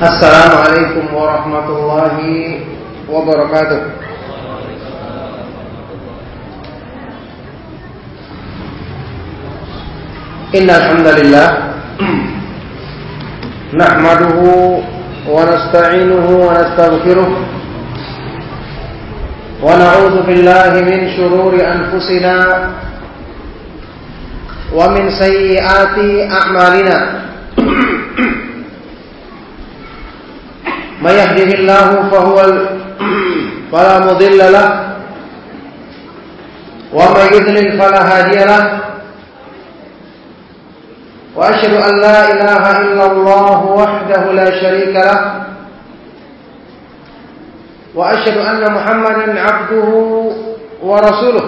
السلام عليكم ورحمة الله وبركاته إن الحمد لله نحمده ونستعينه ونستغفره ونعوذ بالله من شرور أنفسنا ومن سيئات أعمالنا من يهده الله فهو فلا مضل له. ومن يضلل فلا هادي له. وأشهد أن لا إله إلا الله وحده لا شريك له. وأشهد أن محمدا عبده ورسوله.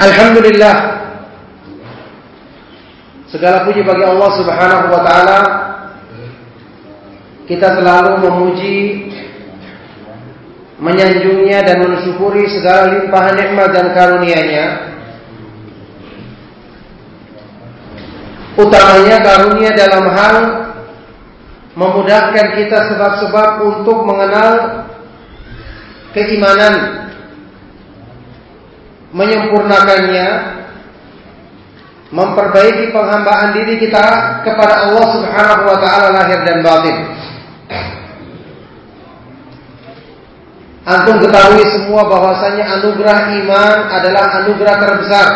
Alhamdulillah. Segala puji bagi Allah Subhanahu wa taala. Kita selalu memuji menyanjungnya dan mensyukuri segala limpahan nikmat dan karunia-Nya. Utamanya karunia dalam hal memudahkan kita sebab-sebab untuk mengenal keimanan menyempurnakannya memperbaiki penghambaan diri kita kepada Allah Subhanahu wa taala lahir dan batin. Antum ketahui semua bahwasanya anugerah iman adalah anugerah terbesar.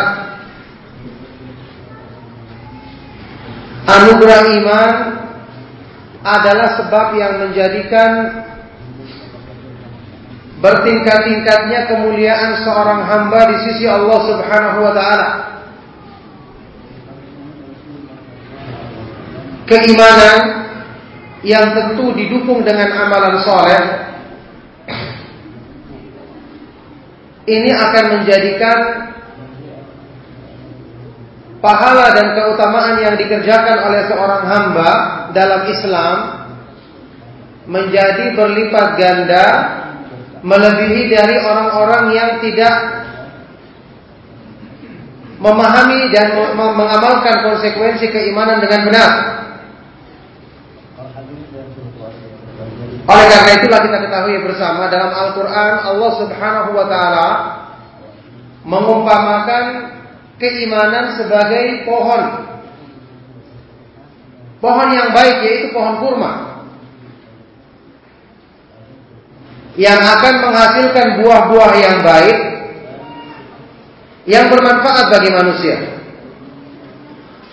Anugerah iman adalah sebab yang menjadikan bertingkat-tingkatnya kemuliaan seorang hamba di sisi Allah Subhanahu wa taala. Keimanan yang tentu didukung dengan amalan soleh ini akan menjadikan pahala dan keutamaan yang dikerjakan oleh seorang hamba dalam Islam menjadi berlipat ganda melebihi dari orang-orang yang tidak memahami dan mengamalkan konsekuensi keimanan dengan benar. Oleh karena itulah kita ketahui bersama dalam Al-Quran Allah Subhanahu Wa Taala mengumpamakan keimanan sebagai pohon, pohon yang baik yaitu pohon kurma yang akan menghasilkan buah-buah yang baik yang bermanfaat bagi manusia.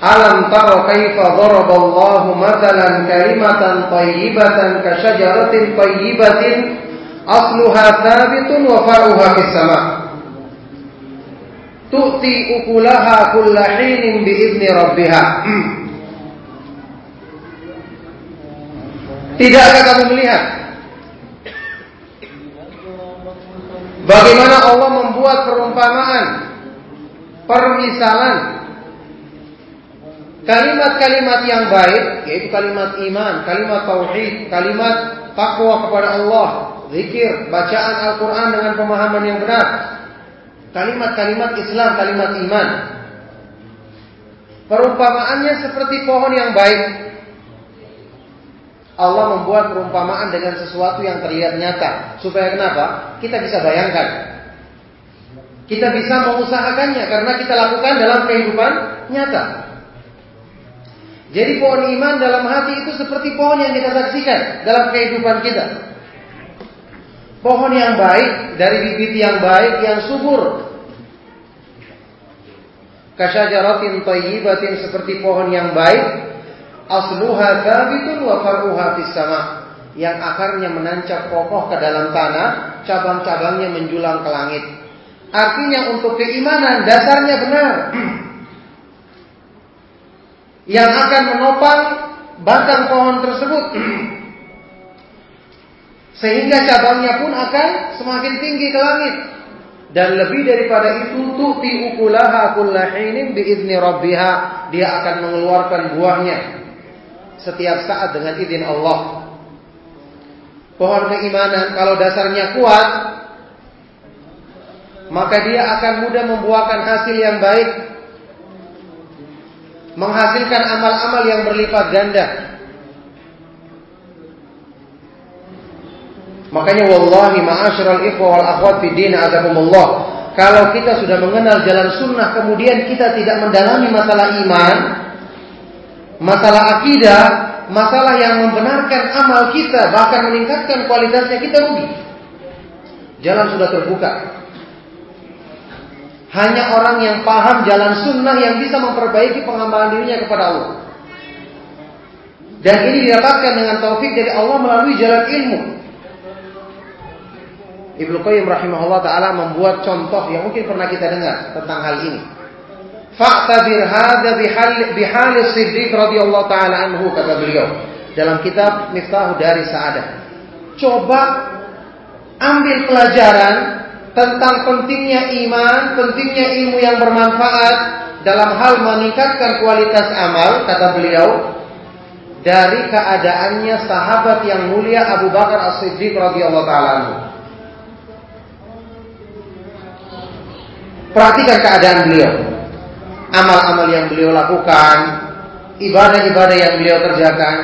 Alam taro kaifa daraballahu matalan kalimatan tayyibatan ka syajaratin tayyibatin asluha thabitun wa faruha fis sama. Tu'ti ukulaha kulla hinin biizni rabbiha. Tidakkah kamu melihat Bagaimana Allah membuat perumpamaan, permisalan Kalimat-kalimat yang baik yaitu kalimat iman, kalimat tauhid, kalimat takwa kepada Allah, zikir, bacaan Al-Qur'an dengan pemahaman yang benar. Kalimat-kalimat Islam, kalimat iman. Perumpamaannya seperti pohon yang baik. Allah membuat perumpamaan dengan sesuatu yang terlihat nyata. Supaya kenapa? Kita bisa bayangkan. Kita bisa mengusahakannya karena kita lakukan dalam kehidupan nyata. Jadi pohon iman dalam hati itu seperti pohon yang kita saksikan dalam kehidupan kita. Pohon yang baik dari bibit yang baik yang subur. Kasyajaratin thayyibatin seperti pohon yang baik. Asluha thabitun wa far'uha fis sama. Yang akarnya menancap kokoh ke dalam tanah, cabang-cabangnya menjulang ke langit. Artinya untuk keimanan dasarnya benar. yang akan menopang batang pohon tersebut. Sehingga cabangnya pun akan semakin tinggi ke langit. Dan lebih daripada itu tu'ti ukulaha kullahinin biizni rabbiha. Dia akan mengeluarkan buahnya setiap saat dengan izin Allah. Pohon keimanan kalau dasarnya kuat maka dia akan mudah membuahkan hasil yang baik menghasilkan amal-amal yang berlipat ganda. Makanya wallahi ma'asyiral ikhwa wal akhwat fi din azakumullah. Kalau kita sudah mengenal jalan sunnah kemudian kita tidak mendalami masalah iman, masalah akidah, masalah yang membenarkan amal kita bahkan meningkatkan kualitasnya kita rugi. Jalan sudah terbuka. Hanya orang yang paham jalan sunnah yang bisa memperbaiki pengamalan dirinya kepada Allah. Dan ini didapatkan dengan taufik dari Allah melalui jalan ilmu. Ibnu Qayyim rahimahullah taala membuat contoh yang mungkin pernah kita dengar tentang hal ini. Fa'tabir hadza bihal bihal Siddiq radhiyallahu taala anhu kata beliau dalam kitab Miftah dari Sa'adah. Coba ambil pelajaran tentang pentingnya iman, pentingnya ilmu yang bermanfaat dalam hal meningkatkan kualitas amal, kata beliau, dari keadaannya sahabat yang mulia Abu Bakar As-Siddiq radhiyallahu taala Perhatikan keadaan beliau. Amal-amal yang beliau lakukan, ibadah-ibadah yang beliau kerjakan,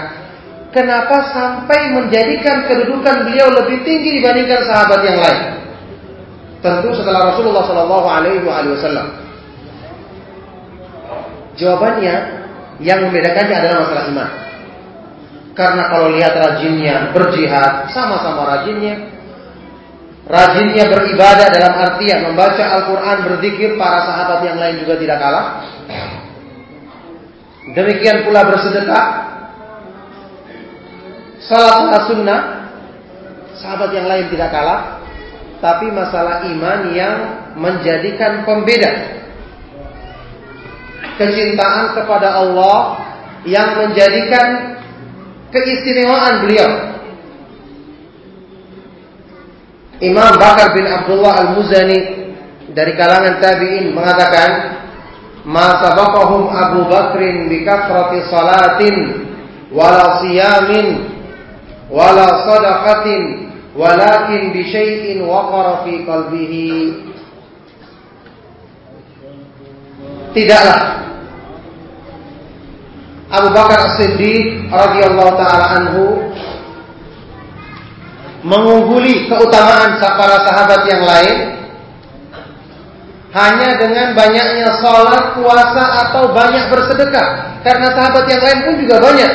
kenapa sampai menjadikan kedudukan beliau lebih tinggi dibandingkan sahabat yang lain? Tentu setelah Rasulullah Shallallahu Alaihi Wasallam. Jawabannya yang membedakannya adalah masalah iman. Karena kalau lihat rajinnya berjihad, sama-sama rajinnya. Rajinnya beribadah dalam artian membaca Al-Quran, berzikir, para sahabat yang lain juga tidak kalah. Demikian pula bersedekah. Salat sunnah, sahabat yang lain tidak kalah tapi masalah iman yang menjadikan pembeda. Kecintaan kepada Allah yang menjadikan keistimewaan beliau. Imam Bakar bin Abdullah Al-Muzani dari kalangan tabi'in mengatakan, "Ma sabaqahum Abu Bakrin bi kathrati salatin wala siyamin wala sadaqatin walakin bi syai'in waqara fi qalbihi. Tidaklah Abu Bakar As-Siddiq radhiyallahu taala anhu mengungguli keutamaan para sahabat yang lain hanya dengan banyaknya sholat, puasa atau banyak bersedekah. Karena sahabat yang lain pun juga banyak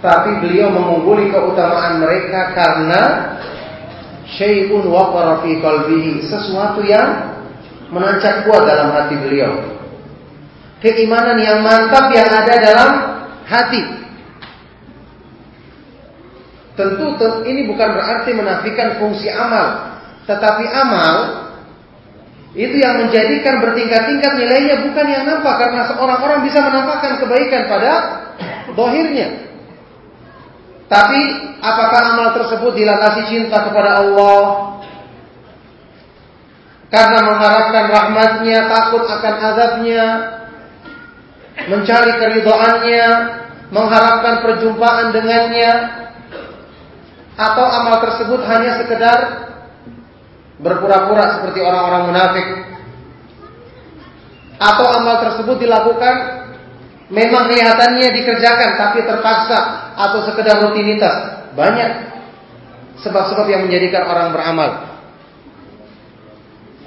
tapi beliau mengungguli keutamaan mereka karena syai'un waqara fi qalbihi, sesuatu yang menancap kuat dalam hati beliau. Keimanan yang mantap yang ada dalam hati. Tentu ini bukan berarti menafikan fungsi amal, tetapi amal itu yang menjadikan bertingkat-tingkat nilainya bukan yang nampak karena seorang orang bisa menampakkan kebaikan pada dohirnya. Tapi apakah amal tersebut dilandasi cinta kepada Allah? Karena mengharapkan rahmatnya, takut akan azabnya. mencari keridoannya, mengharapkan perjumpaan dengannya, atau amal tersebut hanya sekedar berpura-pura seperti orang-orang munafik, atau amal tersebut dilakukan memang kelihatannya dikerjakan tapi terpaksa atau sekedar rutinitas. Banyak sebab-sebab yang menjadikan orang beramal.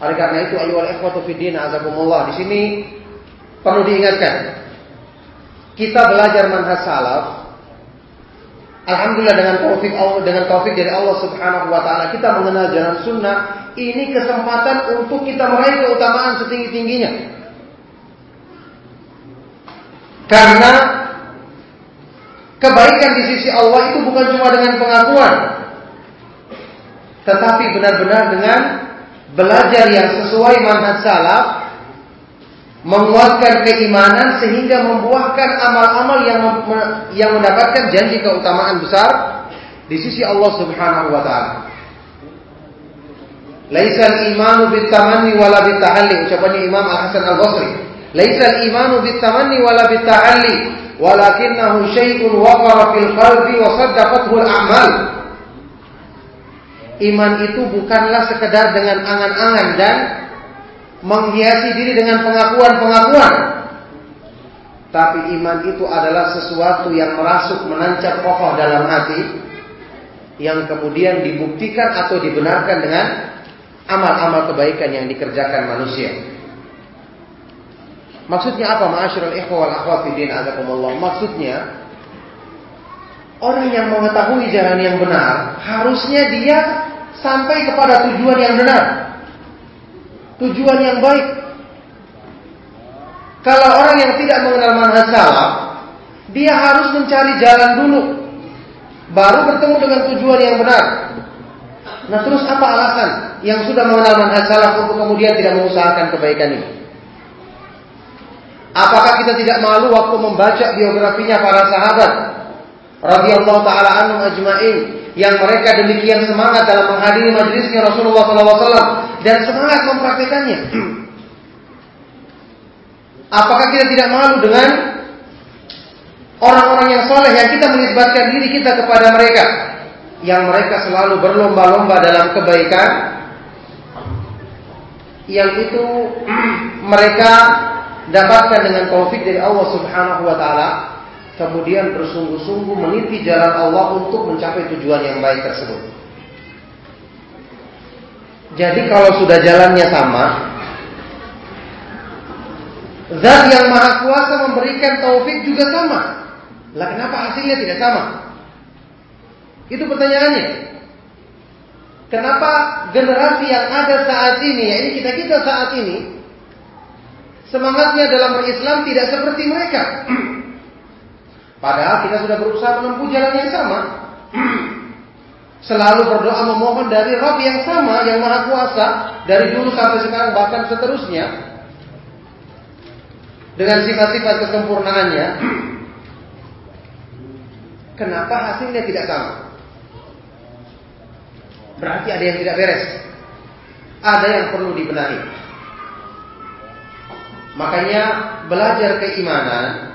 Oleh karena itu ayyuhal ikhwatu fiddin di sini perlu diingatkan kita belajar manhaj salaf Alhamdulillah dengan taufik Allah dengan taufik dari Allah Subhanahu wa taala kita mengenal jalan sunnah ini kesempatan untuk kita meraih keutamaan setinggi-tingginya. Karena kebaikan di sisi Allah itu bukan cuma dengan pengakuan tetapi benar-benar dengan belajar yang sesuai manhaj salaf menguatkan keimanan sehingga membuahkan amal-amal yang yang mendapatkan janji keutamaan besar di sisi Allah Subhanahu wa taala. Laisal imanu bitamanni wala bitahalli ucapannya Imam Al Hasan Al Basri. Laisal imanu bitamanni wala bitahalli walakinahu syai'un waqara fil qalbi wa saddaqathu al a'mal. Iman itu bukanlah sekedar dengan angan-angan dan menghiasi diri dengan pengakuan-pengakuan. Tapi iman itu adalah sesuatu yang merasuk menancap kokoh dalam hati yang kemudian dibuktikan atau dibenarkan dengan amal-amal kebaikan yang dikerjakan manusia. Maksudnya apa? Ma'asyiral ikhwah wal akhwat fi din. Maksudnya orang yang mengetahui jalan yang benar, harusnya dia sampai kepada tujuan yang benar. Tujuan yang baik. Kalau orang yang tidak mengenal manhaj salaf, dia harus mencari jalan dulu. Baru bertemu dengan tujuan yang benar. Nah terus apa alasan yang sudah mengenal manhaj salaf untuk kemudian tidak mengusahakan kebaikan ini? Apakah kita tidak malu waktu membaca biografinya para sahabat radhiyallahu taala anhum ajmain yang mereka demikian semangat dalam menghadiri majelisnya Rasulullah SAW dan semangat mempraktekannya. Apakah kita tidak malu dengan orang-orang yang soleh yang kita menisbatkan diri kita kepada mereka, yang mereka selalu berlomba-lomba dalam kebaikan, yang itu mereka dapatkan dengan taufik dari Allah Subhanahu wa taala kemudian bersungguh-sungguh meniti jalan Allah untuk mencapai tujuan yang baik tersebut. Jadi kalau sudah jalannya sama, Zat yang maha kuasa memberikan taufik juga sama. Lah kenapa hasilnya tidak sama? Itu pertanyaannya. Kenapa generasi yang ada saat ini, ya ini kita-kita saat ini, semangatnya dalam berislam tidak seperti mereka. Padahal kita sudah berusaha menempuh jalan yang sama. Selalu berdoa memohon dari Rob yang sama, yang maha kuasa, dari dulu sampai sekarang bahkan seterusnya. Dengan sifat-sifat kesempurnaannya. Kenapa hasilnya tidak sama? Berarti ada yang tidak beres. Ada yang perlu dibenahi. Makanya belajar keimanan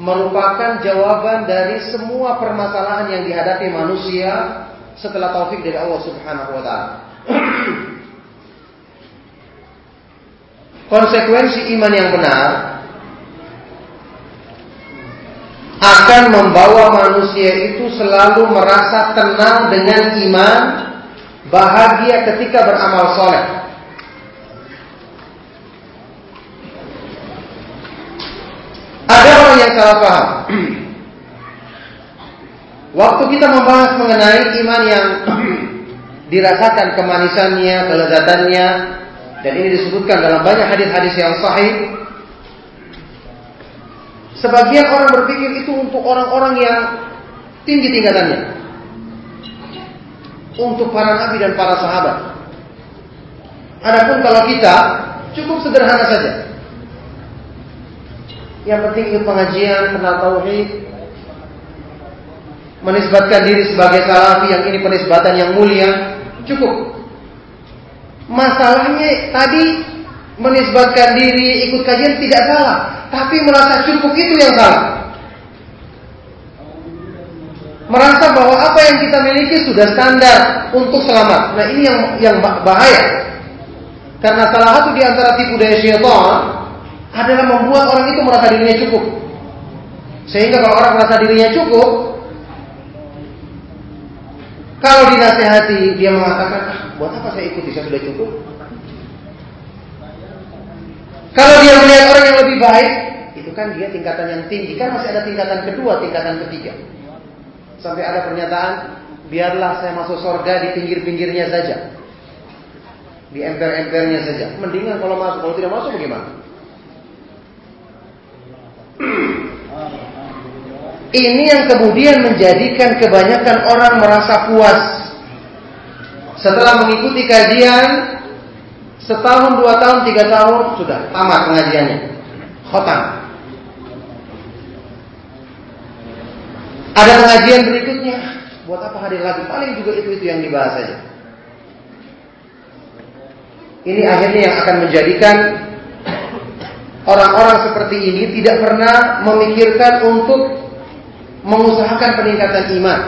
merupakan jawaban dari semua permasalahan yang dihadapi manusia setelah taufik dari Allah Subhanahu wa taala. Konsekuensi iman yang benar akan membawa manusia itu selalu merasa tenang dengan iman, bahagia ketika beramal soleh. Ada orang yang salah paham. Waktu kita membahas mengenai iman yang dirasakan kemanisannya, kelezatannya, dan ini disebutkan dalam banyak hadis-hadis yang sahih. Sebagian orang berpikir itu untuk orang-orang yang tinggi tingkatannya. Untuk para nabi dan para sahabat. Adapun kalau kita cukup sederhana saja. Yang penting ikut pengajian, kenal tauhid, menisbatkan diri sebagai salafi yang ini penisbatan yang mulia, cukup. Masalahnya tadi menisbatkan diri, ikut kajian tidak salah, tapi merasa cukup itu yang salah. Merasa bahwa apa yang kita miliki sudah standar untuk selamat. Nah ini yang yang bahaya. Karena salah satu di antara tipu daya syaitan adalah membuat orang itu merasa dirinya cukup. Sehingga kalau orang merasa dirinya cukup, kalau dinasehati dia mengatakan, ah, buat apa saya ikuti, saya sudah cukup. Kalau dia melihat orang yang lebih baik, itu kan dia tingkatan yang tinggi. Kan masih ada tingkatan kedua, tingkatan ketiga. Sampai ada pernyataan, biarlah saya masuk surga di pinggir-pinggirnya saja. Di emper-empernya saja. Mendingan kalau masuk, kalau tidak masuk bagaimana? Ini yang kemudian menjadikan kebanyakan orang merasa puas. Setelah mengikuti kajian, Setahun, dua tahun, tiga tahun sudah tamat pengajiannya. Khotam. Ada pengajian berikutnya. Buat apa hadir lagi? Paling juga itu-itu yang dibahas saja. Ini akhirnya yang akan menjadikan orang-orang seperti ini tidak pernah memikirkan untuk mengusahakan peningkatan iman.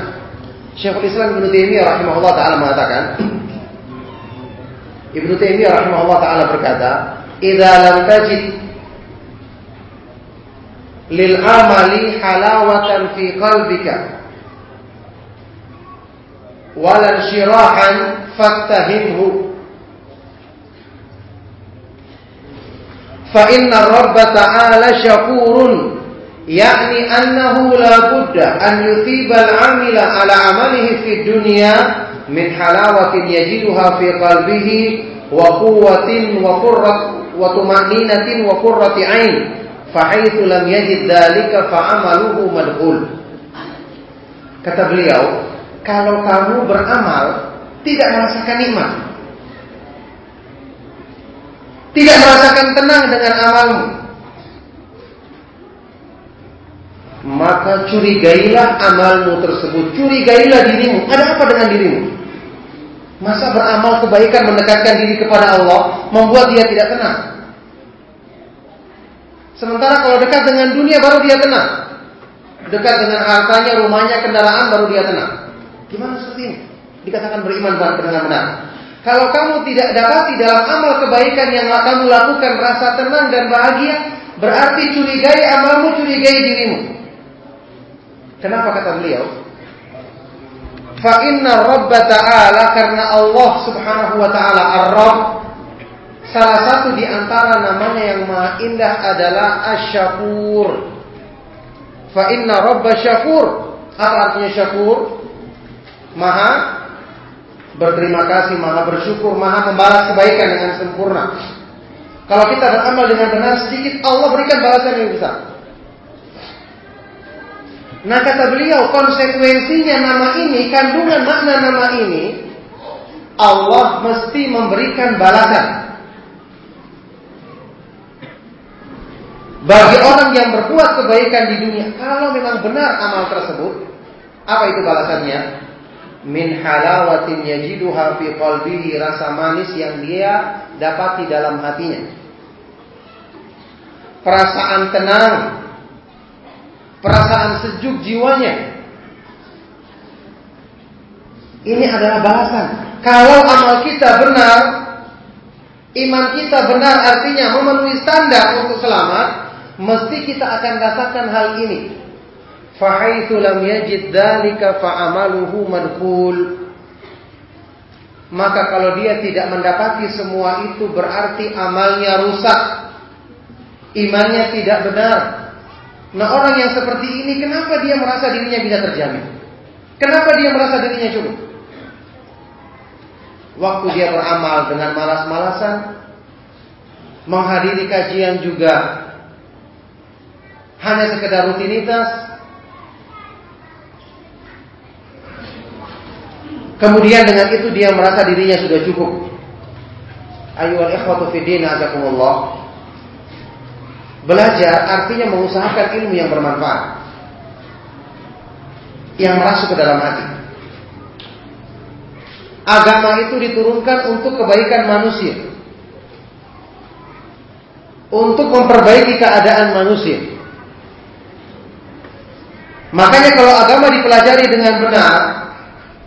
Syekhul Islam Ibnu Taimiyah rahimahullah taala mengatakan, Ibnu Taimiyah rahimahullah taala berkata, "Idza lam tajid lil amali halawatan fi qalbika wala shirahan fattahimhu fa inna rabb ta'ala syakurun yakni annahu la budda an yuthiba al-amila ala amalihi fi dunya min halawatin yajiduha fi qalbihi wa quwwatin wa qurrat wa tumaninatin wa qurrati ain fahaitsu lam yajid dzalika fa'amaluhu madhul. Kata beliau kalau kamu beramal tidak merasakan nikmat tidak merasakan tenang dengan amalmu maka curigailah amalmu tersebut, curigailah dirimu. Ada apa dengan dirimu? Masa beramal kebaikan mendekatkan diri kepada Allah membuat dia tidak tenang? Sementara kalau dekat dengan dunia baru dia tenang. Dekat dengan hartanya, rumahnya, kendaraan baru dia tenang. Gimana seperti ini? Dikatakan beriman benar-benar. Kalau kamu tidak dapati dalam amal kebaikan yang kamu lakukan rasa tenang dan bahagia, berarti curigai amalmu, curigai dirimu. Kenapa kata beliau? Fa inna Rabb Ta'ala karena Allah Subhanahu wa taala Ar-Rabb salah satu di antara namanya yang maha indah adalah Asy-Syakur. Fa inna Rabb Syakur. Apa artinya syakur? Maha berterima kasih, maha bersyukur, maha membalas kebaikan dengan sempurna. Kalau kita beramal dengan benar sedikit, Allah berikan balasan yang besar. Nah kata beliau konsekuensinya nama ini, kandungan makna nama ini, Allah mesti memberikan balasan. Bagi orang yang berbuat kebaikan di dunia, kalau memang benar amal tersebut, apa itu balasannya? Min halawatin yajiduha fi qalbihi rasa manis yang dia dapati dalam hatinya. Perasaan tenang, perasaan sejuk jiwanya. Ini adalah balasan. Kalau amal kita benar, iman kita benar artinya memenuhi standar untuk selamat, mesti kita akan rasakan hal ini. Fahaitsu lam yajid dzalika fa'amaluhu manqul. Maka kalau dia tidak mendapati semua itu berarti amalnya rusak. Imannya tidak benar. Nah orang yang seperti ini kenapa dia merasa dirinya bisa terjamin? Kenapa dia merasa dirinya cukup? Waktu dia beramal dengan malas-malasan, menghadiri kajian juga hanya sekedar rutinitas, Kemudian dengan itu dia merasa dirinya sudah cukup. Ayo ikhwatu fiddin azakumullah. Belajar artinya mengusahakan ilmu yang bermanfaat. Yang masuk ke dalam hati. Agama itu diturunkan untuk kebaikan manusia. untuk memperbaiki keadaan manusia. Makanya kalau agama dipelajari dengan benar,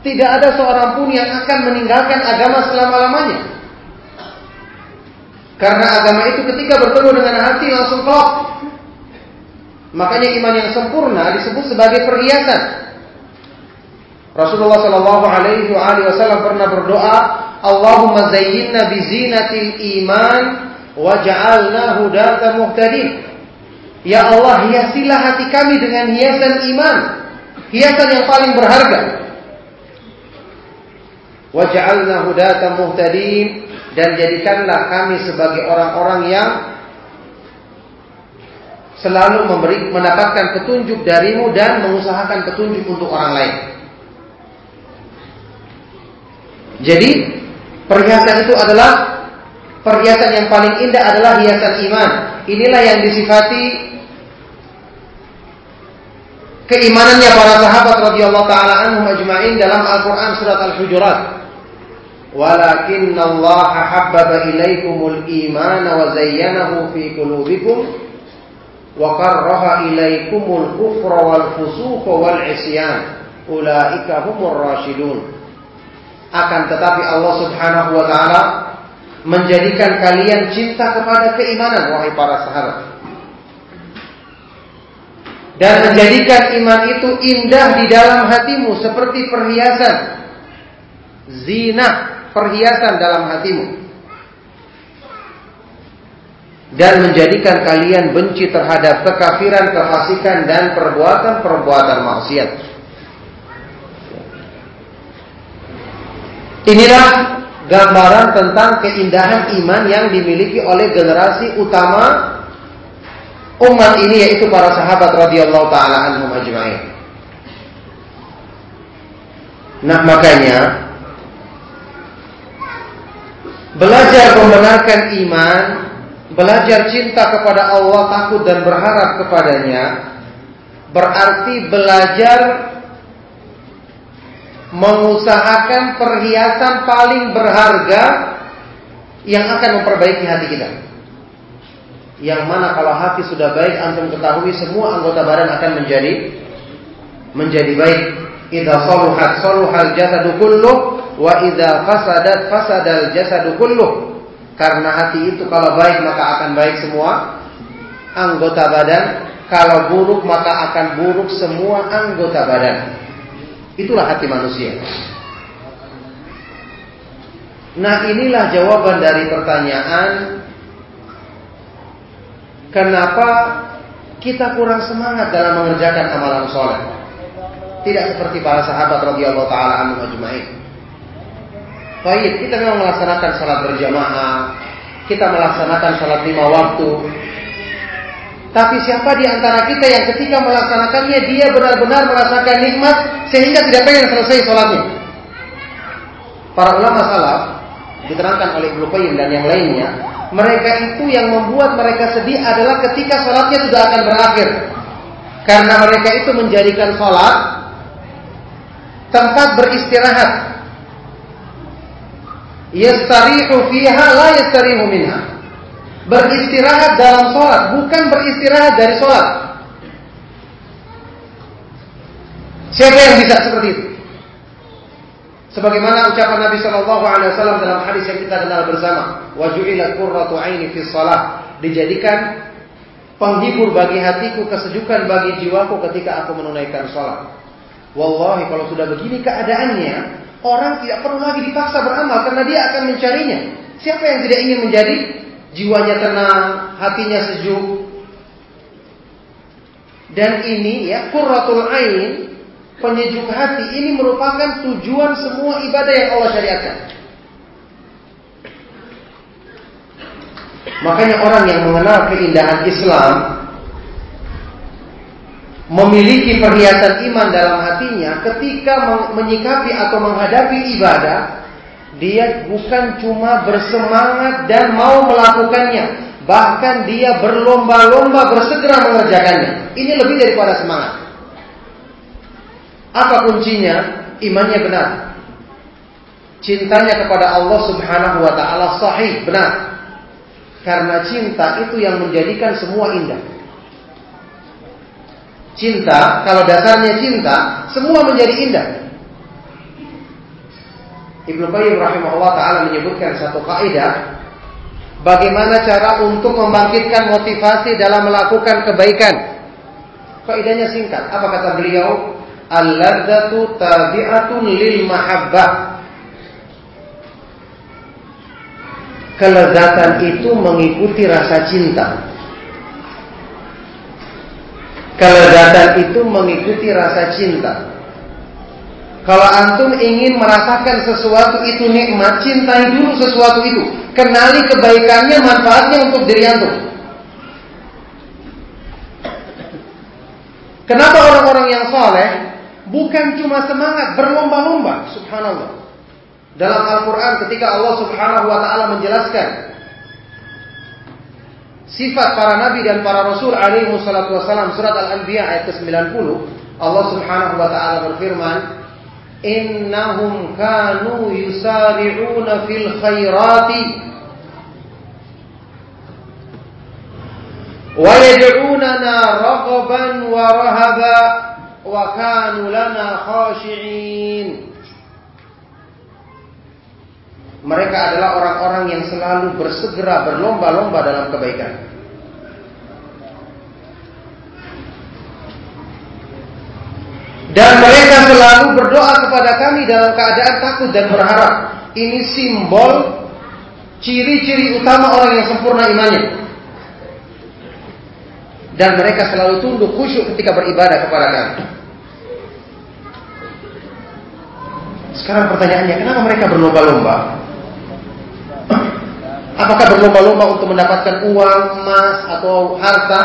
tidak ada seorang pun yang akan meninggalkan agama selama-lamanya. Karena agama itu ketika bertemu dengan hati langsung klop. Makanya iman yang sempurna disebut sebagai perhiasan. Rasulullah Shallallahu Alaihi Wasallam pernah berdoa, Allahumma zayyinna bizinatil iman waj'alna hudata muhtadin. Ya Allah, hiasilah hati kami dengan hiasan iman, hiasan yang paling berharga. Waj'alna hudata muhtadin dan jadikanlah kami sebagai orang-orang yang selalu memberi mendapatkan petunjuk darimu dan mengusahakan petunjuk untuk orang lain. Jadi perhiasan itu adalah perhiasan yang paling indah adalah hiasan iman. Inilah yang disifati keimanannya para sahabat radhiyallahu taala anhum ajma'in dalam Al-Qur'an surat Al-Hujurat. Walakinna Allah habbaba ilaikumul iman wa zayyanahu fi qulubikum wa karraha ilaikumul kufra wal fusuqa wal isyan. Ulaika humur rasyidun. Akan tetapi Allah Subhanahu wa taala menjadikan kalian cinta kepada keimanan wahai para sahabat. Dan menjadikan iman itu indah di dalam hatimu seperti perhiasan. Zina, perhiasan dalam hatimu. Dan menjadikan kalian benci terhadap kekafiran, kefasikan dan perbuatan-perbuatan maksiat. Inilah gambaran tentang keindahan iman yang dimiliki oleh generasi utama umat ini yaitu para sahabat radhiyallahu taala anhum ajma'in. Nah, makanya belajar membenarkan iman, belajar cinta kepada Allah, takut dan berharap kepadanya berarti belajar mengusahakan perhiasan paling berharga yang akan memperbaiki hati kita. Yang mana kalau hati sudah baik, antum ketahui semua anggota badan akan menjadi menjadi baik. Idza saluhat saluhal jasadu kullu wa idza fasadat fasadal jasadu kullu. Karena hati itu kalau baik maka akan baik semua anggota badan, kalau buruk maka akan buruk semua anggota badan. Itulah hati manusia. Nah inilah jawaban dari pertanyaan Kenapa kita kurang semangat dalam mengerjakan amalan soleh Tidak seperti para sahabat radhiyallahu taala anhu ajma'in. Baik, kita memang melaksanakan salat berjamaah, kita melaksanakan salat lima waktu, tapi siapa di antara kita yang ketika melaksanakannya dia benar-benar merasakan nikmat sehingga tidak pengen selesai sholatnya? Para ulama salaf diterangkan oleh Ibnu Qayyim dan yang lainnya, mereka itu yang membuat mereka sedih adalah ketika sholatnya sudah akan berakhir. Karena mereka itu menjadikan sholat tempat beristirahat. Yastarihu fiha la yastarihu minha beristirahat dalam sholat, bukan beristirahat dari sholat. Siapa yang bisa seperti itu? Sebagaimana ucapan Nabi Shallallahu Alaihi Wasallam dalam hadis yang kita kenal bersama, wajulat qurratu aini fi salat dijadikan penghibur bagi hatiku, kesejukan bagi jiwaku ketika aku menunaikan sholat. Wallahi kalau sudah begini keadaannya, orang tidak perlu lagi dipaksa beramal karena dia akan mencarinya. Siapa yang tidak ingin menjadi jiwanya tenang, hatinya sejuk. Dan ini ya qurratul ain, penyejuk hati ini merupakan tujuan semua ibadah yang Allah syariatkan. Makanya orang yang mengenal keindahan Islam memiliki perhiasan iman dalam hatinya ketika menyikapi atau menghadapi ibadah dia bukan cuma bersemangat dan mau melakukannya, bahkan dia berlomba-lomba bersegera mengerjakannya. Ini lebih daripada semangat. Apa kuncinya? Imannya benar. Cintanya kepada Allah Subhanahu wa taala sahih, benar. Karena cinta itu yang menjadikan semua indah. Cinta, kalau dasarnya cinta, semua menjadi indah. Ibnu Qayyim rahimahullah taala menyebutkan satu kaidah bagaimana cara untuk membangkitkan motivasi dalam melakukan kebaikan. Kaidahnya singkat. Apa kata beliau? Al-ladzatu tabi'atun lil mahabbah. Kelezatan itu mengikuti rasa cinta. Kelezatan itu mengikuti rasa cinta. Kalau antum ingin merasakan sesuatu itu nikmat, cintai dulu sesuatu itu. Kenali kebaikannya, manfaatnya untuk diri antum. Kenapa orang-orang yang soleh bukan cuma semangat berlomba-lomba, subhanallah. Dalam Al-Quran ketika Allah subhanahu wa ta'ala menjelaskan sifat para nabi dan para rasul alaihi wassalatu wassalam surat Al-Anbiya ayat ke-90 Allah subhanahu wa ta'ala berfirman innahum kanu yusari'una fil khairati wa yad'unana raghaban wa rahaba wa kanu lana khashi'in mereka adalah orang-orang yang selalu bersegera berlomba-lomba dalam kebaikan Dan mereka selalu berdoa kepada kami dalam keadaan takut dan berharap. Ini simbol ciri-ciri utama orang yang sempurna imannya. Dan mereka selalu tunduk khusyuk ketika beribadah kepada kami. Sekarang pertanyaannya, kenapa mereka berlomba-lomba? Apakah berlomba-lomba untuk mendapatkan uang, emas, atau harta?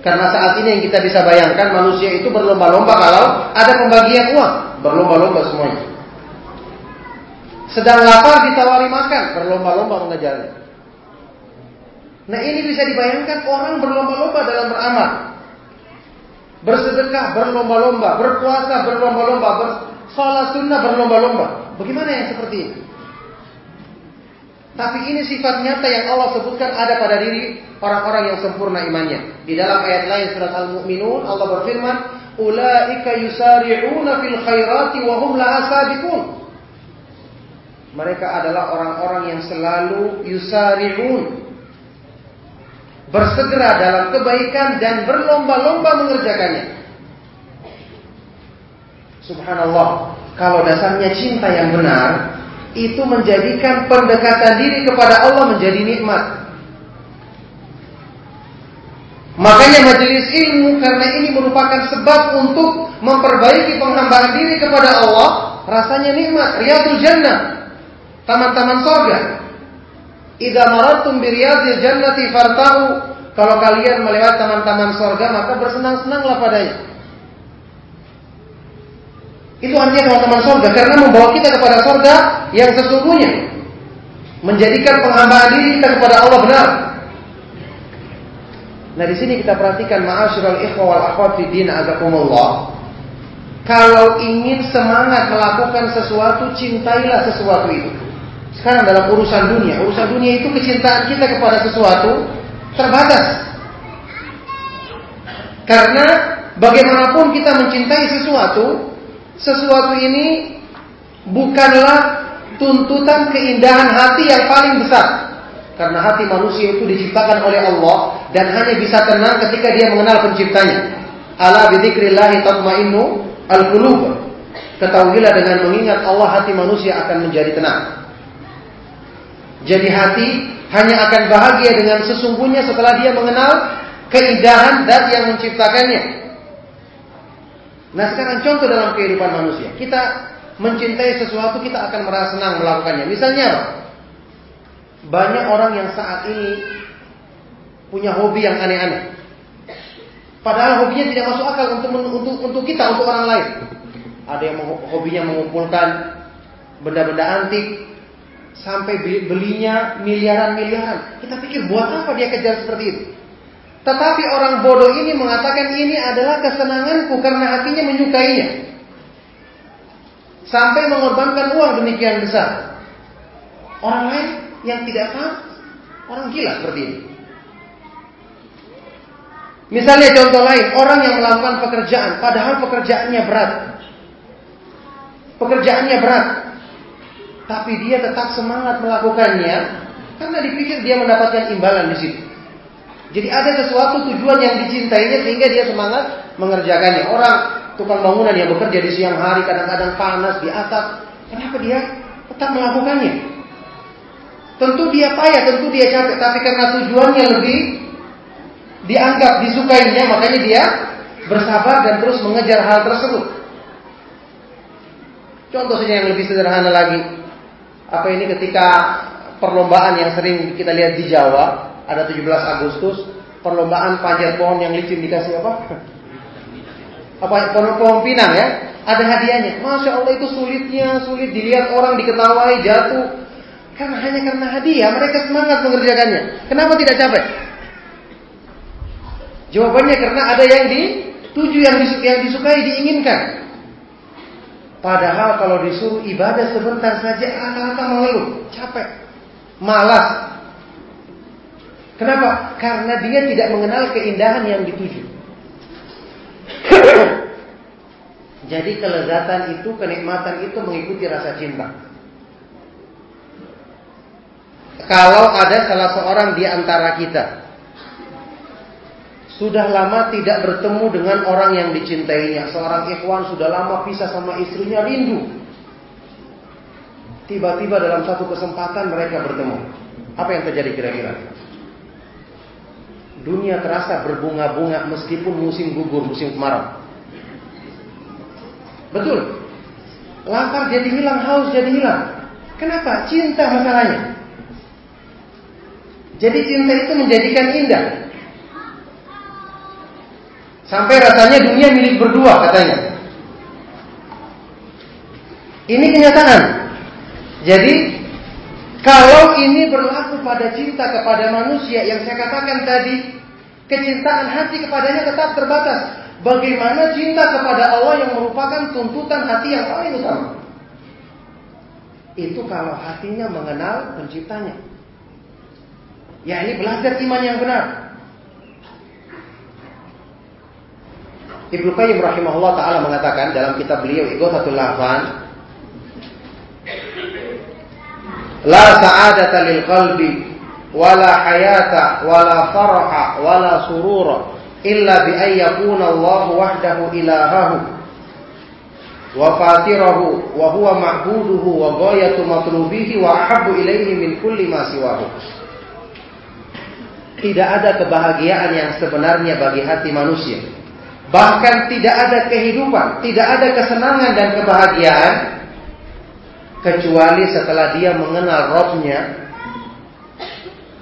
Karena saat ini yang kita bisa bayangkan manusia itu berlomba-lomba kalau ada pembagian uang, berlomba-lomba semuanya. Sedang lapar ditawari makan, berlomba-lomba mengejarnya. Nah ini bisa dibayangkan orang berlomba-lomba dalam beramal. Bersedekah berlomba-lomba, berpuasa berlomba-lomba, bersalat sunnah berlomba-lomba. Bagaimana yang seperti ini? Tapi ini sifat nyata yang Allah sebutkan ada pada diri orang-orang yang sempurna imannya. Di dalam ayat lain surat Al-Mu'minun Allah berfirman, "Ulaika yusari'una fil khairati wa hum laha sabiqun." Mereka adalah orang-orang yang selalu yusari'un bersegera dalam kebaikan dan berlomba-lomba mengerjakannya. Subhanallah, kalau dasarnya cinta yang benar, itu menjadikan pendekatan diri kepada Allah menjadi nikmat. Makanya majelis ilmu karena ini merupakan sebab untuk memperbaiki penghambaan diri kepada Allah, rasanya nikmat, riyadul jannah, taman-taman sorga. Idza maratum bi riyadil jannati fartahu, kalau kalian melewati taman-taman sorga maka bersenang-senanglah padanya. Itu artinya teman-teman surga karena membawa kita kepada surga yang sesungguhnya menjadikan penghambaan diri kita kepada Allah benar. Nah di sini kita perhatikan ma'asyiral ikhwa wal akhwat fi din azakumullah. Kalau ingin semangat melakukan sesuatu, cintailah sesuatu itu. Sekarang dalam urusan dunia, urusan dunia itu kecintaan kita kepada sesuatu terbatas. Karena bagaimanapun kita mencintai sesuatu, sesuatu ini bukanlah tuntutan keindahan hati yang paling besar. Karena hati manusia itu diciptakan oleh Allah dan hanya bisa tenang ketika dia mengenal penciptanya. Ala bidzikrillah tatmainnu al-qulub. Ketahuilah dengan mengingat Allah hati manusia akan menjadi tenang. Jadi hati hanya akan bahagia dengan sesungguhnya setelah dia mengenal keindahan zat yang menciptakannya. Nah sekarang contoh dalam kehidupan manusia. Kita mencintai sesuatu kita akan merasa senang melakukannya. Misalnya? Banyak orang yang saat ini punya hobi yang aneh-aneh. Padahal hobinya tidak masuk akal untuk untuk untuk kita, untuk orang lain. Ada yang hobinya mengumpulkan benda-benda antik sampai belinya miliaran-miliaran. Kita pikir buat apa dia kejar seperti itu? Tetapi orang bodoh ini mengatakan ini adalah kesenanganku karena hatinya menyukainya. Sampai mengorbankan uang demikian besar. Orang lain yang tidak tahu Orang gila seperti ini. Misalnya contoh lain, orang yang melakukan pekerjaan, padahal pekerjaannya berat. Pekerjaannya berat. Tapi dia tetap semangat melakukannya, karena dipikir dia mendapatkan imbalan di situ. Jadi ada sesuatu tujuan yang dicintainya sehingga dia semangat mengerjakannya. Orang tukang bangunan yang bekerja di siang hari kadang-kadang panas di atap, kenapa dia tetap melakukannya? Tentu dia payah, tentu dia capek, tapi karena tujuannya lebih dianggap disukainya, makanya dia bersabar dan terus mengejar hal tersebut. Contoh saja yang lebih sederhana lagi. Apa ini ketika perlombaan yang sering kita lihat di Jawa, ada 17 Agustus, perlombaan panjat pohon yang licin dikasih apa? Apa pohon, pohon pinang ya? Ada hadiahnya. Masya Allah itu sulitnya, sulit dilihat orang diketawai, jatuh. Karena hanya karena hadiah, mereka semangat mengerjakannya. Kenapa tidak capek? Jawabannya karena ada yang dituju, yang, yang disukai, diinginkan. Padahal kalau disuruh ibadah sebentar saja, rata-rata mengeluh, capek, malas. Kenapa? Karena dia tidak mengenal keindahan yang dituju. Jadi kelezatan itu, kenikmatan itu mengikuti rasa cinta. Kalau ada salah seorang di antara kita sudah lama tidak bertemu dengan orang yang dicintainya, seorang ikhwan sudah lama pisah sama istrinya rindu. Tiba-tiba dalam satu kesempatan mereka bertemu. Apa yang terjadi kira-kira? Dunia terasa berbunga-bunga meskipun musim gugur, musim kemarau. Betul. Lapar jadi hilang, haus jadi hilang. Kenapa? Cinta masalahnya. Jadi cinta itu menjadikan indah. Sampai rasanya dunia milik berdua katanya. Ini kenyataan. Jadi kalau ini berlaku pada cinta kepada manusia yang saya katakan tadi, kecintaan hati kepadanya tetap terbatas. Bagaimana cinta kepada Allah yang merupakan tuntutan hati yang paling utama? Itu kalau hatinya mengenal penciptanya. Ya ini belajar iman yang benar. Ibnu Qayyim rahimahullah taala mengatakan dalam kitab beliau Ighathatul Lahfan La sa'adata lil qalbi wala hayata wala faraha wala surura illa bi an yakuna Allah wahdahu ilahahu wa fatirahu wa huwa ma'buduhu wa ghayatu matlubihi wa. Tidak ada kebahagiaan yang sebenarnya bagi hati manusia. Bahkan tidak ada kehidupan, tidak ada kesenangan dan kebahagiaan kecuali setelah dia mengenal Robnya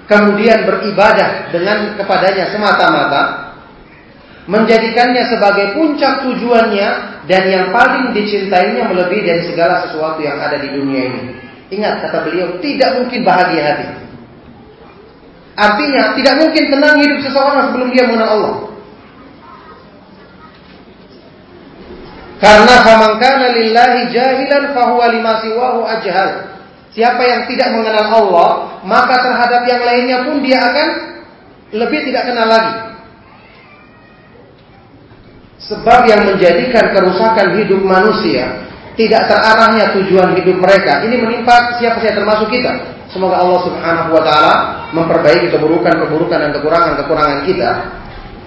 kemudian beribadah dengan kepadanya semata-mata menjadikannya sebagai puncak tujuannya dan yang paling dicintainya melebihi dari segala sesuatu yang ada di dunia ini. Ingat kata beliau, tidak mungkin bahagia hati. Artinya tidak mungkin tenang hidup seseorang sebelum dia mengenal Allah. Karena famangkana lillahi jahilan fahuwa lima siwahu ajhal. Siapa yang tidak mengenal Allah, maka terhadap yang lainnya pun dia akan lebih tidak kenal lagi. Sebab yang menjadikan kerusakan hidup manusia tidak terarahnya tujuan hidup mereka. Ini menimpa siapa saja termasuk kita. Semoga Allah Subhanahu wa taala memperbaiki keburukan-keburukan dan kekurangan-kekurangan kita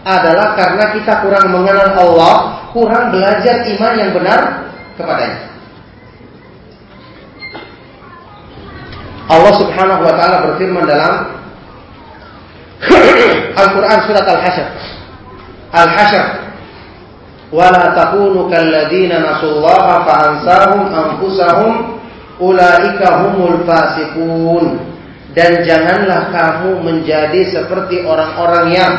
adalah karena kita kurang mengenal Allah, kurang belajar iman yang benar kepadanya. Allah Subhanahu wa taala berfirman dalam Al-Qur'an surat Al-Hasyr. Al-Hasyr ولا تكونوا كالذين نسوا الله فأنساهم أنفسهم أولئك هم الفاسقون dan janganlah kamu menjadi seperti orang-orang yang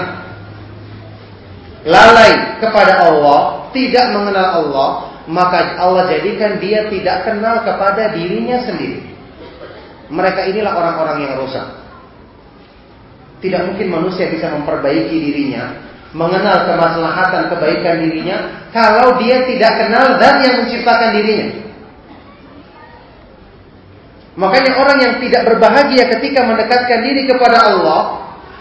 lalai kepada Allah, tidak mengenal Allah, maka Allah jadikan dia tidak kenal kepada dirinya sendiri. Mereka inilah orang-orang yang rusak. Tidak mungkin manusia bisa memperbaiki dirinya, mengenal kemaslahatan kebaikan dirinya, kalau dia tidak kenal dan yang menciptakan dirinya. Makanya orang yang tidak berbahagia ketika mendekatkan diri kepada Allah,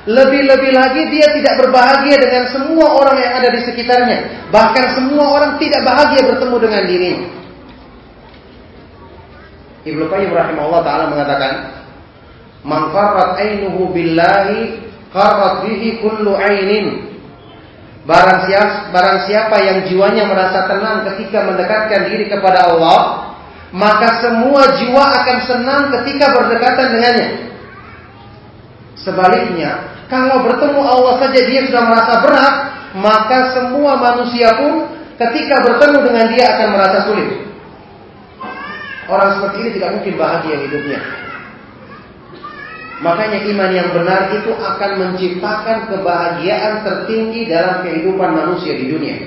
lebih-lebih lagi dia tidak berbahagia dengan semua orang yang ada di sekitarnya. Bahkan semua orang tidak bahagia bertemu dengan dirinya. Ibnu Qayyim rahimahullah taala mengatakan, "Man qarrat ainuhu billahi qarrat bihi kullu ainin." Barang siapa, barang siapa yang jiwanya merasa tenang ketika mendekatkan diri kepada Allah, maka semua jiwa akan senang ketika berdekatan dengannya. Sebaliknya, kalau bertemu Allah saja dia sudah merasa berat, maka semua manusia pun ketika bertemu dengan dia akan merasa sulit. Orang seperti ini tidak mungkin bahagia hidupnya. Makanya iman yang benar itu akan menciptakan kebahagiaan tertinggi dalam kehidupan manusia di dunia.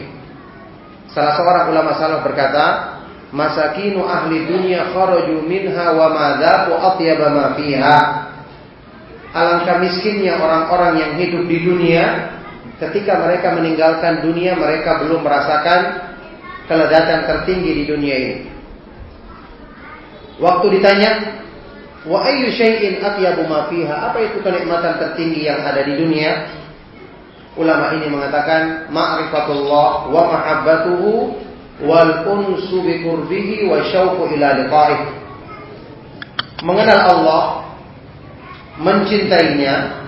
Salah seorang ulama salaf berkata, masakinu ahli dunia kharaju minha wa madzaku atyaba ma fiha. Alangkah miskinnya orang-orang yang hidup di dunia ketika mereka meninggalkan dunia mereka belum merasakan kelezatan tertinggi di dunia ini. Waktu ditanya, "Wa ayyu syai'in atyabu ma fiha?" Apa itu kenikmatan tertinggi yang ada di dunia? Ulama ini mengatakan ma'rifatullah wa mahabbatuhu wal unsu bi qurbihi wa syauqu ila liqa'ih. Mengenal Allah, mencintainya,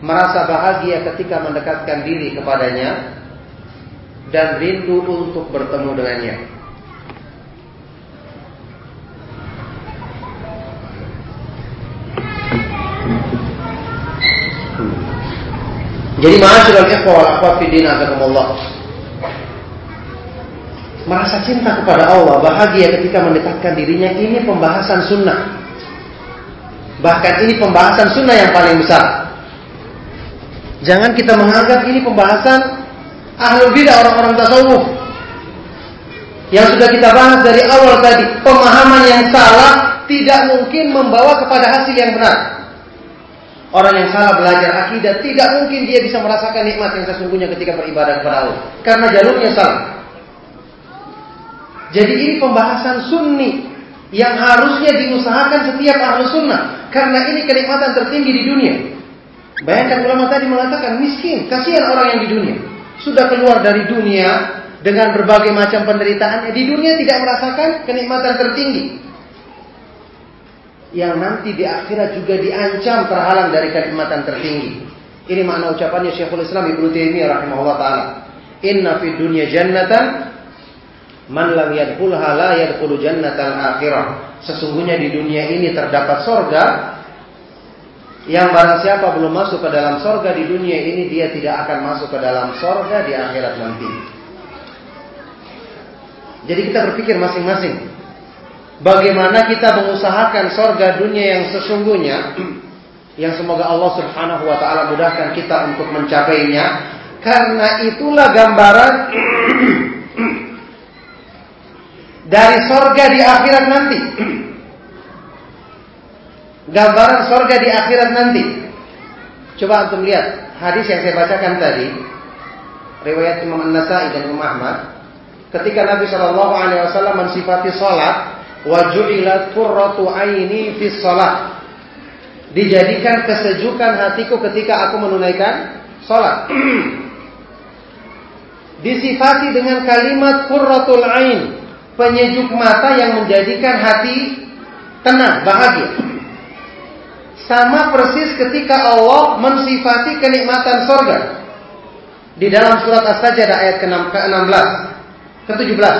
merasa bahagia ketika mendekatkan diri kepadanya dan rindu untuk bertemu dengannya. Jadi ma'asyiral ikhwah wal akhwat fi merasa cinta kepada Allah, bahagia ketika mendekatkan dirinya, ini pembahasan sunnah. Bahkan ini pembahasan sunnah yang paling besar. Jangan kita menganggap ini pembahasan ahlul bidah orang-orang tasawuf. Yang sudah kita bahas dari awal tadi, pemahaman yang salah tidak mungkin membawa kepada hasil yang benar. Orang yang salah belajar akidah tidak mungkin dia bisa merasakan nikmat yang sesungguhnya ketika beribadah kepada Allah. Karena jalurnya salah. Jadi ini pembahasan sunni yang harusnya diusahakan setiap ahlu sunnah. Karena ini kenikmatan tertinggi di dunia. Bayangkan ulama tadi mengatakan miskin, kasihan orang yang di dunia. Sudah keluar dari dunia dengan berbagai macam penderitaan, di dunia tidak merasakan kenikmatan tertinggi. Yang nanti di akhirat juga diancam terhalang dari kenikmatan tertinggi. Ini makna ucapannya Syekhul Islam Ibnu Taimiyah rahimahullah taala. Inna fid dunya jannatan Man lam yadkhulha la yadkhulu jannatal akhirah. Sesungguhnya di dunia ini terdapat sorga yang barang siapa belum masuk ke dalam sorga di dunia ini dia tidak akan masuk ke dalam sorga di akhirat nanti. Jadi kita berpikir masing-masing. Bagaimana kita mengusahakan sorga dunia yang sesungguhnya yang semoga Allah Subhanahu wa taala mudahkan kita untuk mencapainya karena itulah gambaran dari sorga di akhirat nanti. Gambaran sorga di akhirat nanti. Coba untuk lihat hadis yang saya bacakan tadi, riwayat Imam An-Nasai dan Imam Ahmad, ketika Nabi Shallallahu Alaihi Wasallam mensifati sholat, wajulat qurratu aini fi sholat. Dijadikan kesejukan hatiku ketika aku menunaikan sholat. Disifati dengan kalimat qurratul ain, penyejuk mata yang menjadikan hati tenang, bahagia. Sama persis ketika Allah mensifati kenikmatan sorga. Di dalam surat As-Sajdah ayat ke-16, ke-17.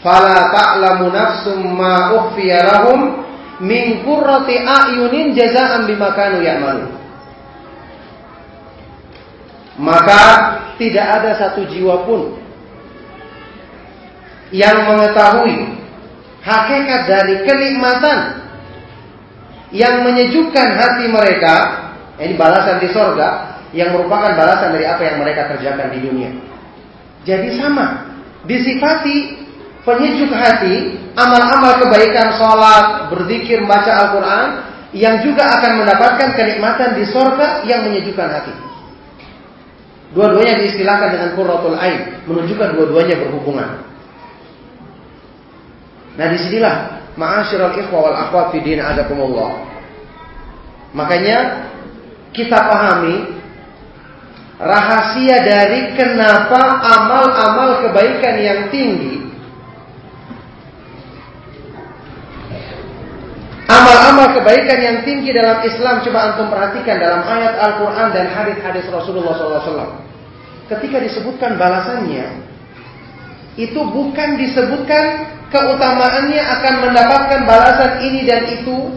Fala ta'lamu nafsum ma ukhfiya lahum min qurrati a'yunin jazaan bima kanu ya'malun. Maka tidak ada satu jiwa pun yang mengetahui hakikat dari kenikmatan yang menyejukkan hati mereka, ini balasan di sorga, yang merupakan balasan dari apa yang mereka kerjakan di dunia. Jadi sama, disifati penyejuk hati, amal-amal kebaikan, sholat, berzikir, baca Al-Quran, yang juga akan mendapatkan kenikmatan di sorga yang menyejukkan hati. Dua-duanya diistilahkan dengan qurratul ain, menunjukkan dua-duanya berhubungan. Nah di sinilah ma'asyiral ikhwa wal akhwat fi din azakumullah. Makanya kita pahami rahasia dari kenapa amal-amal kebaikan yang tinggi Amal-amal kebaikan yang tinggi dalam Islam coba antum perhatikan dalam ayat Al-Quran dan hadis-hadis Rasulullah SAW. Ketika disebutkan balasannya, itu bukan disebutkan keutamaannya akan mendapatkan balasan ini dan itu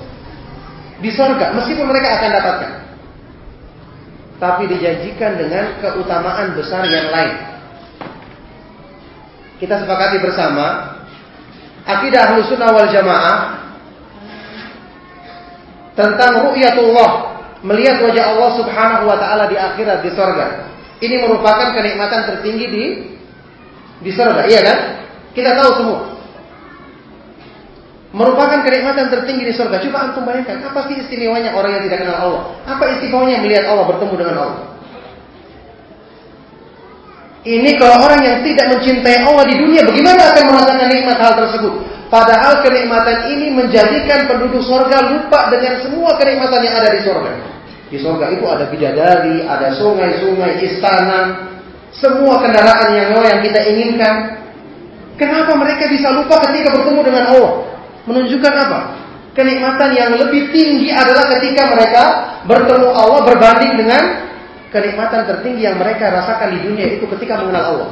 di sorga, meskipun mereka akan dapatkan. Tapi dijanjikan dengan keutamaan besar yang lain. Kita sepakati bersama, akidah ahlu sunnah wal jamaah tentang ru'yatullah, melihat wajah Allah Subhanahu wa taala di akhirat di sorga. Ini merupakan kenikmatan tertinggi di di sorga, iya kan? Kita tahu semua. Merupakan kenikmatan tertinggi di sorga. Coba antum bayangkan, apa sih istimewanya orang yang tidak kenal Allah? Apa istimewanya melihat Allah bertemu dengan Allah? Ini kalau orang yang tidak mencintai Allah di dunia, bagaimana akan merasakan nikmat hal tersebut? Padahal kenikmatan ini menjadikan penduduk sorga lupa dengan semua kenikmatan yang ada di sorga. Di sorga itu ada bidadari, ada sungai-sungai, istana, semua kendaraan yang mewah yang kita inginkan. Kenapa mereka bisa lupa ketika bertemu dengan Allah? Menunjukkan apa? Kenikmatan yang lebih tinggi adalah ketika mereka bertemu Allah berbanding dengan kenikmatan tertinggi yang mereka rasakan di dunia itu ketika mengenal Allah.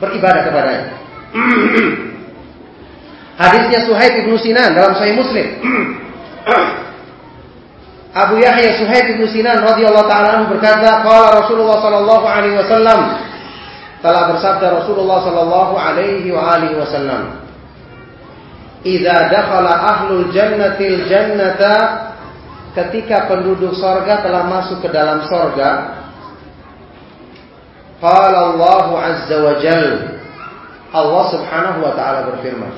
Beribadah kepadanya. Hadisnya Suhaib ibnu Sinan dalam Sahih Muslim. Abu Yahya Suhaib ibnu Sinan radhiyallahu taala berkata, "Qala Rasulullah sallallahu alaihi wasallam" telah bersabda Rasulullah sallallahu alaihi wa alihi wasallam, "Idza dakhala ahlul jannatil jannata" ketika penduduk sorga telah masuk ke dalam sorga, qala Allah azza wa jal. Allah subhanahu wa ta'ala berfirman,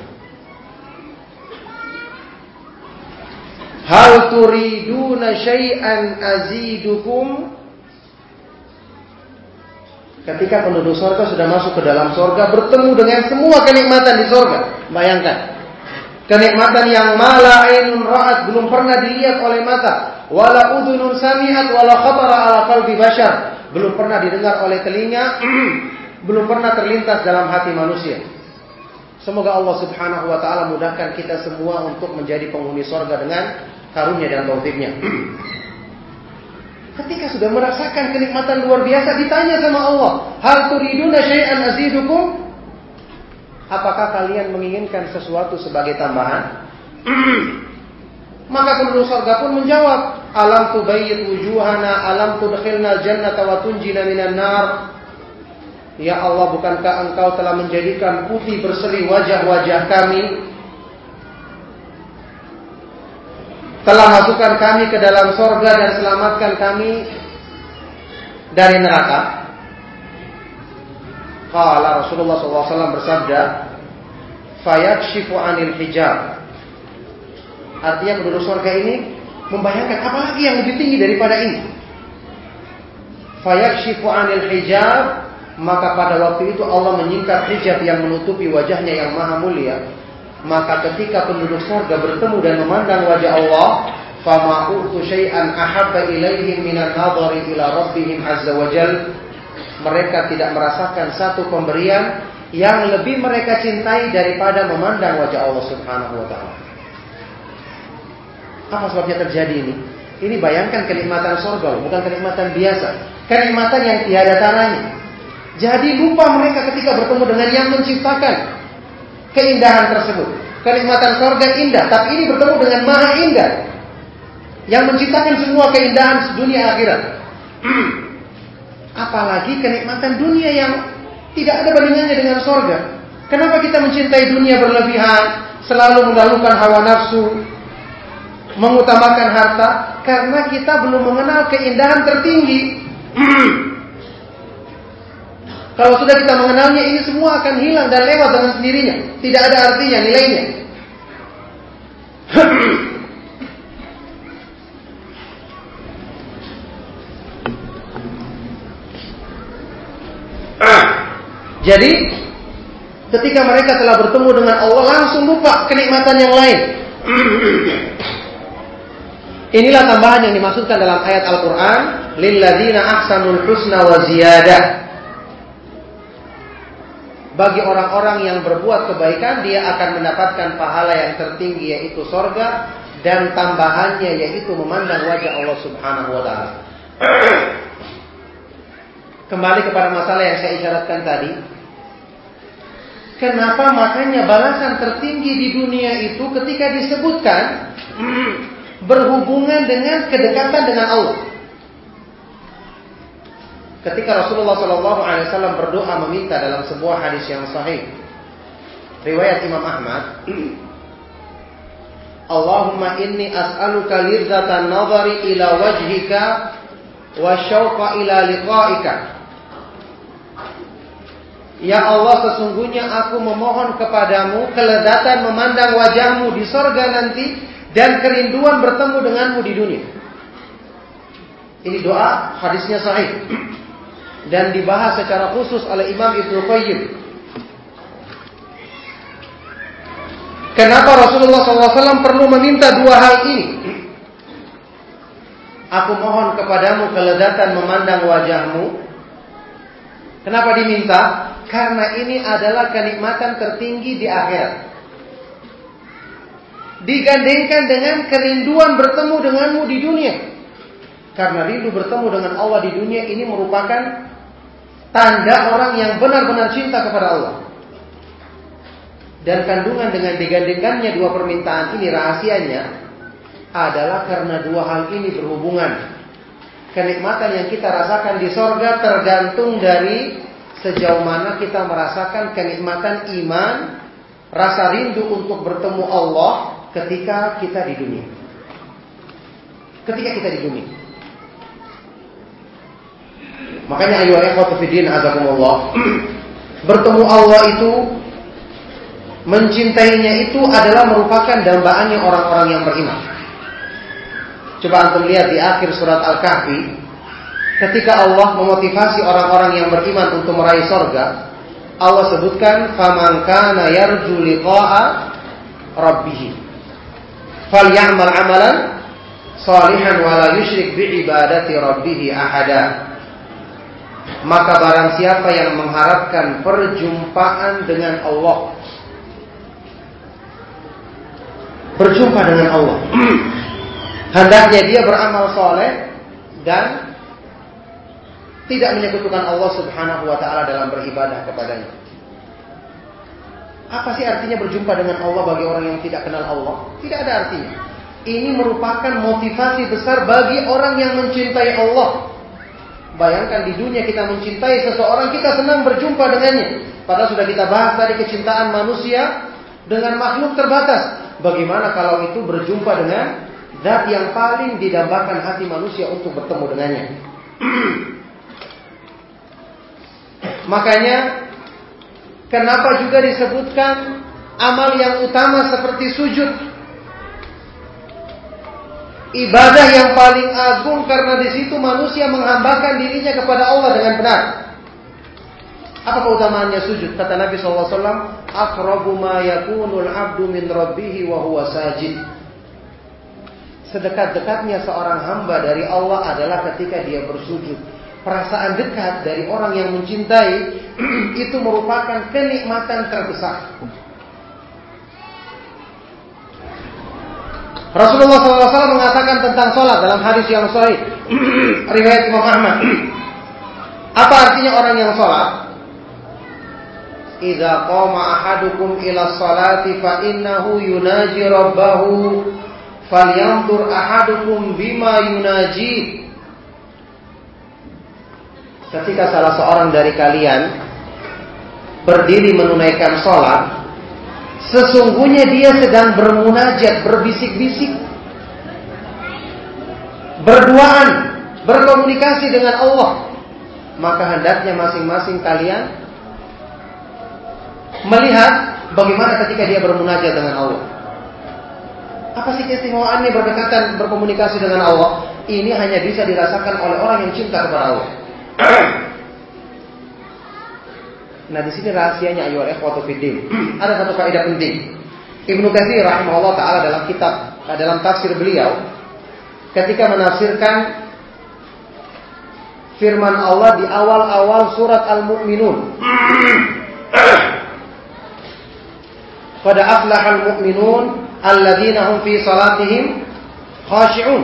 Hal turiduna syai'an azidukum? Ketika penduduk sorga sudah masuk ke dalam sorga Bertemu dengan semua kenikmatan di sorga. Bayangkan. Kenikmatan yang mala ainun ra'at Belum pernah dilihat oleh mata. Wala udunun sami'at Wala khatara ala qalbi bashar. Belum pernah didengar oleh telinga Belum pernah terlintas dalam hati manusia. Semoga Allah subhanahu wa ta'ala mudahkan kita semua Untuk menjadi penghuni sorga dengan karunia dan taufiknya. Ketika sudah merasakan kenikmatan luar biasa ditanya sama Allah, "Hal turiduna syai'an azidukum?" Apakah kalian menginginkan sesuatu sebagai tambahan? Maka penduduk surga pun menjawab, "Alam tubayyit wujuhana, alam tudkhilna jannata wa tunjina minan nar?" Ya Allah, bukankah Engkau telah menjadikan putih berseri wajah-wajah kami telah masukkan kami ke dalam sorga dan selamatkan kami dari neraka. Kala Rasulullah SAW bersabda, Fayakshifu anil hijab. Artinya penduduk sorga ini membayangkan apalagi yang lebih tinggi daripada ini. Fayakshifu anil hijab, maka pada waktu itu Allah menyingkap hijab yang menutupi wajahnya yang maha mulia maka ketika penduduk surga bertemu dan memandang wajah Allah, fama utu syai'an ahabba ilaihim minan nadhari ila rabbihim azza wajal. Mereka tidak merasakan satu pemberian yang lebih mereka cintai daripada memandang wajah Allah Subhanahu wa taala. Apa sebabnya terjadi ini? Ini bayangkan kenikmatan surga, bukan kenikmatan biasa. Kenikmatan yang tiada taranya. Jadi lupa mereka ketika bertemu dengan yang menciptakan keindahan tersebut. Kenikmatan surga indah, tapi ini bertemu dengan maha indah. Yang menciptakan semua keindahan dunia akhirat. Apalagi kenikmatan dunia yang tidak ada bandingannya dengan surga. Kenapa kita mencintai dunia berlebihan, selalu mendahulukan hawa nafsu, mengutamakan harta? Karena kita belum mengenal keindahan tertinggi. Kalau sudah kita mengenalnya ini semua akan hilang dan lewat dengan sendirinya. Tidak ada artinya nilainya. Jadi ketika mereka telah bertemu dengan Allah langsung lupa kenikmatan yang lain. Inilah tambahan yang dimaksudkan dalam ayat Al-Quran. Lilladina ahsanul husna wa ziyadah. Bagi orang-orang yang berbuat kebaikan, dia akan mendapatkan pahala yang tertinggi yaitu sorga dan tambahannya yaitu memandang wajah Allah Subhanahu wa taala. Kembali kepada masalah yang saya isyaratkan tadi. Kenapa makanya balasan tertinggi di dunia itu ketika disebutkan berhubungan dengan kedekatan dengan Allah. Ketika Rasulullah Shallallahu Alaihi Wasallam berdoa meminta dalam sebuah hadis yang sahih, riwayat Imam Ahmad, Allahumma inni as'aluka lirzatan nazari ila wajhika wa syauqa ila liqa'ika. Ya Allah sesungguhnya aku memohon kepadamu kelezatan memandang wajahmu di sorga nanti dan kerinduan bertemu denganmu di dunia. Ini doa hadisnya sahih dan dibahas secara khusus oleh Imam Ibnu Qayyim. Kenapa Rasulullah SAW perlu meminta dua hal ini? Aku mohon kepadamu kelezatan memandang wajahmu. Kenapa diminta? Karena ini adalah kenikmatan tertinggi di akhirat digandengkan dengan kerinduan bertemu denganmu di dunia. Karena rindu bertemu dengan Allah di dunia ini merupakan tanda orang yang benar-benar cinta kepada Allah. Dan kandungan dengan digandengkannya dua permintaan ini rahasianya adalah karena dua hal ini berhubungan. Kenikmatan yang kita rasakan di sorga tergantung dari sejauh mana kita merasakan kenikmatan iman, rasa rindu untuk bertemu Allah, ketika kita di dunia. Ketika kita di dunia. Makanya ayo ikhwatu fiddin azakumullah. Bertemu Allah itu mencintainya itu adalah merupakan dambaannya orang-orang yang beriman. Coba antum lihat di akhir surat Al-Kahfi ketika Allah memotivasi orang-orang yang beriman untuk meraih sorga, Allah sebutkan faman kana yarju liqa'a rabbih falyamal amalan salihan wala yusyrik bi ibadati rabbih. Maka barang siapa yang mengharapkan perjumpaan dengan Allah berjumpa dengan Allah hendaknya dia beramal soleh dan tidak menyekutukan Allah Subhanahu wa taala dalam beribadah kepadanya. Apa sih artinya berjumpa dengan Allah bagi orang yang tidak kenal Allah? Tidak ada artinya. Ini merupakan motivasi besar bagi orang yang mencintai Allah. Bayangkan di dunia kita mencintai seseorang, kita senang berjumpa dengannya. Padahal sudah kita bahas tadi kecintaan manusia dengan makhluk terbatas. Bagaimana kalau itu berjumpa dengan zat yang paling didambakan hati manusia untuk bertemu dengannya? Makanya Kenapa juga disebutkan amal yang utama seperti sujud? Ibadah yang paling agung karena di situ manusia menghambakan dirinya kepada Allah dengan benar. Apa keutamaannya sujud? Kata Nabi SAW, Akrabu ma yakunul abdu min rabbihi wa huwa sajid. Sedekat-dekatnya seorang hamba dari Allah adalah ketika dia bersujud perasaan dekat dari orang yang mencintai itu merupakan kenikmatan terbesar. Rasulullah SAW mengatakan tentang sholat dalam hadis yang sahih riwayat Imam Ahmad. Apa artinya orang yang sholat? Idza qama ahadukum ila sholati fa innahu yunaji rabbahu falyanzur ahadukum bima yunaji ketika salah seorang dari kalian berdiri menunaikan sholat, sesungguhnya dia sedang bermunajat, berbisik-bisik, berduaan, berkomunikasi dengan Allah. Maka hendaknya masing-masing kalian melihat bagaimana ketika dia bermunajat dengan Allah. Apa sih keistimewaannya berdekatan berkomunikasi dengan Allah? Ini hanya bisa dirasakan oleh orang yang cinta kepada Allah. Nah di sini rahasianya ayo ikhwatu fiddin. Ada satu kaidah penting. Ibnu Katsir rahimahullah taala dalam kitab dalam tafsir beliau ketika menafsirkan firman Allah di awal-awal surat Al-Mu'minun. Pada aflahal mu'minun alladzina hum fi salatihim khashi'un.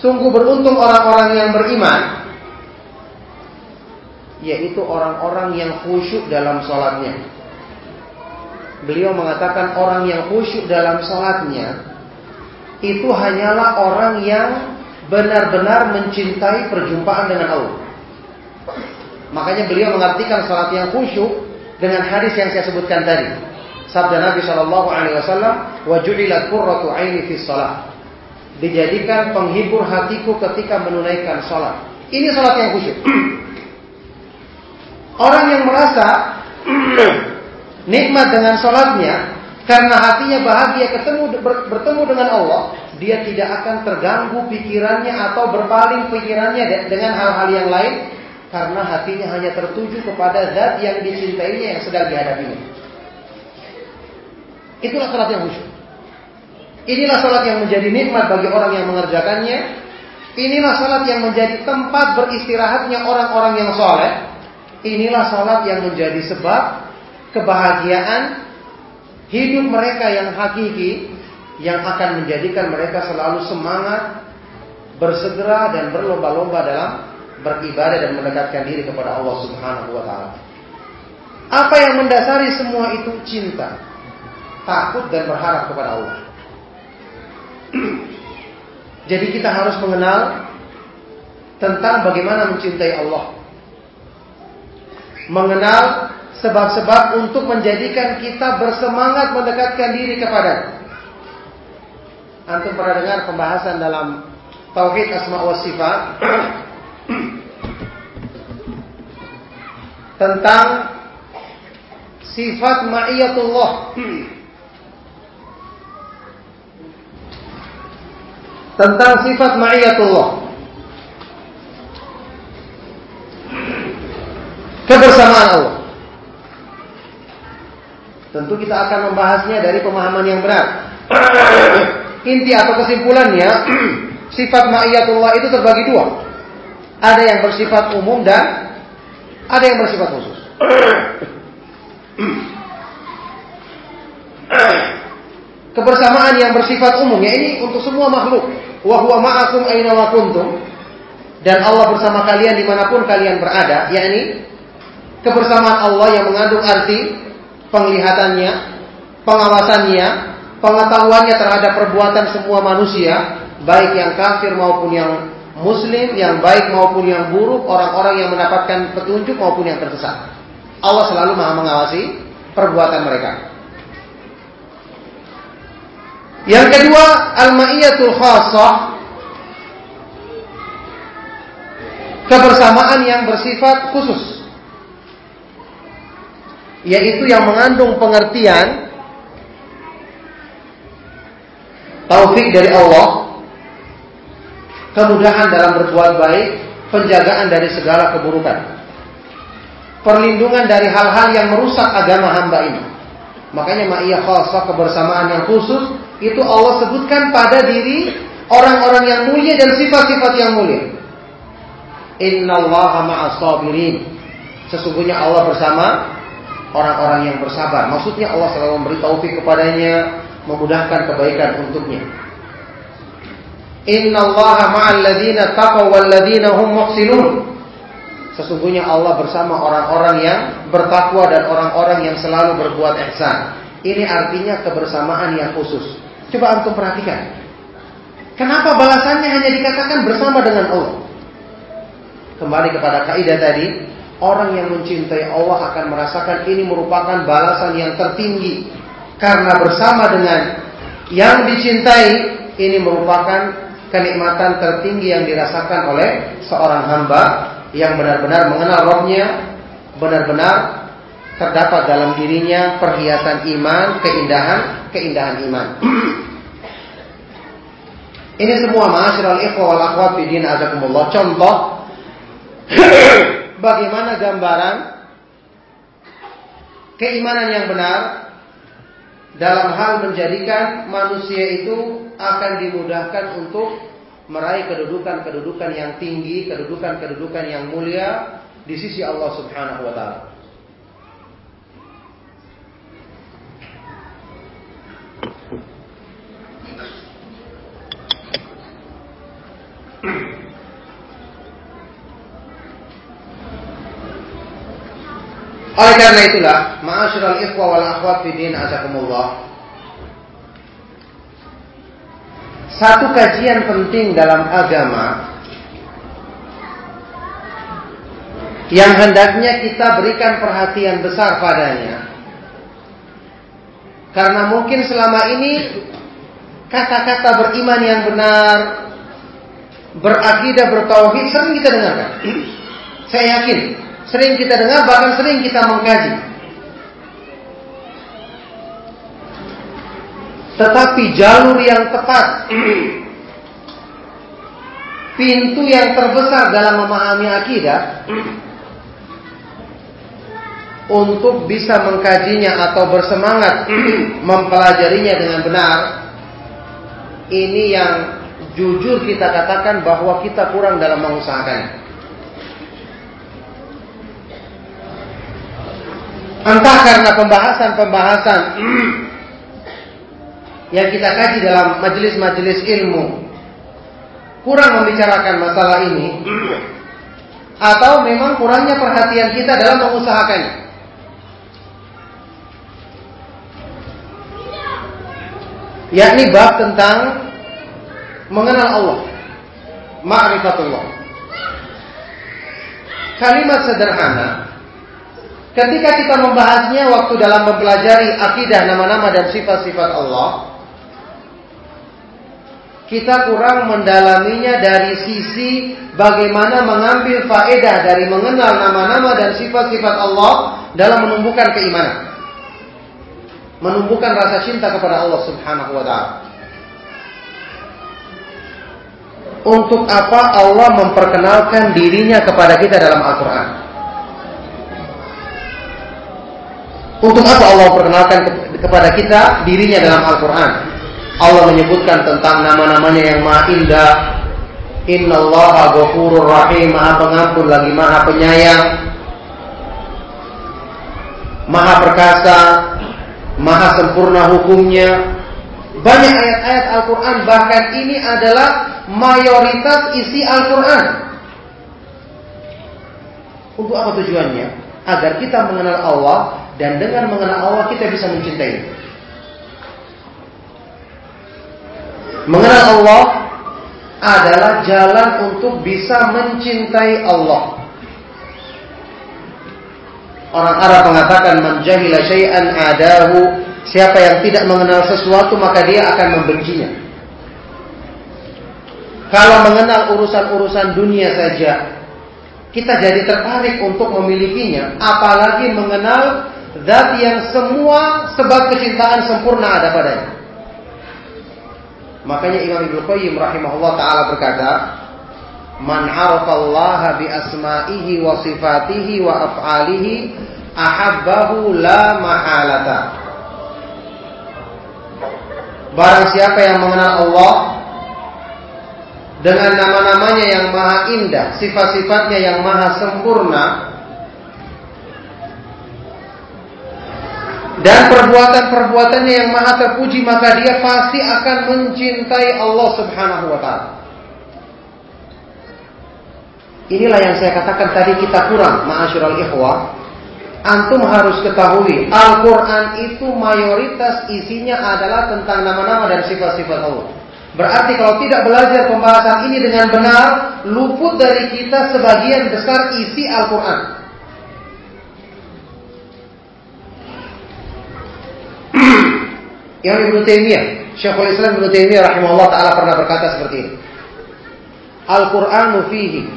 Sungguh beruntung orang-orang yang beriman yaitu orang-orang yang khusyuk dalam sholatnya. Beliau mengatakan orang yang khusyuk dalam sholatnya itu hanyalah orang yang benar-benar mencintai perjumpaan dengan Allah. Makanya beliau mengartikan sholat yang khusyuk dengan hadis yang saya sebutkan tadi. Sabda Nabi Shallallahu Alaihi Wasallam, "Wajulilat qurratu aini fi sholat." Dijadikan penghibur hatiku ketika menunaikan sholat. Ini sholat yang khusyuk. Orang yang merasa nikmat dengan sholatnya karena hatinya bahagia ketemu bertemu dengan Allah, dia tidak akan terganggu pikirannya atau berpaling pikirannya dengan hal-hal yang lain karena hatinya hanya tertuju kepada zat yang dicintainya yang sedang dihadapinya. Itulah sholat yang khusyuk. Inilah sholat yang menjadi nikmat bagi orang yang mengerjakannya. Inilah sholat yang menjadi tempat beristirahatnya orang-orang yang soleh Inilah salat yang menjadi sebab kebahagiaan hidup mereka yang hakiki yang akan menjadikan mereka selalu semangat bersegera dan berlomba-lomba dalam beribadah dan mendekatkan diri kepada Allah Subhanahu wa taala. Apa yang mendasari semua itu cinta, takut dan berharap kepada Allah. Jadi kita harus mengenal tentang bagaimana mencintai Allah mengenal sebab-sebab untuk menjadikan kita bersemangat mendekatkan diri kepada Antum pernah dengar pembahasan dalam Tauhid Asma wa Sifat? Tentang sifat ma'iyatullah. Tentang sifat ma'iyatullah kebersamaan Allah. Tentu kita akan membahasnya dari pemahaman yang benar. Inti atau kesimpulannya, sifat ma'iyatullah itu terbagi dua. Ada yang bersifat umum dan ada yang bersifat khusus. Kebersamaan yang bersifat umum ya ini untuk semua makhluk. Wa huwa ma'akum aina kuntum. Dan Allah bersama kalian di mana pun kalian berada, yakni kebersamaan Allah yang mengandung arti penglihatannya, pengawasannya, pengetahuannya terhadap perbuatan semua manusia, baik yang kafir maupun yang muslim, yang baik maupun yang buruk, orang-orang yang mendapatkan petunjuk maupun yang tersesat. Allah selalu maha mengawasi perbuatan mereka. Yang kedua, al-ma'iyatul khassah kebersamaan yang bersifat khusus yaitu yang mengandung pengertian taufik dari Allah, kemudahan dalam berbuat baik, penjagaan dari segala keburukan, perlindungan dari hal-hal yang merusak agama hamba ini. Makanya ma'iyah khasah kebersamaan yang khusus itu Allah sebutkan pada diri orang-orang yang mulia dan sifat-sifat yang mulia. Innallaha ma'as sabirin. Sesungguhnya Allah bersama orang-orang yang bersabar. Maksudnya Allah selalu memberi taufik kepadanya, memudahkan kebaikan untuknya. Inna ma'al ladina taqaw wal ladina hum muhsinun. Sesungguhnya Allah bersama orang-orang yang bertakwa dan orang-orang yang selalu berbuat ihsan. Ini artinya kebersamaan yang khusus. Coba antum perhatikan. Kenapa balasannya hanya dikatakan bersama dengan Allah? Kembali kepada kaidah tadi, Orang yang mencintai Allah akan merasakan ini merupakan balasan yang tertinggi. Karena bersama dengan yang dicintai, ini merupakan kenikmatan tertinggi yang dirasakan oleh seorang hamba yang benar-benar mengenal rohnya, benar-benar terdapat dalam dirinya perhiasan iman, keindahan, keindahan iman. Ini semua ma'asyiral ikhwah wal akhwat fi din azakumullah. Contoh bagaimana gambaran keimanan yang benar dalam hal menjadikan manusia itu akan dimudahkan untuk meraih kedudukan-kedudukan yang tinggi, kedudukan-kedudukan yang mulia di sisi Allah Subhanahu wa taala. Oleh karena itulah, ma'asyiral ikhwa wal akhwat fi din azakumullah. Satu kajian penting dalam agama yang hendaknya kita berikan perhatian besar padanya. Karena mungkin selama ini kata-kata beriman yang benar, berakidah, bertauhid sering kita dengarkan. Saya yakin Sering kita dengar, bahkan sering kita mengkaji. Tetapi jalur yang tepat, pintu yang terbesar dalam memahami akidah, untuk bisa mengkajinya atau bersemangat mempelajarinya dengan benar, ini yang jujur kita katakan bahwa kita kurang dalam mengusahakannya. Entah karena pembahasan-pembahasan yang kita kaji dalam majelis-majelis ilmu kurang membicarakan masalah ini atau memang kurangnya perhatian kita dalam mengusahakannya. Yakni bab tentang mengenal Allah, ma'rifatullah. Kalimat sederhana Ketika kita membahasnya waktu dalam mempelajari akidah nama-nama dan sifat-sifat Allah, kita kurang mendalaminya dari sisi bagaimana mengambil faedah dari mengenal nama-nama dan sifat-sifat Allah dalam menumbuhkan keimanan. Menumbuhkan rasa cinta kepada Allah Subhanahu wa taala. Untuk apa Allah memperkenalkan dirinya kepada kita dalam Al-Qur'an? Untuk apa Allah perkenalkan kepada kita dirinya dalam Al-Quran? Allah menyebutkan tentang nama-namanya yang maha indah. Inna Allah ghafurur rahim, maha pengampun lagi maha penyayang. Maha perkasa, maha sempurna hukumnya. Banyak ayat-ayat Al-Quran, bahkan ini adalah mayoritas isi Al-Quran. Untuk apa tujuannya? Agar kita mengenal Allah dan dengan mengenal Allah kita bisa mencintai. Mengenal Allah adalah jalan untuk bisa mencintai Allah. Orang Arab mengatakan man jahila syai'an adahu, siapa yang tidak mengenal sesuatu maka dia akan membencinya. Kalau mengenal urusan-urusan dunia saja, kita jadi tertarik untuk memilikinya, apalagi mengenal Zat yang semua sebab kecintaan sempurna ada padanya. Makanya Imam Ibnu Qayyim rahimahullah taala berkata, "Man 'arafallaha bi asma'ihi wa sifatihi wa af'alihi ahabbahu la mahalata." Barang siapa yang mengenal Allah dengan nama-namanya yang maha indah, sifat-sifatnya yang maha sempurna, dan perbuatan-perbuatannya yang maha terpuji maka dia pasti akan mencintai Allah Subhanahu wa taala. Inilah yang saya katakan tadi kita kurang, ma'asyiral ikhwah. Antum harus ketahui, Al-Quran itu mayoritas isinya adalah tentang nama-nama dan sifat-sifat Allah. Berarti kalau tidak belajar pembahasan ini dengan benar, luput dari kita sebagian besar isi Al-Quran. Imam Ibn Taimiyah, Syekhul Islam Ibn Taimiyah rahimahullah taala pernah berkata seperti ini. Al-Qur'anu fihi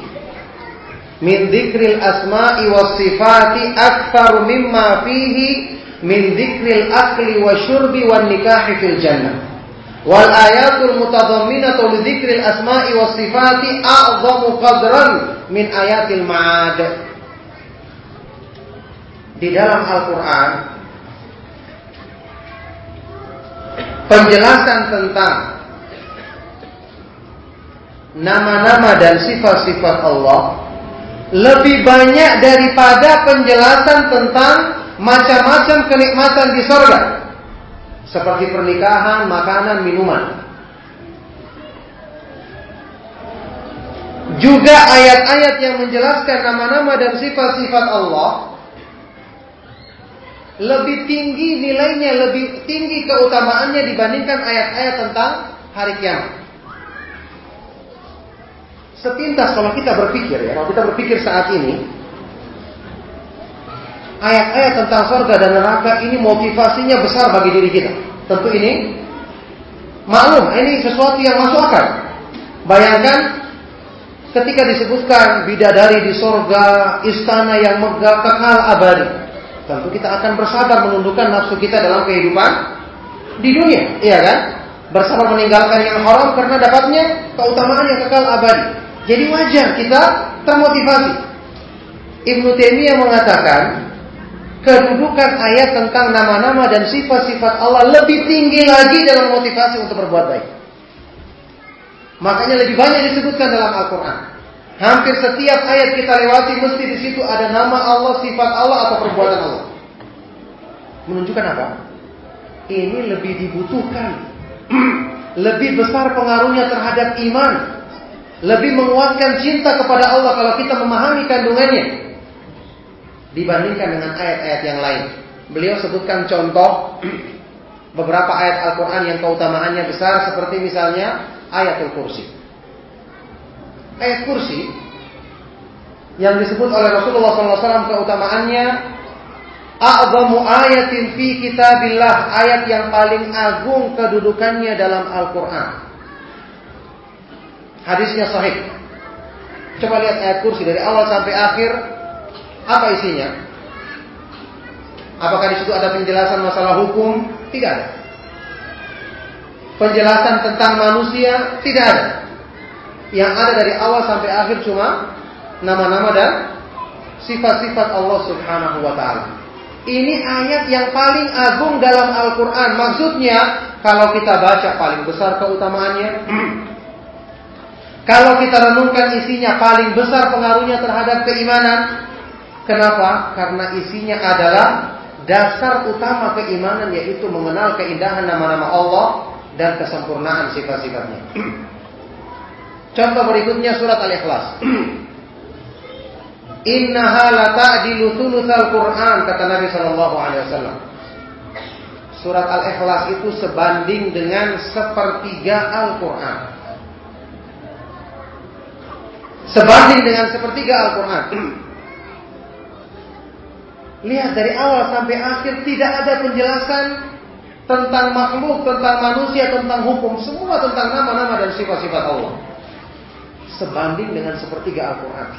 min dzikril asma'i was sifati aktsaru mimma fihi min dzikril akli wa syurbi wan nikahi fil jannah. Wal ayatul mutadhamminatu li dzikril asma'i was sifati a'zamu qadran min ayatil ma'ad. Di dalam Al-Qur'an penjelasan tentang nama-nama dan sifat-sifat Allah lebih banyak daripada penjelasan tentang macam-macam kenikmatan di Surga. Seperti pernikahan, makanan, minuman. Juga ayat-ayat yang menjelaskan nama-nama dan sifat-sifat Allah lebih tinggi nilainya, lebih tinggi keutamaannya dibandingkan ayat-ayat tentang hari kiamat. Sepintas kalau kita berpikir ya, kalau kita berpikir saat ini, ayat-ayat tentang surga dan neraka ini motivasinya besar bagi diri kita. Tentu ini maklum, ini sesuatu yang masuk akal. Bayangkan ketika disebutkan bidadari di surga, istana yang megah kekal abadi. Tentu kita akan bersabar menundukkan nafsu kita dalam kehidupan di dunia, iya kan? Bersabar meninggalkan yang haram karena dapatnya keutamaan yang kekal abadi. Jadi wajar kita termotivasi. Ibnu Taimiyah mengatakan kedudukan ayat tentang nama-nama dan sifat-sifat Allah lebih tinggi lagi dalam motivasi untuk berbuat baik. Makanya lebih banyak disebutkan dalam Al-Quran. Hampir setiap ayat kita lewati mesti di situ ada nama Allah, sifat Allah atau perbuatan Allah. Menunjukkan apa? Ini lebih dibutuhkan. lebih besar pengaruhnya terhadap iman lebih menguatkan cinta kepada Allah kalau kita memahami kandungannya dibandingkan dengan ayat-ayat yang lain. Beliau sebutkan contoh beberapa ayat Al-Quran yang keutamaannya besar seperti misalnya ayatul kursi. Ayat kursi yang disebut oleh Rasulullah SAW keutamaannya A'zamu ayatin fi kitabillah Ayat yang paling agung kedudukannya dalam Al-Quran Hadisnya sahih. Coba lihat ayat kursi dari awal sampai akhir. Apa isinya? Apakah di situ ada penjelasan masalah hukum? Tidak ada. Penjelasan tentang manusia? Tidak ada. Yang ada dari awal sampai akhir cuma nama-nama dan sifat-sifat Allah Subhanahu wa taala. Ini ayat yang paling agung dalam Al-Quran. Maksudnya, kalau kita baca paling besar keutamaannya, Kalau kita renungkan isinya paling besar pengaruhnya terhadap keimanan. Kenapa? Karena isinya adalah dasar utama keimanan yaitu mengenal keindahan nama-nama Allah dan kesempurnaan sifat-sifatnya. Contoh berikutnya surat Al-Ikhlas. Innaha la ta'dilu thulutsal Qur'an kata Nabi sallallahu alaihi wasallam. Surat Al-Ikhlas itu sebanding dengan sepertiga Al-Qur'an sebanding dengan sepertiga Al-Quran. Lihat dari awal sampai akhir tidak ada penjelasan tentang makhluk, tentang manusia, tentang hukum, semua tentang nama-nama dan sifat-sifat Allah. Sebanding dengan sepertiga Al-Quran.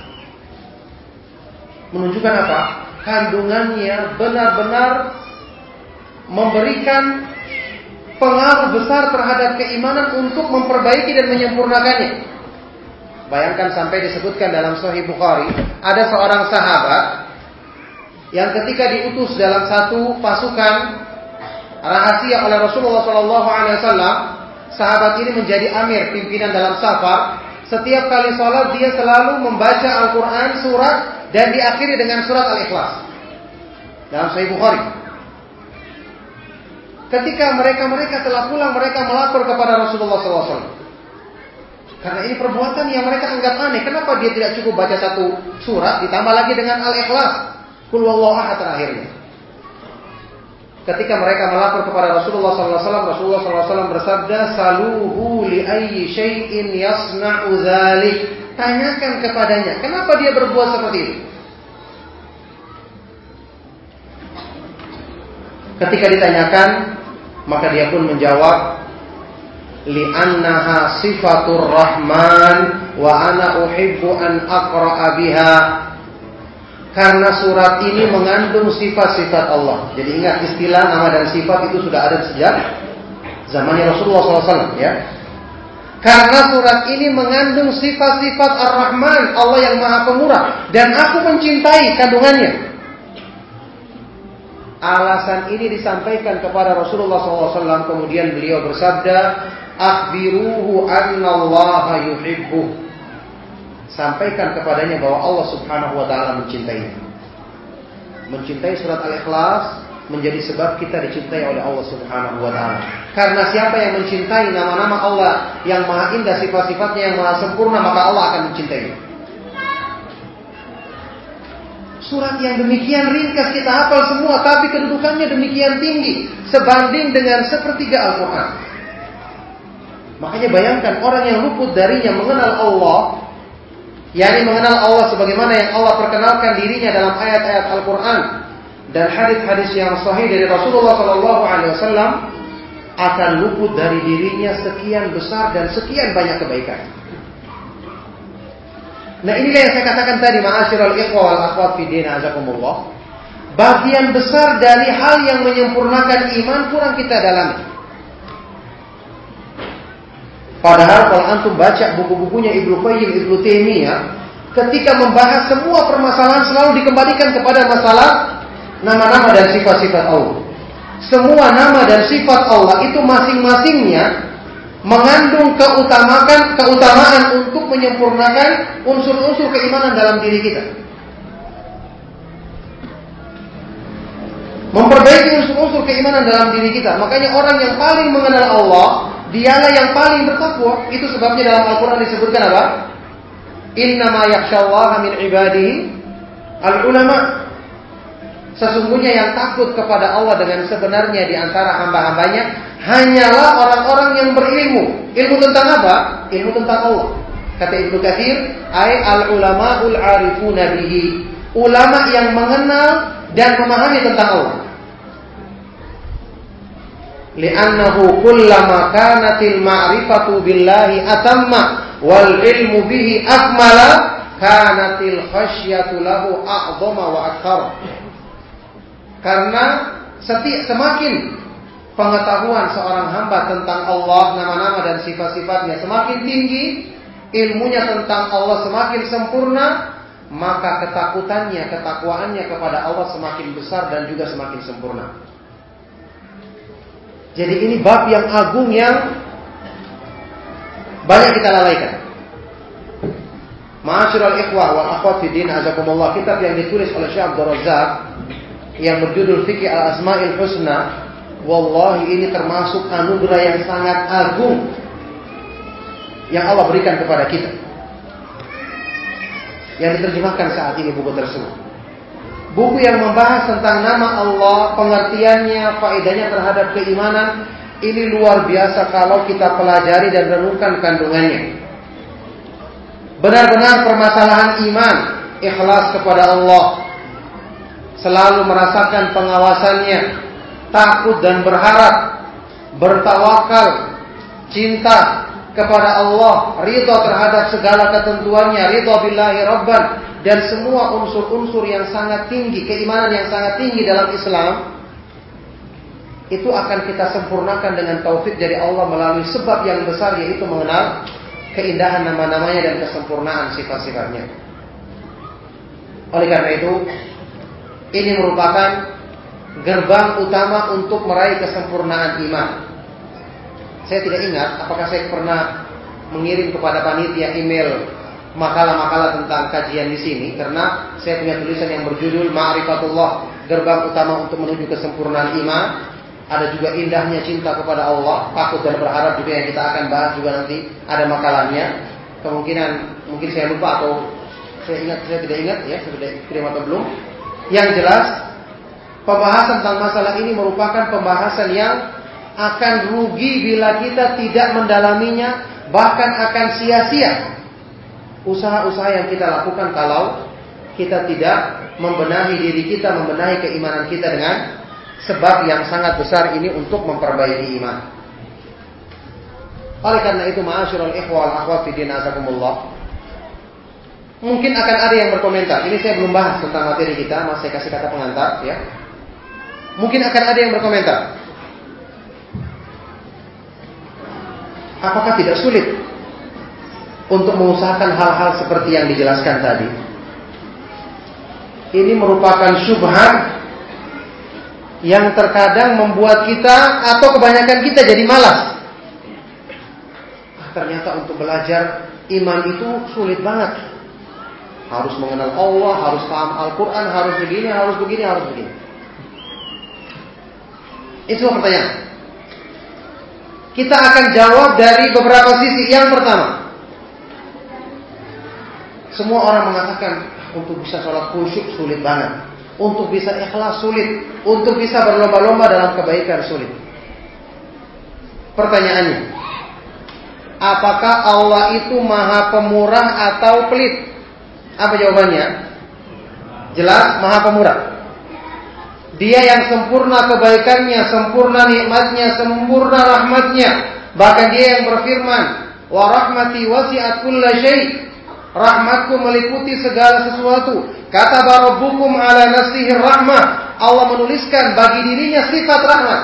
Menunjukkan apa? Kandungannya benar-benar memberikan pengaruh besar terhadap keimanan untuk memperbaiki dan menyempurnakannya. Bayangkan sampai disebutkan dalam Sahih Bukhari, ada seorang sahabat yang ketika diutus dalam satu pasukan rahasia oleh Rasulullah SAW, sahabat ini menjadi amir pimpinan dalam safar. Setiap kali sholat dia selalu membaca Al-Quran surat dan diakhiri dengan surat Al-Ikhlas. Dalam Sahih Bukhari. Ketika mereka-mereka telah pulang, mereka melapor kepada Rasulullah SAW. Karena ini perbuatan yang mereka anggap aneh. Kenapa dia tidak cukup baca satu surat ditambah lagi dengan al-ikhlas? Kul ahad terakhirnya. Ketika mereka melapor kepada Rasulullah SAW, Rasulullah SAW bersabda, "Saluhu li ayyi syai'in yasna'u dzalik." Tanyakan kepadanya, kenapa dia berbuat seperti itu? Ketika ditanyakan, maka dia pun menjawab, li'annaha sifatur rahman wa ana uhibbu an aqra'a biha karena surat ini mengandung sifat-sifat Allah. Jadi ingat istilah nama dan sifat itu sudah ada sejak zamannya Rasulullah SAW ya. Karena surat ini mengandung sifat-sifat Ar-Rahman, Allah yang Maha Pemurah, dan aku mencintai kandungannya. alasan ini disampaikan kepada Rasulullah SAW kemudian beliau bersabda akhbiruhu annallaha yuhibbu sampaikan kepadanya bahwa Allah Subhanahu wa taala mencintainya mencintai surat Al-Ikhlas menjadi sebab kita dicintai oleh Allah Subhanahu wa taala. Karena siapa yang mencintai nama-nama Allah yang maha indah, sifat-sifatnya yang maha sempurna, maka Allah akan mencintai. Surat yang demikian ringkas kita hafal semua, tapi kedudukannya demikian tinggi sebanding dengan sepertiga Al-Qur'an. Makanya bayangkan orang yang luput darinya mengenal Allah, yakni mengenal Allah sebagaimana yang Allah perkenalkan dirinya dalam ayat-ayat Al-Qur'an, dan hadis-hadis yang sahih dari Rasulullah Shallallahu Alaihi Wasallam akan luput dari dirinya sekian besar dan sekian banyak kebaikan. Nah inilah yang saya katakan tadi ma'asyiral ikhwa wal akhwat fi din azakumullah. Bagian besar dari hal yang menyempurnakan iman kurang kita dalami. Padahal kalau antum baca buku-bukunya Ibnu Qayyim, Ibnu Taimiyah, ketika membahas semua permasalahan selalu dikembalikan kepada masalah nama-nama dan sifat-sifat Allah. Semua nama dan sifat Allah itu masing-masingnya mengandung keutamaan keutamaan untuk menyempurnakan unsur-unsur keimanan dalam diri kita. Memperbaiki unsur-unsur keimanan dalam diri kita. Makanya orang yang paling mengenal Allah, dialah yang paling bertakwa. Itu sebabnya dalam Al-Quran disebutkan apa? Inna ma yakshallaha min ibadihi al-ulama. Sesungguhnya yang takut kepada Allah dengan sebenarnya di antara hamba-hambanya hanyalah orang-orang yang berilmu. Ilmu tentang apa? Ilmu tentang Allah. Kata Ibnu Katsir, ai al ulamaul arifuna bihi. Ulama yang mengenal dan memahami tentang Allah. Li'annahu kullama kanatil ma'rifatu billahi atamma wal ilmu bihi akmala kanatil khasyatu lahu a'zama wa akthar. Karena setiap semakin pengetahuan seorang hamba tentang Allah, nama-nama dan sifat-sifatnya semakin tinggi, ilmunya tentang Allah semakin sempurna, maka ketakutannya, ketakwaannya kepada Allah semakin besar dan juga semakin sempurna. Jadi ini bab yang agung yang banyak kita lalaikan. Ma'asyiral ikhwah wal akhwat fi din azakumullah kitab yang ditulis oleh Syekh Abdul Razak yang berjudul Fikih Al-Asma'il Husna, wallahi ini termasuk anugerah yang sangat agung yang Allah berikan kepada kita. Yang diterjemahkan saat ini buku tersebut. Buku yang membahas tentang nama Allah, pengertiannya, faedahnya terhadap keimanan, ini luar biasa kalau kita pelajari dan renungkan kandungannya. Benar-benar permasalahan iman, ikhlas kepada Allah, selalu merasakan pengawasannya, takut dan berharap, bertawakal, cinta kepada Allah, ridha terhadap segala ketentuannya, ridha billahi rabban dan semua unsur-unsur yang sangat tinggi, keimanan yang sangat tinggi dalam Islam itu akan kita sempurnakan dengan taufik dari Allah melalui sebab yang besar yaitu mengenal keindahan nama-namanya dan kesempurnaan sifat-sifatnya. Oleh karena itu, ini merupakan gerbang utama untuk meraih kesempurnaan iman. Saya tidak ingat apakah saya pernah mengirim kepada panitia email makalah-makalah tentang kajian di sini karena saya punya tulisan yang berjudul Ma'rifatullah, gerbang utama untuk menuju kesempurnaan iman. Ada juga indahnya cinta kepada Allah, takut dan berharap juga yang kita akan bahas juga nanti ada makalahnya. Kemungkinan mungkin saya lupa atau saya ingat saya tidak ingat ya, sudah kirim atau belum. Yang jelas, pembahasan tentang masalah ini merupakan pembahasan yang akan rugi bila kita tidak mendalaminya, bahkan akan sia-sia usaha-usaha yang kita lakukan kalau kita tidak membenahi diri kita, membenahi keimanan kita dengan sebab yang sangat besar ini untuk memperbaiki iman. Oleh karena itu, ma'asyiral ikhwal akhwat fi din azakumullah. Mungkin akan ada yang berkomentar. Ini saya belum bahas tentang materi kita, saya kasih kata pengantar ya. Mungkin akan ada yang berkomentar. Apakah tidak sulit untuk mengusahakan hal-hal seperti yang dijelaskan tadi? Ini merupakan syubhat yang terkadang membuat kita atau kebanyakan kita jadi malas. Ah, ternyata untuk belajar iman itu sulit banget. Harus mengenal Allah, harus paham Al-Quran, harus begini, harus begini, harus begini. Itu pertanyaan. Kita akan jawab dari beberapa sisi. Yang pertama, semua orang mengatakan untuk bisa sholat khusyuk sulit banget. Untuk bisa ikhlas sulit. Untuk bisa berlomba-lomba dalam kebaikan sulit. Pertanyaannya, apakah Allah itu maha pemurah atau pelit? Apa jawabannya? Jelas maha pemurah. Dia yang sempurna kebaikannya, sempurna nikmatnya, sempurna rahmatnya. Bahkan dia yang berfirman, "Wa rahmati wasi'at kulla syai'." Rahmatku meliputi segala sesuatu. Kata rabbukum ala nafsihi rahmah. Allah menuliskan bagi dirinya sifat rahmat.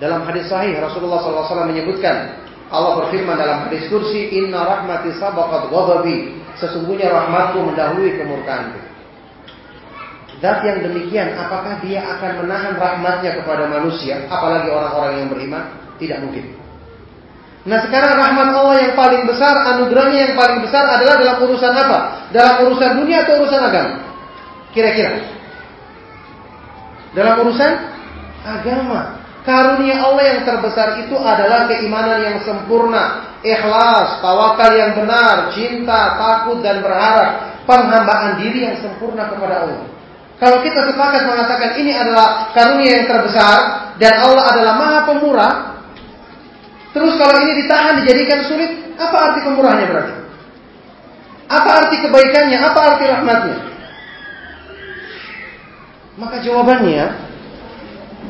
Dalam hadis sahih Rasulullah SAW menyebutkan Allah berfirman dalam hadis kursi Inna rahmati sabaqat ghadabi Sesungguhnya rahmatku mendahului kemurkaanku Zat yang demikian apakah dia akan menahan rahmatnya kepada manusia Apalagi orang-orang yang beriman Tidak mungkin Nah sekarang rahmat Allah yang paling besar, anugerahnya yang paling besar adalah dalam urusan apa? Dalam urusan dunia atau urusan agama? Kira-kira. Dalam urusan agama. Karunia Allah yang terbesar itu adalah keimanan yang sempurna, ikhlas, tawakal yang benar, cinta, takut dan berharap, penghambaan diri yang sempurna kepada Allah. Kalau kita sepakat mengatakan ini adalah karunia yang terbesar dan Allah adalah Maha Pemurah, Terus kalau ini ditahan dijadikan sulit, apa arti pemurahnya berarti? Apa arti kebaikannya? Apa arti rahmatnya? Maka jawabannya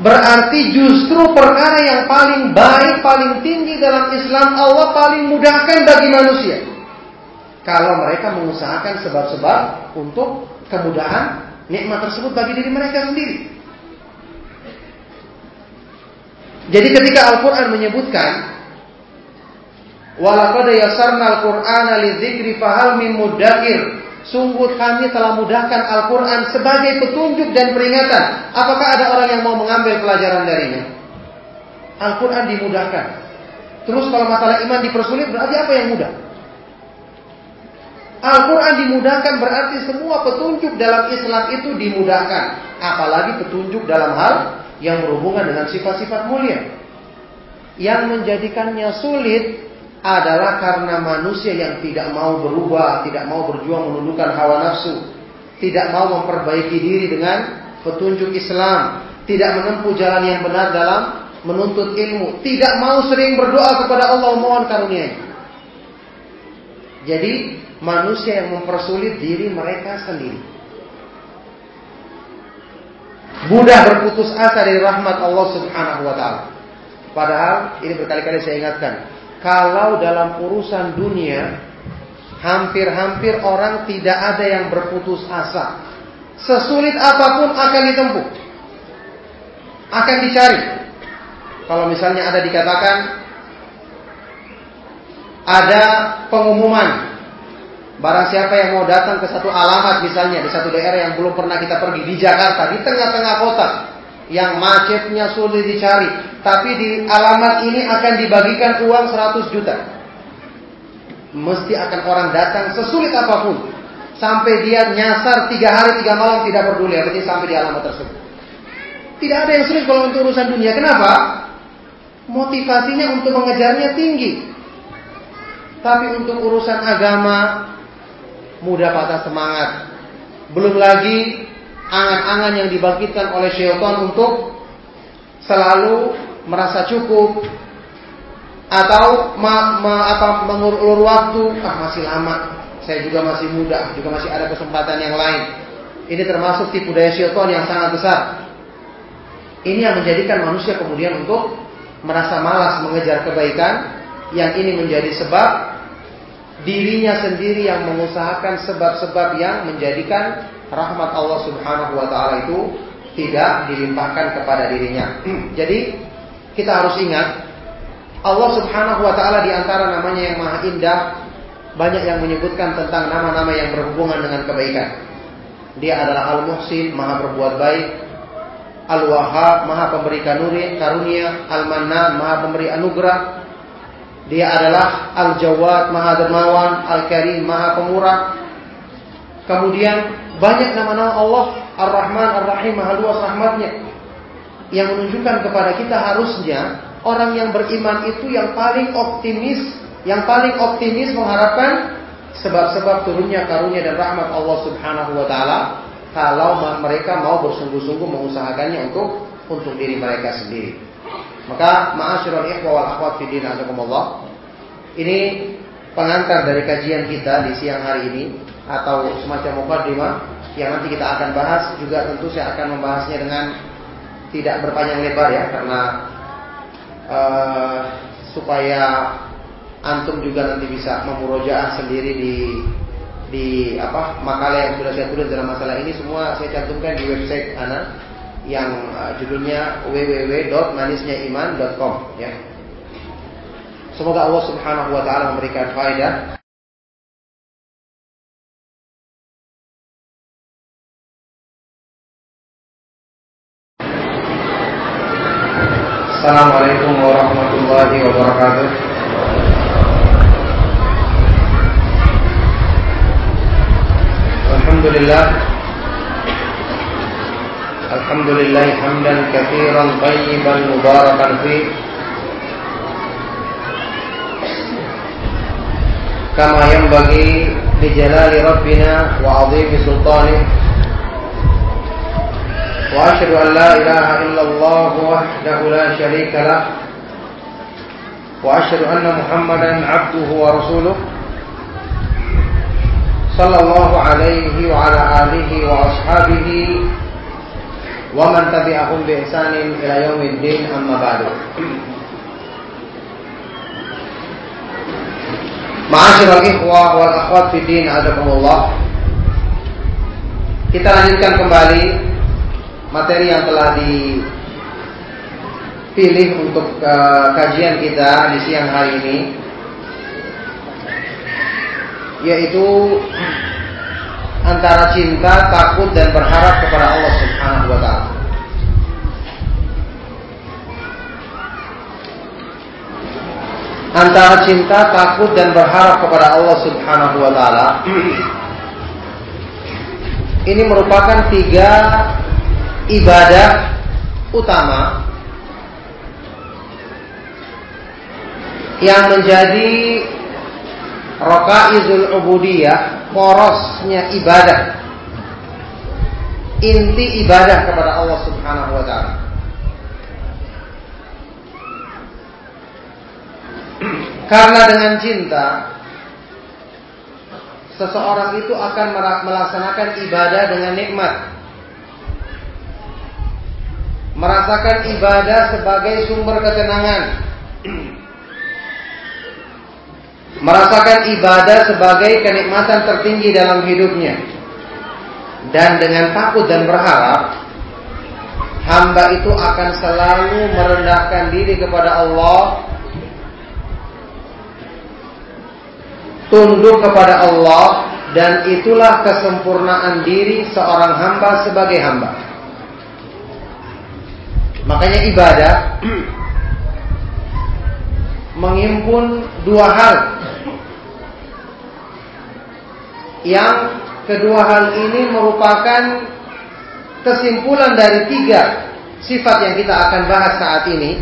berarti justru perkara yang paling baik, paling tinggi dalam Islam Allah paling mudahkan bagi manusia. Kalau mereka mengusahakan sebab-sebab untuk kemudahan nikmat tersebut bagi diri mereka sendiri. Jadi ketika Al-Quran menyebutkan Walaqad yasarna al-Qur'ana lidzikri fahal min muddakir. Sungguh kami telah mudahkan Al-Quran sebagai petunjuk dan peringatan. Apakah ada orang yang mau mengambil pelajaran darinya? Al-Quran dimudahkan. Terus kalau masalah iman dipersulit berarti apa yang mudah? Al-Quran dimudahkan berarti semua petunjuk dalam Islam itu dimudahkan. Apalagi petunjuk dalam hal yang berhubungan dengan sifat-sifat mulia. Yang menjadikannya sulit adalah karena manusia yang tidak mau berubah, tidak mau berjuang menundukkan hawa nafsu, tidak mau memperbaiki diri dengan petunjuk Islam, tidak menempuh jalan yang benar dalam menuntut ilmu, tidak mau sering berdoa kepada Allah mohon karunia. Jadi manusia yang mempersulit diri mereka sendiri. Mudah berputus asa dari rahmat Allah Subhanahu wa taala. Padahal ini berkali-kali saya ingatkan, kalau dalam urusan dunia hampir-hampir orang tidak ada yang berputus asa. Sesulit apa pun akan ditempuh. Akan dicari. Kalau misalnya ada dikatakan ada pengumuman Barang siapa yang mau datang ke satu alamat misalnya di satu daerah yang belum pernah kita pergi di Jakarta di tengah-tengah kota yang macetnya sulit dicari, tapi di alamat ini akan dibagikan uang 100 juta. Mesti akan orang datang sesulit apa pun. Sampai dia nyasar tiga hari tiga malam tidak peduli, penting sampai di alamat tersebut. Tidak ada yang sulit kalau untuk urusan dunia. Kenapa? Motivasinya untuk mengejarnya tinggi. Tapi untuk urusan agama mudah patah semangat. Belum lagi angan-angan yang dibangkitkan oleh syaitan untuk selalu merasa cukup atau ma, ma, apa, mengulur waktu. Ah masih lama. Saya juga masih muda juga masih ada kesempatan yang lain. Ini termasuk tipu daya syaitan yang sangat besar. Ini yang menjadikan manusia kemudian untuk merasa malas mengejar kebaikan yang ini menjadi sebab dirinya sendiri yang mengusahakan sebab-sebab yang menjadikan rahmat Allah Subhanahu wa taala itu tidak dilimpahkan kepada dirinya. Jadi kita harus ingat Allah Subhanahu wa taala di antara namanya yang maha indah banyak yang menyebutkan tentang nama-nama yang berhubungan dengan kebaikan. Dia adalah Al-Muhsin, Maha berbuat baik. Al-Wahhab, Maha Pemberi Karunia, Al-Mannan, Maha Pemberi Anugerah. Dia adalah Al-Jawad, Maha Dermawan, Al-Karim, Maha Pemurah. Kemudian banyak nama-nama Allah, Ar-Rahman, Ar-Rahim, Maha luas rahmatnya. Yang menunjukkan kepada kita harusnya orang yang beriman itu yang paling optimis, yang paling optimis mengharapkan sebab-sebab turunnya karunia dan rahmat Allah Subhanahu wa taala kalau mereka mau bersungguh-sungguh mengusahakannya untuk untuk diri mereka sendiri. Maka ma'asyiral ikhwa wal akhwat fi din Ini pengantar dari kajian kita di siang hari ini atau semacam mukadimah yang nanti kita akan bahas. Juga tentu saya akan membahasnya dengan tidak berpanjang lebar ya karena uh, supaya antum juga nanti bisa memurojaah sendiri di di apa makalah yang sudah saya tulis dalam masalah ini. Semua saya cantumkan di website Ana yang uh, judulnya www.manisnyaiman.com ya. Semoga Allah Subhanahu wa taala memberikan faedah Assalamualaikum warahmatullahi wabarakatuh. Alhamdulillah الحمد لله حمدا كثيرا طيبا مباركا فيه كما ينبغي لجلال ربنا وعظيم سلطانه وأشهد أن لا إله إلا الله وحده لا شريك له وأشهد أن محمدا عبده ورسوله صلى الله عليه وعلى آله وأصحابه wa man tabi'ahum bi ihsanin ila yaumiddin amma ba'du. Ma'asyiral ikhwa wal akhwat fid din azakumullah. Kita lanjutkan kembali materi yang telah dipilih untuk uh, kajian kita di siang hari ini yaitu antara cinta, takut dan berharap kepada Allah Subhanahu wa taala. Antara cinta, takut dan berharap kepada Allah Subhanahu wa taala ini merupakan tiga ibadah utama yang menjadi rakaizul ubudiyah, porosnya ibadah. Inti ibadah kepada Allah Subhanahu wa taala. Karena dengan cinta seseorang itu akan melaksanakan ibadah dengan nikmat merasakan ibadah sebagai sumber ketenangan. Merasakan ibadah sebagai kenikmatan tertinggi dalam hidupnya. Dan dengan takut dan berharap hamba itu akan selalu merendahkan diri kepada Allah tunduk kepada Allah dan itulah kesempurnaan diri seorang hamba sebagai hamba. Makanya ibadah menghimpun dua hal. Yang kedua hal ini merupakan kesimpulan dari tiga sifat yang kita akan bahas saat ini,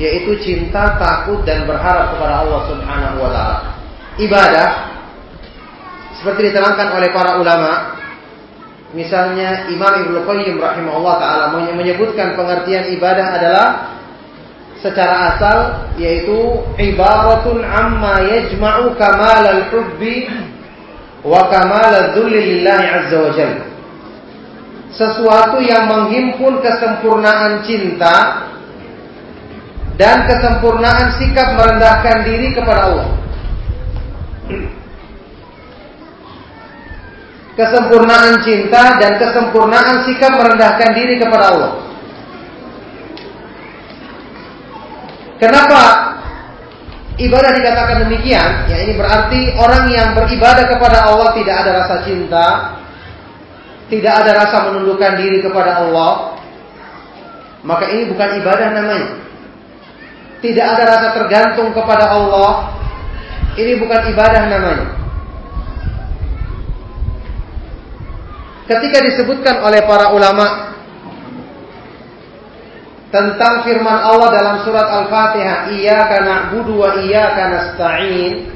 yaitu cinta, takut dan berharap kepada Allah Subhanahu wa taala. Ibadah seperti diterangkan oleh para ulama Misalnya Imam Ibnu Qayyim rahimahullah taala menyebutkan pengertian ibadah adalah secara asal yaitu ibaratun amma yajma'u kamal al-hubbi wa kamal al-dhulli lillahi azza wa. Sesuatu yang menghimpun kesempurnaan cinta dan kesempurnaan sikap merendahkan diri kepada Allah kesempurnaan cinta dan kesempurnaan sikap merendahkan diri kepada Allah. Kenapa ibadah dikatakan demikian? Ya ini berarti orang yang beribadah kepada Allah tidak ada rasa cinta, tidak ada rasa menundukkan diri kepada Allah, maka ini bukan ibadah namanya. Tidak ada rasa tergantung kepada Allah, ini bukan ibadah namanya. Ketika disebutkan oleh para ulama tentang firman Allah dalam surat Al-Fatihah, "Iyyaka na'budu wa iyyaka nasta'in."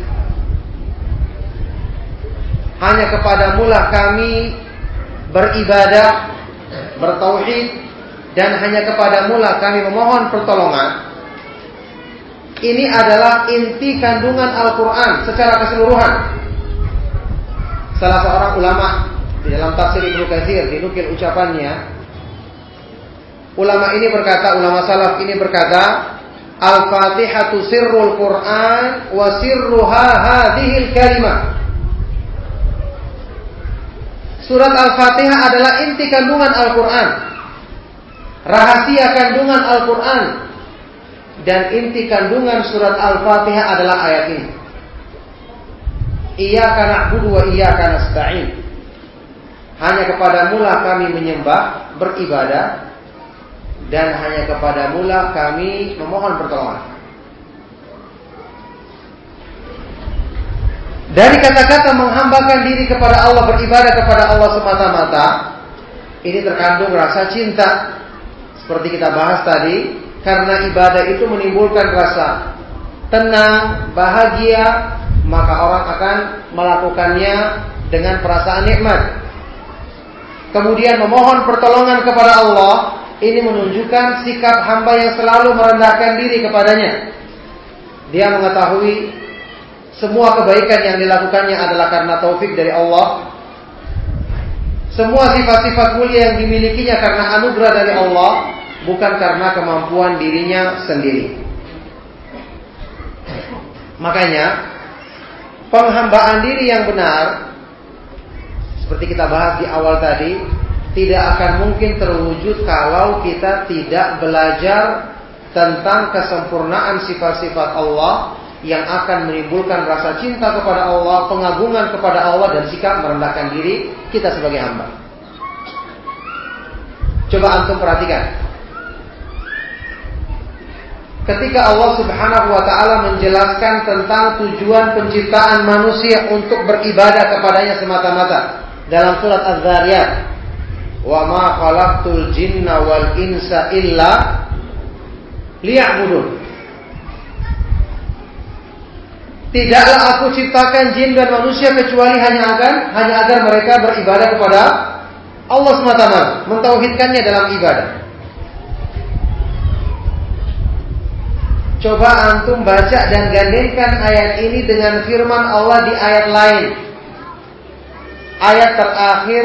Hanya kepada mula kami beribadah, bertauhid dan hanya kepada mula kami memohon pertolongan. Ini adalah inti kandungan Al-Qur'an secara keseluruhan. Salah seorang ulama di dalam tafsir Ibnu Katsir dinukil ucapannya Ulama ini berkata, ulama salaf ini berkata, Al-Fatihatu sirrul Quran wa sirruha hadhil kalimah. Surat Al-Fatihah adalah inti kandungan Al-Quran. Rahasia kandungan Al-Quran. Dan inti kandungan surat Al-Fatihah adalah ayat ini. Iyaka na'budu wa iyaka nasta'in. Hanya kepada mula kami menyembah, beribadah, dan hanya kepada mula kami memohon pertolongan. Dari kata-kata menghambakan diri kepada Allah, beribadah kepada Allah semata-mata, ini terkandung rasa cinta. Seperti kita bahas tadi, karena ibadah itu menimbulkan rasa tenang, bahagia, maka orang akan melakukannya dengan perasaan nikmat. Kemudian memohon pertolongan kepada Allah ini menunjukkan sikap hamba yang selalu merendahkan diri kepadanya. Dia mengetahui semua kebaikan yang dilakukannya adalah karena taufik dari Allah. Semua sifat-sifat mulia yang dimilikinya karena anugerah dari Allah, bukan karena kemampuan dirinya sendiri. Makanya, penghambaan diri yang benar, seperti kita bahas di awal tadi, tidak akan mungkin terwujud kalau kita tidak belajar tentang kesempurnaan sifat-sifat Allah yang akan menimbulkan rasa cinta kepada Allah, pengagungan kepada Allah dan sikap merendahkan diri kita sebagai hamba. Coba antum perhatikan. Ketika Allah Subhanahu wa taala menjelaskan tentang tujuan penciptaan manusia untuk beribadah kepadanya semata-mata dalam surat Az-Zariyat wa ma khalaqtul jinna wal insa illa liya'budun. Tidaklah aku ciptakan jin dan manusia kecuali hanya agar hanya agar mereka beribadah kepada Allah semata-mata, mentauhidkannya dalam ibadah. Coba antum baca dan gandengkan ayat ini dengan firman Allah di ayat lain. Ayat terakhir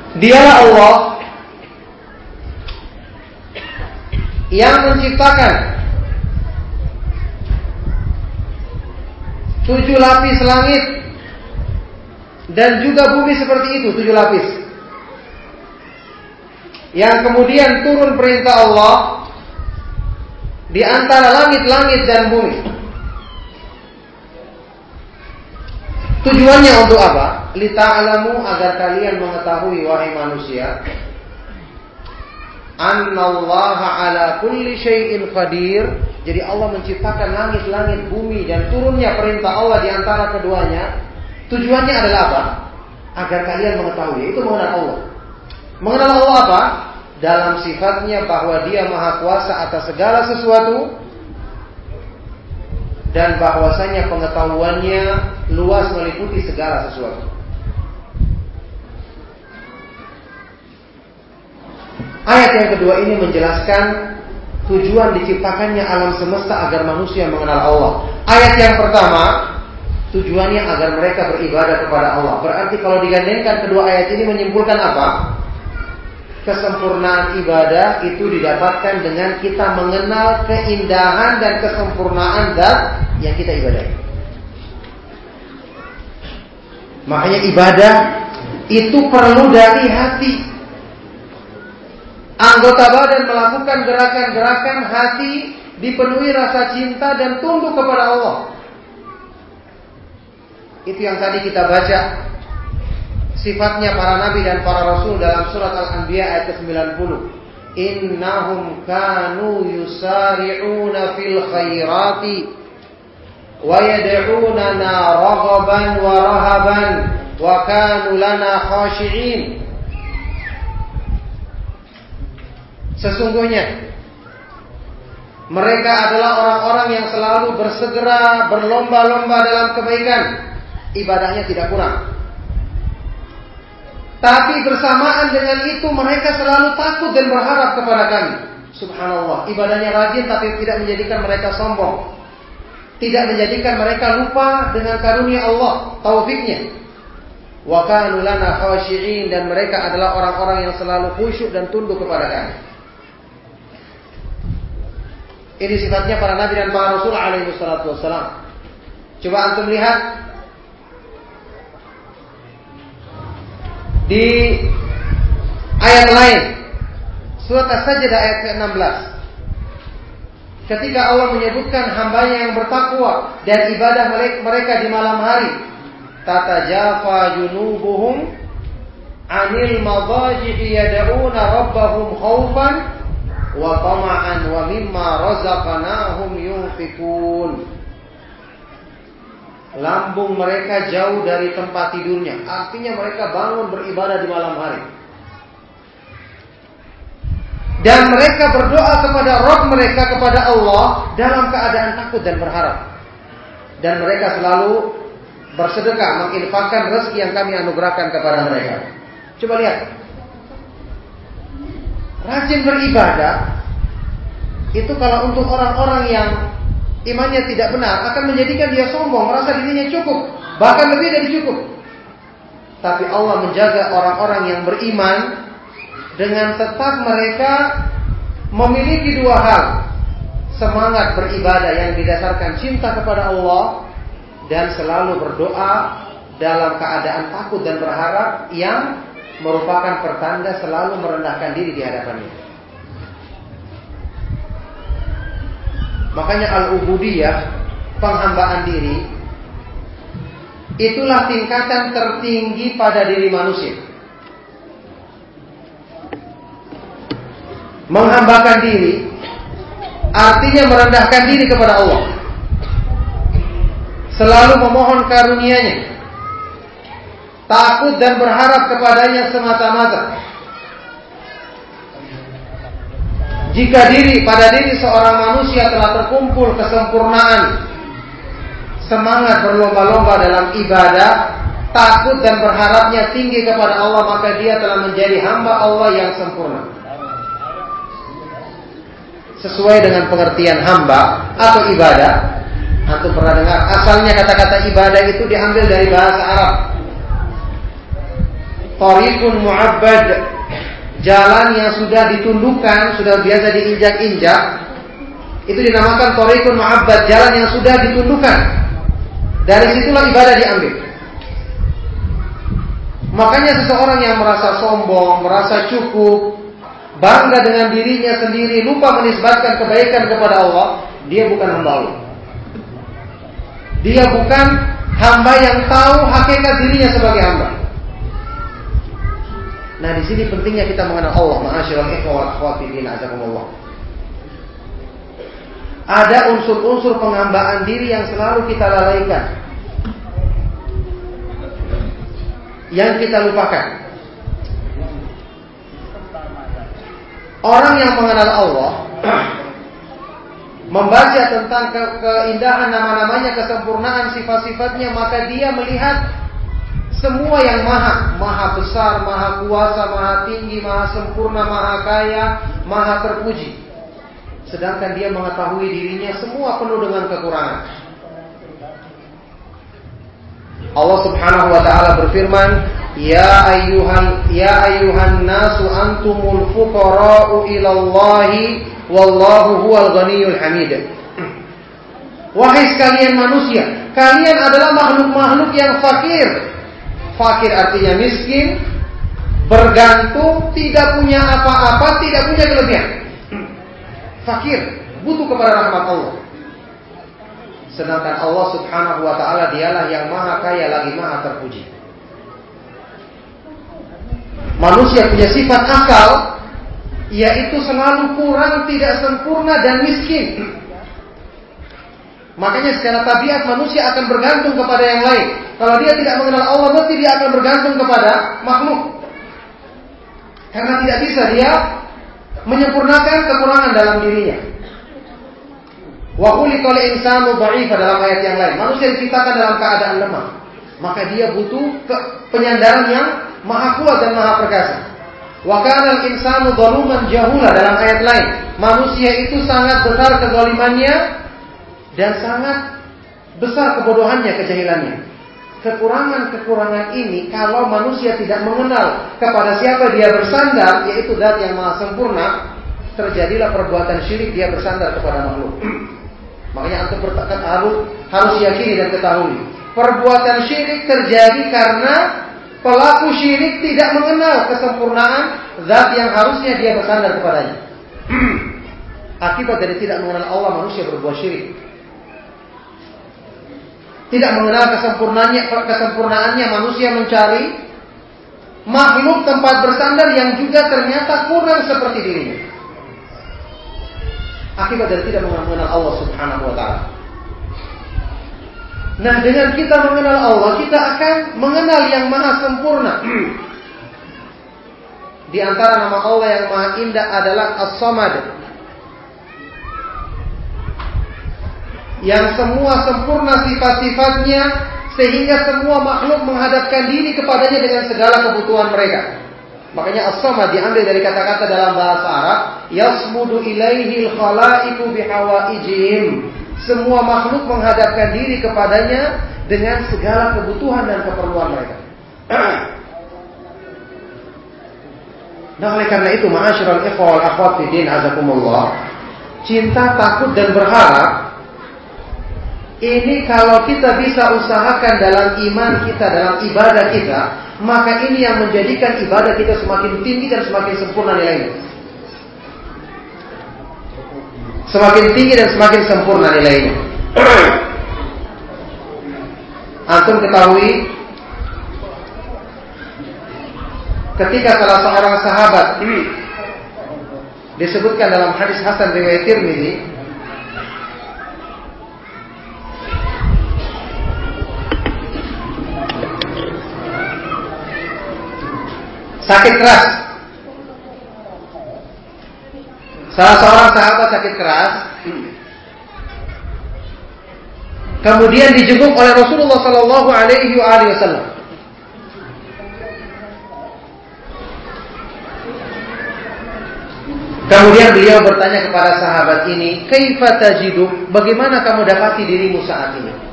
Dialah Allah yang menciptakan tujuh lapis langit dan juga bumi seperti itu tujuh lapis. Yang kemudian turun perintah Allah di antara langit-langit dan bumi. Tujuannya untuk apa? lita'lamu agar kalian mengetahui wahai manusia annallaha ala kulli syai'in qadir. Jadi Allah menciptakan langit-langit bumi dan turunnya perintah Allah di antara keduanya. Tujuannya adalah apa? Agar kalian mengetahui itu mengenal Allah. Mengenal Allah apa? Dalam sifatnya bahwa dia maha kuasa atas segala sesuatu dan bahwasanya pengetahuannya luas meliputi segala sesuatu. Ayat yang kedua ini menjelaskan tujuan diciptakannya alam semesta agar manusia mengenal Allah. Ayat yang pertama tujuannya agar mereka beribadah kepada Allah. Berarti kalau digandengkan kedua ayat ini menyimpulkan apa? Kesempurnaan ibadah itu didapatkan dengan kita mengenal keindahan dan kesempurnaan zat yang kita ibadahi. Makanya ibadah itu perlu dari hati. Anggota badan melakukan gerakan-gerakan hati dipenuhi rasa cinta dan tunduk kepada Allah. Itu yang tadi kita baca sifatnya para nabi dan para rasul dalam surat Al-Anbiya ayat ke-90. Innahum kanu yusari'una fil khairati wa yad'unana raghaban wa rahaban wa kanu lana khashi'in. Sesungguhnya mereka adalah orang-orang yang selalu bersegera berlomba-lomba dalam kebaikan. Ibadahnya tidak kurang. Tapi bersamaan dengan itu mereka selalu takut dan berharap kepada kami. Subhanallah, ibadahnya rajin tapi tidak menjadikan mereka sombong. Tidak menjadikan mereka lupa dengan karunia Allah, taufiknya. Wa kanu lana dan mereka adalah orang-orang yang selalu khusyuk dan tunduk kepada kami. Ini sifatnya para nabi dan para rasul alaihi wassalam. Coba antum lihat di ayat lain surat As-Sajdah ayat ke-16 ketika Allah menyebutkan hambanya yang bertakwa dan ibadah mereka di malam hari tatajafa junubuhum anil madaji'i yad'una rabbahum khaufan wa tama'an wa mimma razaqnahum yunfikun. Lambung mereka jauh dari tempat tidurnya. Artinya mereka bangun beribadah di malam hari. Dan mereka berdoa kepada Rob mereka kepada Allah dalam keadaan takut dan berharap. Dan mereka selalu bersedekah menginfakkan rezeki yang kami anugerahkan kepada mereka. Coba lihat, rajin beribadah itu kalau untuk orang-orang yang imannya tidak benar akan menjadikan dia sombong, merasa dirinya cukup, bahkan lebih dari cukup. Tapi Allah menjaga orang-orang yang beriman dengan tetap mereka memiliki dua hal. Semangat beribadah yang didasarkan cinta kepada Allah dan selalu berdoa dalam keadaan takut dan berharap yang merupakan pertanda selalu merendahkan diri di hadapannya. Makanya al-ubudiyah, penghambaan diri, itulah tingkatan tertinggi pada diri manusia. Menghambakan diri artinya merendahkan diri kepada Allah. Selalu memohon karunia-Nya takut dan berharap kepadanya semata-mata. Jika diri pada diri seorang manusia telah terkumpul kesempurnaan, semangat berlomba-lomba dalam ibadah, takut dan berharapnya tinggi kepada Allah, maka dia telah menjadi hamba Allah yang sempurna. Sesuai dengan pengertian hamba atau ibadah, Antum pernah dengar asalnya kata-kata ibadah itu diambil dari bahasa Arab Tariqun mu'abbad Jalan yang sudah ditundukkan Sudah biasa diinjak-injak Itu dinamakan Tariqun mu'abbad Jalan yang sudah ditundukkan. Dari situlah ibadah diambil. Makanya seseorang yang merasa sombong Merasa cukup Bangga dengan dirinya sendiri Lupa menisbatkan kebaikan kepada Allah Dia bukan hamba Allah. Dia bukan hamba yang tahu hakikat dirinya sebagai hamba Nah, di sini pentingnya kita mengenal Allah, azakumullah. Ada unsur-unsur penghambaan diri yang selalu kita lalaikan. Yang kita lupakan. Orang yang mengenal Allah membaca tentang ke keindahan nama-namanya, kesempurnaan sifat-sifatnya, maka dia melihat semua yang maha, maha besar, maha kuasa, maha tinggi, maha sempurna, maha kaya, maha terpuji. Sedangkan dia mengetahui dirinya semua penuh dengan kekurangan. Allah Subhanahu wa taala berfirman, Ya ayuhan ya ayuhan nasu antumul fuqara'u ila Allahi wallahu huwal ghaniyul hamid. Wahai sekalian manusia, kalian adalah makhluk-makhluk yang fakir. Fakir artinya miskin, bergantung, tidak punya apa-apa, tidak punya kelebihan. Fakir, butuh kepada rahmat Allah. Sedangkan Allah Subhanahu wa taala dialah yang maha kaya lagi maha terpuji. Manusia punya sifat akal yaitu selalu kurang, tidak sempurna dan miskin. Makanya secara tabiat manusia akan bergantung kepada yang lain. Kalau dia tidak mengenal Allah, mesti dia akan bergantung kepada makhluk. Karena tidak bisa dia menyempurnakan kekurangan dalam dirinya. Wa khuliqal insanu dha'ifa dalam ayat yang lain. Manusia diciptakan dalam keadaan lemah. Maka dia butuh ke penyandaran yang maha kuat dan maha perkasa. Wa kana insanu dhaluman jahula dalam ayat lain. Manusia itu sangat besar kezalimannya dan sangat besar kebodohannya, kejahilannya. Kekurangan-kekurangan ini kalau manusia tidak mengenal kepada siapa dia bersandar, yaitu zat yang maha sempurna, terjadilah perbuatan syirik dia bersandar kepada makhluk. Makanya antum harus harus yakini dan ketahui. Perbuatan syirik terjadi karena pelaku syirik tidak mengenal kesempurnaan zat yang harusnya dia bersandar kepadanya. Akibat dari tidak mengenal Allah manusia berbuat syirik. Tidak mengenal kesempurnaannya, kesempurnaannya manusia mencari makhluk tempat bersandar yang juga ternyata kurang seperti dirinya akibat dari tidak mengenal Allah Subhanahu wa taala. Nah, dengan kita mengenal Allah, kita akan mengenal yang maha sempurna. Di antara nama Allah yang maha indah adalah As-Samad. Yang semua sempurna sifat-sifatnya sehingga semua makhluk menghadapkan diri kepadanya dengan segala kebutuhan mereka. Makanya as-samad diambil dari kata-kata dalam bahasa Arab, yasmudu ilaihi al-khalaiqu bihawaijihim. Semua makhluk menghadapkan diri kepadanya dengan segala kebutuhan dan keperluan mereka. nah, oleh karena itu, ma'asyiral ikhwah wal akhwat din azakumullah, cinta, takut dan berharap ini kalau kita bisa usahakan dalam iman kita, dalam ibadah kita, maka ini yang menjadikan ibadah kita semakin tinggi dan semakin sempurna nilainya. Semakin tinggi dan semakin sempurna nilainya. Antum ketahui ketika salah seorang sahabat disebutkan dalam hadis Hasan riwayat Tirmizi sakit keras. Salah seorang sahabat sakit keras. Kemudian dijenguk oleh Rasulullah Sallallahu Alaihi Wasallam. Kemudian beliau bertanya kepada sahabat ini, "Kaifa tajidu? Bagaimana kamu dapati dirimu saat ini?"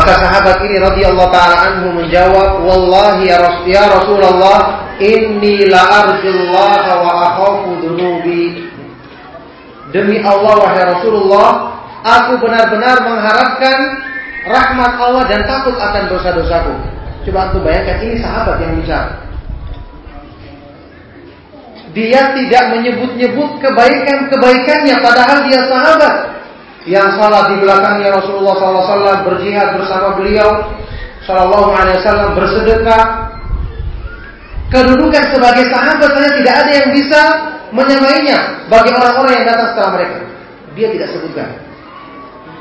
Maka sahabat ini radhiyallahu taala anhu menjawab, "Wallahi ya, Ras ya Rasulullah, inni la arjullah wa akhafu dhunubi." Demi Allah wahai Rasulullah, aku benar-benar mengharapkan rahmat Allah dan takut akan dosa-dosaku. Coba aku bayangkan ini sahabat yang bicara. Dia tidak menyebut-nyebut kebaikan-kebaikannya padahal dia sahabat yang salat di belakangnya Rasulullah SAW berjihad bersama beliau Sallallahu Alaihi Wasallam bersedekah. Kedudukan sebagai sahabat saya tidak ada yang bisa menyamainya bagi orang-orang yang datang setelah mereka. Dia tidak sebutkan.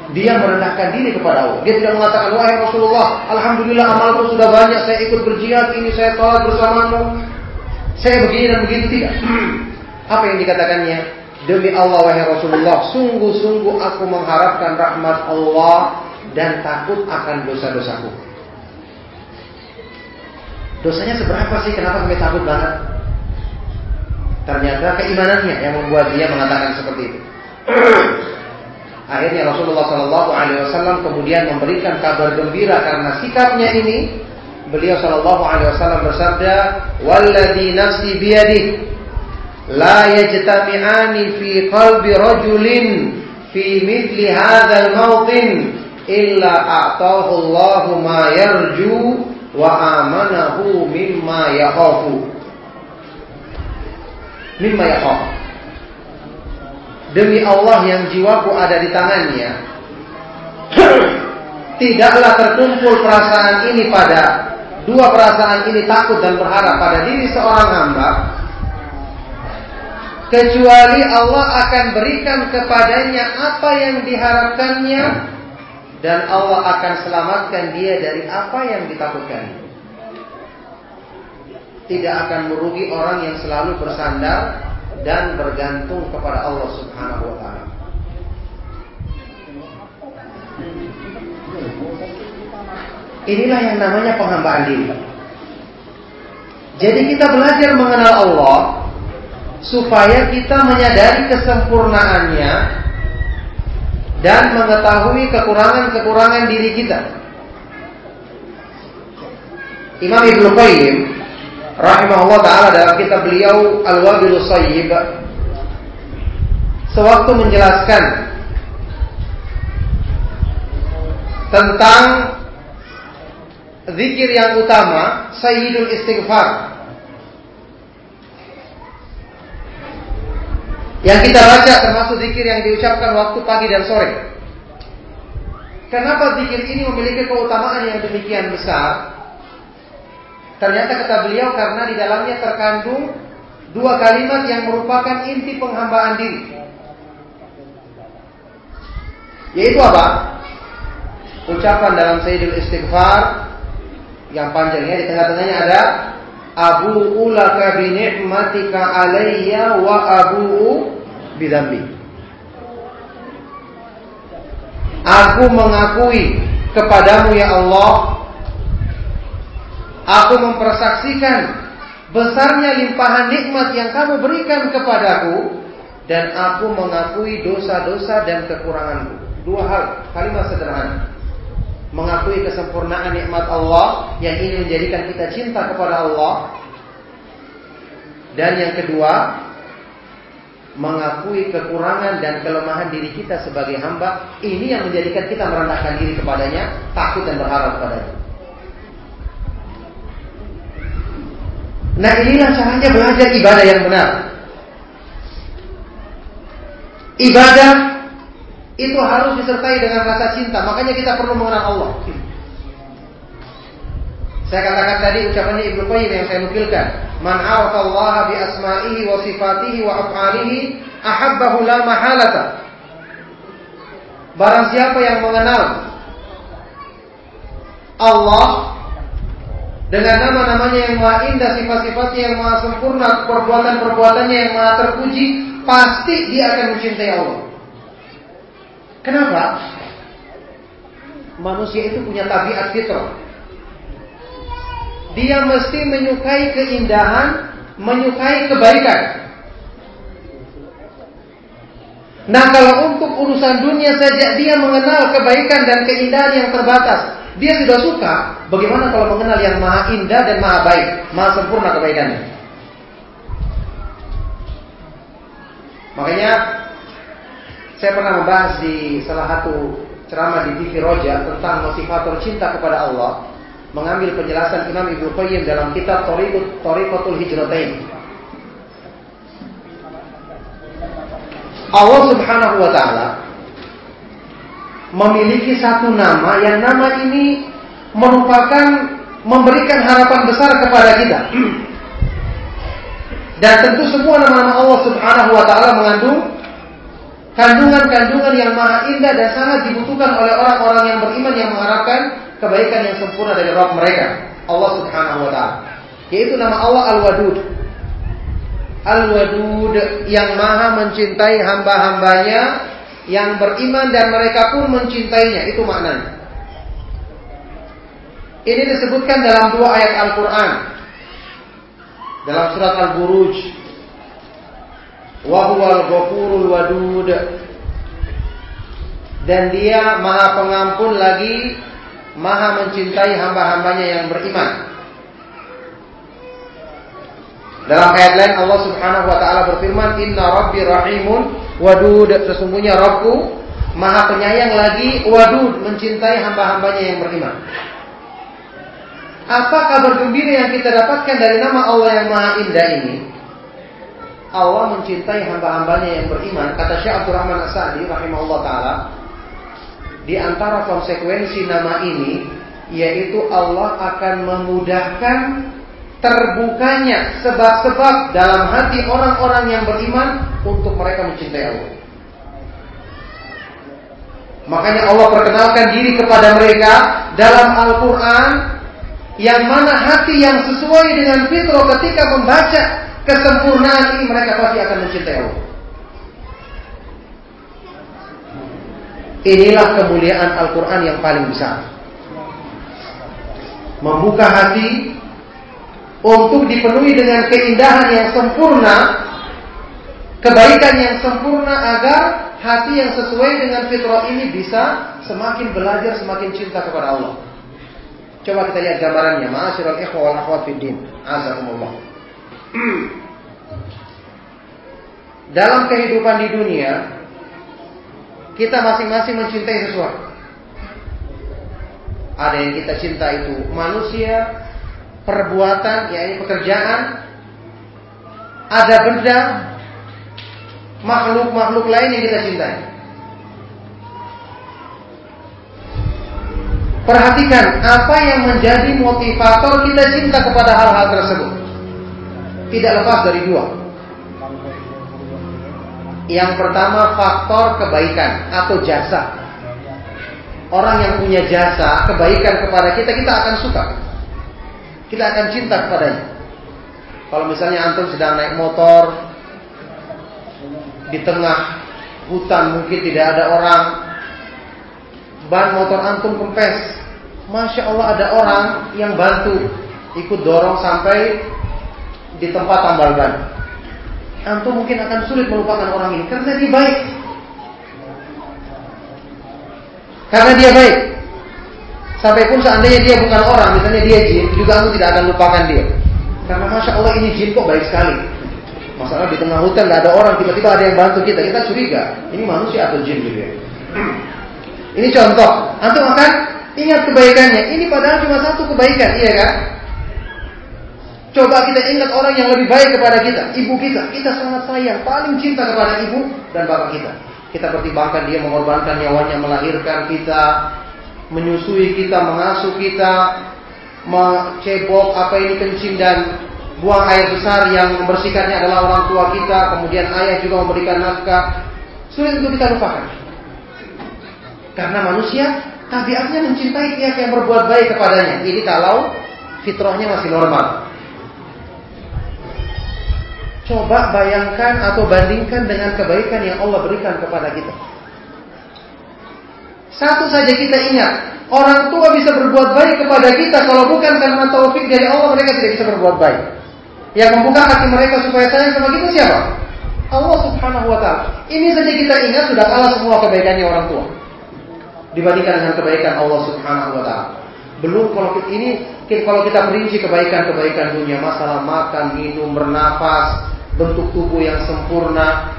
Dia merendahkan diri kepada Allah. Dia tidak mengatakan, wahai Rasulullah, Alhamdulillah amalku sudah banyak, saya ikut berjihad, ini saya tolak bersamamu. Saya begini dan begitu tidak. Apa yang dikatakannya? Demi Allah wahai Rasulullah, sungguh-sungguh aku mengharapkan rahmat Allah dan takut akan dosa-dosaku. Dosanya seberapa sih? Kenapa kami takut banget? Ternyata keimanannya yang membuat dia mengatakan seperti itu. Akhirnya Rasulullah Shallallahu Alaihi Wasallam kemudian memberikan kabar gembira karena sikapnya ini. Beliau Shallallahu Alaihi Wasallam bersabda, "Walladhi nafsi biyadih, la yajtami'ani fi qalbi rajulin fi mithli hadzal mawtin illa a'tahu Allahu ma yarju wa amanahu mimma yakhafu." Mimma demi Allah yang jiwaku ada di tangannya, tidaklah terkumpul perasaan ini pada dua perasaan ini takut dan berharap pada diri seorang hamba, kecuali Allah akan berikan kepadanya apa yang diharapkannya dan Allah akan selamatkan dia dari apa yang ditakutkan. Tidak akan merugi orang yang selalu bersandar dan bergantung kepada Allah Subhanahu wa taala. Inilah yang namanya penghambaan diri. Jadi kita belajar mengenal Allah supaya kita menyadari kesempurnaannya dan mengetahui kekurangan-kekurangan diri kita. Imam Ibnu Qayyim rahimahullah taala dalam kitab beliau Al-Wabil Sayyib sewaktu menjelaskan tentang zikir yang utama Sayyidul Istighfar yang kita baca termasuk zikir yang diucapkan waktu pagi dan sore. Kenapa zikir ini memiliki keutamaan yang demikian besar? Ternyata kata beliau karena di dalamnya terkandung dua kalimat yang merupakan inti penghambaan diri. Yaitu apa? Ucapan dalam Sayyidul Istighfar yang panjangnya di tengah-tengahnya ada Abu ulaka bi ni'matika alayya wa abu bidambi. Aku mengakui kepadamu ya Allah Aku mempersaksikan besarnya limpahan nikmat yang kamu berikan kepadaku dan aku mengakui dosa-dosa dan kekuranganku. Dua hal, kalimat sederhana. Mengakui kesempurnaan nikmat Allah yang ini menjadikan kita cinta kepada Allah. Dan yang kedua, mengakui kekurangan dan kelemahan diri kita sebagai hamba. Ini yang menjadikan kita merendahkan diri kepadanya, takut dan berharap kepadanya. Nah inilah caranya belajar ibadah yang benar. Ibadah itu harus disertai dengan rasa cinta. Makanya kita perlu mengenal Allah. Saya katakan tadi ucapannya Ibnu Qayyim yang saya nukilkan. Man Allah bi asma'ihi wa sifatihi wa af'alihi ahabbahu la mahalata. Barang siapa yang mengenal Allah dengan nama-namanya yang maha indah, sifat-sifatnya yang maha sempurna, perbuatan-perbuatannya yang maha terpuji, pasti dia akan mencintai Allah. Kenapa? Manusia itu punya tabiat fitrah. Dia mesti menyukai keindahan, menyukai kebaikan. Nah kalau untuk urusan dunia saja dia mengenal kebaikan dan keindahan yang terbatas. Dia sudah suka, bagaimana kalau mengenal yang maha indah dan maha baik, maha sempurna kebaikannya. Makanya saya pernah membahas di salah satu ceramah di TV Roja tentang motivator cinta kepada Allah, mengambil penjelasan Imam Ibnu Qayyim dalam kitab Tariqatul Hijratain. Allah Subhanahu wa taala memiliki satu nama yang nama ini merupakan memberikan harapan besar kepada kita. Dan tentu semua nama-nama Allah Subhanahu wa taala mengandung kandungan-kandungan yang maha indah dan sangat dibutuhkan oleh orang-orang yang beriman yang mengharapkan kebaikan yang sempurna dari Rabb mereka, Allah Subhanahu wa taala. Yaitu nama Allah Al-Wadud. Al-Wadud yang maha mencintai hamba-hambanya yang beriman dan mereka pun mencintainya. Itu maknanya. Ini disebutkan dalam dua ayat Al-Quran. Dalam surat Al-Buruj. Wahuwal ghafurul wadud. dan dia maha pengampun lagi maha mencintai hamba-hambanya yang beriman. Dalam ayat lain Allah Subhanahu wa taala berfirman, "Inna rabbi rahimun wadud." Sesungguhnya Rabbku Maha penyayang lagi wadud mencintai hamba-hambanya yang beriman. Apa kabar gembira yang kita dapatkan dari nama Allah yang Maha Indah ini? Allah mencintai hamba-hambanya yang beriman. Kata Syekh Abdurrahman As-Sa'di rahimahullah taala, di antara konsekuensi nama ini yaitu Allah akan memudahkan terbukanya sebab-sebab dalam hati orang-orang yang beriman untuk mereka mencintai Allah. Makanya Allah perkenalkan diri kepada mereka dalam Al-Quran yang mana hati yang sesuai dengan fitrah ketika membaca kesempurnaan ini mereka pasti akan mencintai Allah. Inilah kemuliaan Al-Quran yang paling besar. Membuka hati untuk dipenuhi dengan keindahan yang sempurna, kebaikan yang sempurna agar hati yang sesuai dengan fitrah ini bisa semakin belajar, semakin cinta kepada Allah. Coba kita lihat gambarannya. Ma'asyiral ikhwa wal akhwat fid. Dalam kehidupan di dunia, kita masing-masing mencintai sesuatu. Ada yang kita cinta itu manusia, perbuatan, yakni pekerjaan, ada benda, makhluk-makhluk lain yang kita cintai. Perhatikan apa yang menjadi motivator kita cinta kepada hal-hal tersebut. Tidak lepas dari dua. Yang pertama faktor kebaikan atau jasa. Orang yang punya jasa, kebaikan kepada kita, kita akan suka. Kita akan cinta kepadanya. Kalau misalnya antum sedang naik motor, di tengah hutan mungkin tidak ada orang, ban motor antum kempes, masya Allah ada orang yang bantu ikut dorong sampai di tempat tambal ban. Antum mungkin akan sulit melupakan orang ini karena dia baik. Karena dia baik. Sampai pun seandainya dia bukan orang, misalnya dia jin, juga antum tidak akan lupakan dia. Karena masya Allah ini jin kok baik sekali. Masalah di tengah hutan nggak ada orang, tiba-tiba ada yang bantu kita, kita curiga. Ini manusia atau jin gitu ya. Ini contoh. Antum akan ingat kebaikannya. Ini padahal cuma satu kebaikan, iya kan? Coba kita ingat orang yang lebih baik kepada kita, ibu kita. Kita sangat sayang, paling cinta kepada ibu dan bapak kita. Kita pertimbangkan dia mengorbankan nyawanya melahirkan kita, menyusui kita, mengasuh kita, mencebok apa ini kencing dan buang air besar yang membersihkannya adalah orang tua kita, kemudian ayah juga memberikan nafkah. Sulit untuk kita lupakan. Karena manusia tabiatnya mencintai pihak yang berbuat baik kepadanya. Ini kalau fitrahnya masih normal. Coba bayangkan atau bandingkan dengan kebaikan yang Allah berikan kepada kita. Satu saja kita ingat, orang tua bisa berbuat baik kepada kita kalau bukan karena taufik dari Allah mereka tidak bisa berbuat baik. Yang membuka hati mereka supaya sayang sama kita siapa? Allah Subhanahu wa taala. Ini saja kita ingat sudah kalah semua kebaikannya orang tua. Dibandingkan dengan kebaikan Allah Subhanahu wa taala. Belum kalau kita, ini kalau kita perinci kebaikan-kebaikan dunia, masalah makan, minum, bernafas, bentuk tubuh yang sempurna.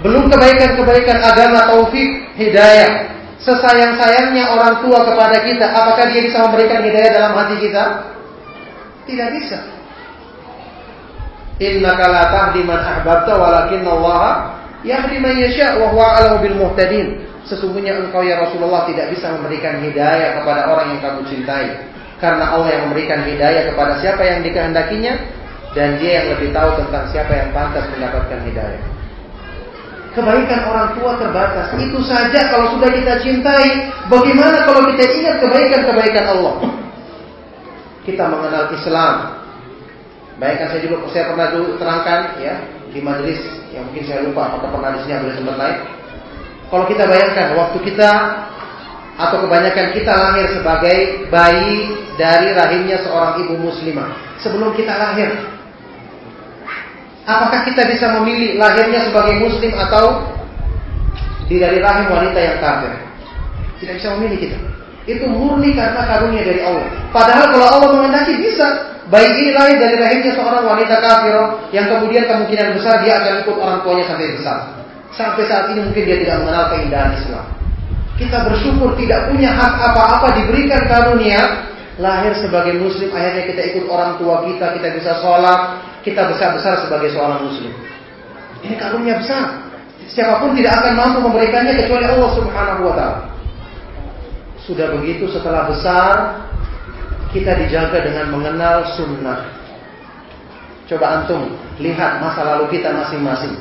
Belum kebaikan-kebaikan agama, taufik, hidayah. Sesayang-sayangnya orang tua kepada kita, apakah dia bisa memberikan hidayah dalam hati kita? Tidak bisa. Innaka la tahdi man ahbabta walakin Allah yahdi man yasha wa huwa a'lamu bil muhtadin. Sesungguhnya engkau ya Rasulullah tidak bisa memberikan hidayah kepada orang yang kamu cintai. Karena Allah yang memberikan hidayah kepada siapa yang dikehendakinya dan dia yang lebih tahu tentang siapa yang pantas mendapatkan hidayah. Kebaikan orang tua terbatas. Itu saja kalau sudah kita cintai. Bagaimana kalau kita ingat kebaikan-kebaikan Allah? Kita mengenal Islam, Bayangkan saya juga saya pernah dulu terangkan ya di majelis yang mungkin saya lupa apakah pernah di sini boleh sempat lain. Kalau kita bayangkan waktu kita atau kebanyakan kita lahir sebagai bayi dari rahimnya seorang ibu muslimah sebelum kita lahir. Apakah kita bisa memilih lahirnya sebagai muslim atau di dari rahim wanita yang kafir. Tidak bisa memilih kita. Itu murni karena karunia dari Allah. Padahal kalau Allah mengendaki bisa. Bayi ini lahir dari rahimnya seorang wanita kafir yang kemudian kemungkinan besar dia akan ikut orang tuanya sampai besar. Sampai saat ini mungkin dia tidak mengenal keindahan Islam. Kita bersyukur tidak punya hak apa-apa diberikan karunia lahir sebagai muslim akhirnya kita ikut orang tua kita kita bisa sholat kita besar-besar sebagai seorang muslim. Ini karunia besar. Siapa pun tidak akan mampu memberikannya kecuali Allah subhanahu wa ta'ala. Sudah begitu setelah besar kita dijaga dengan mengenal sunnah. Coba antum lihat masa lalu kita masing-masing.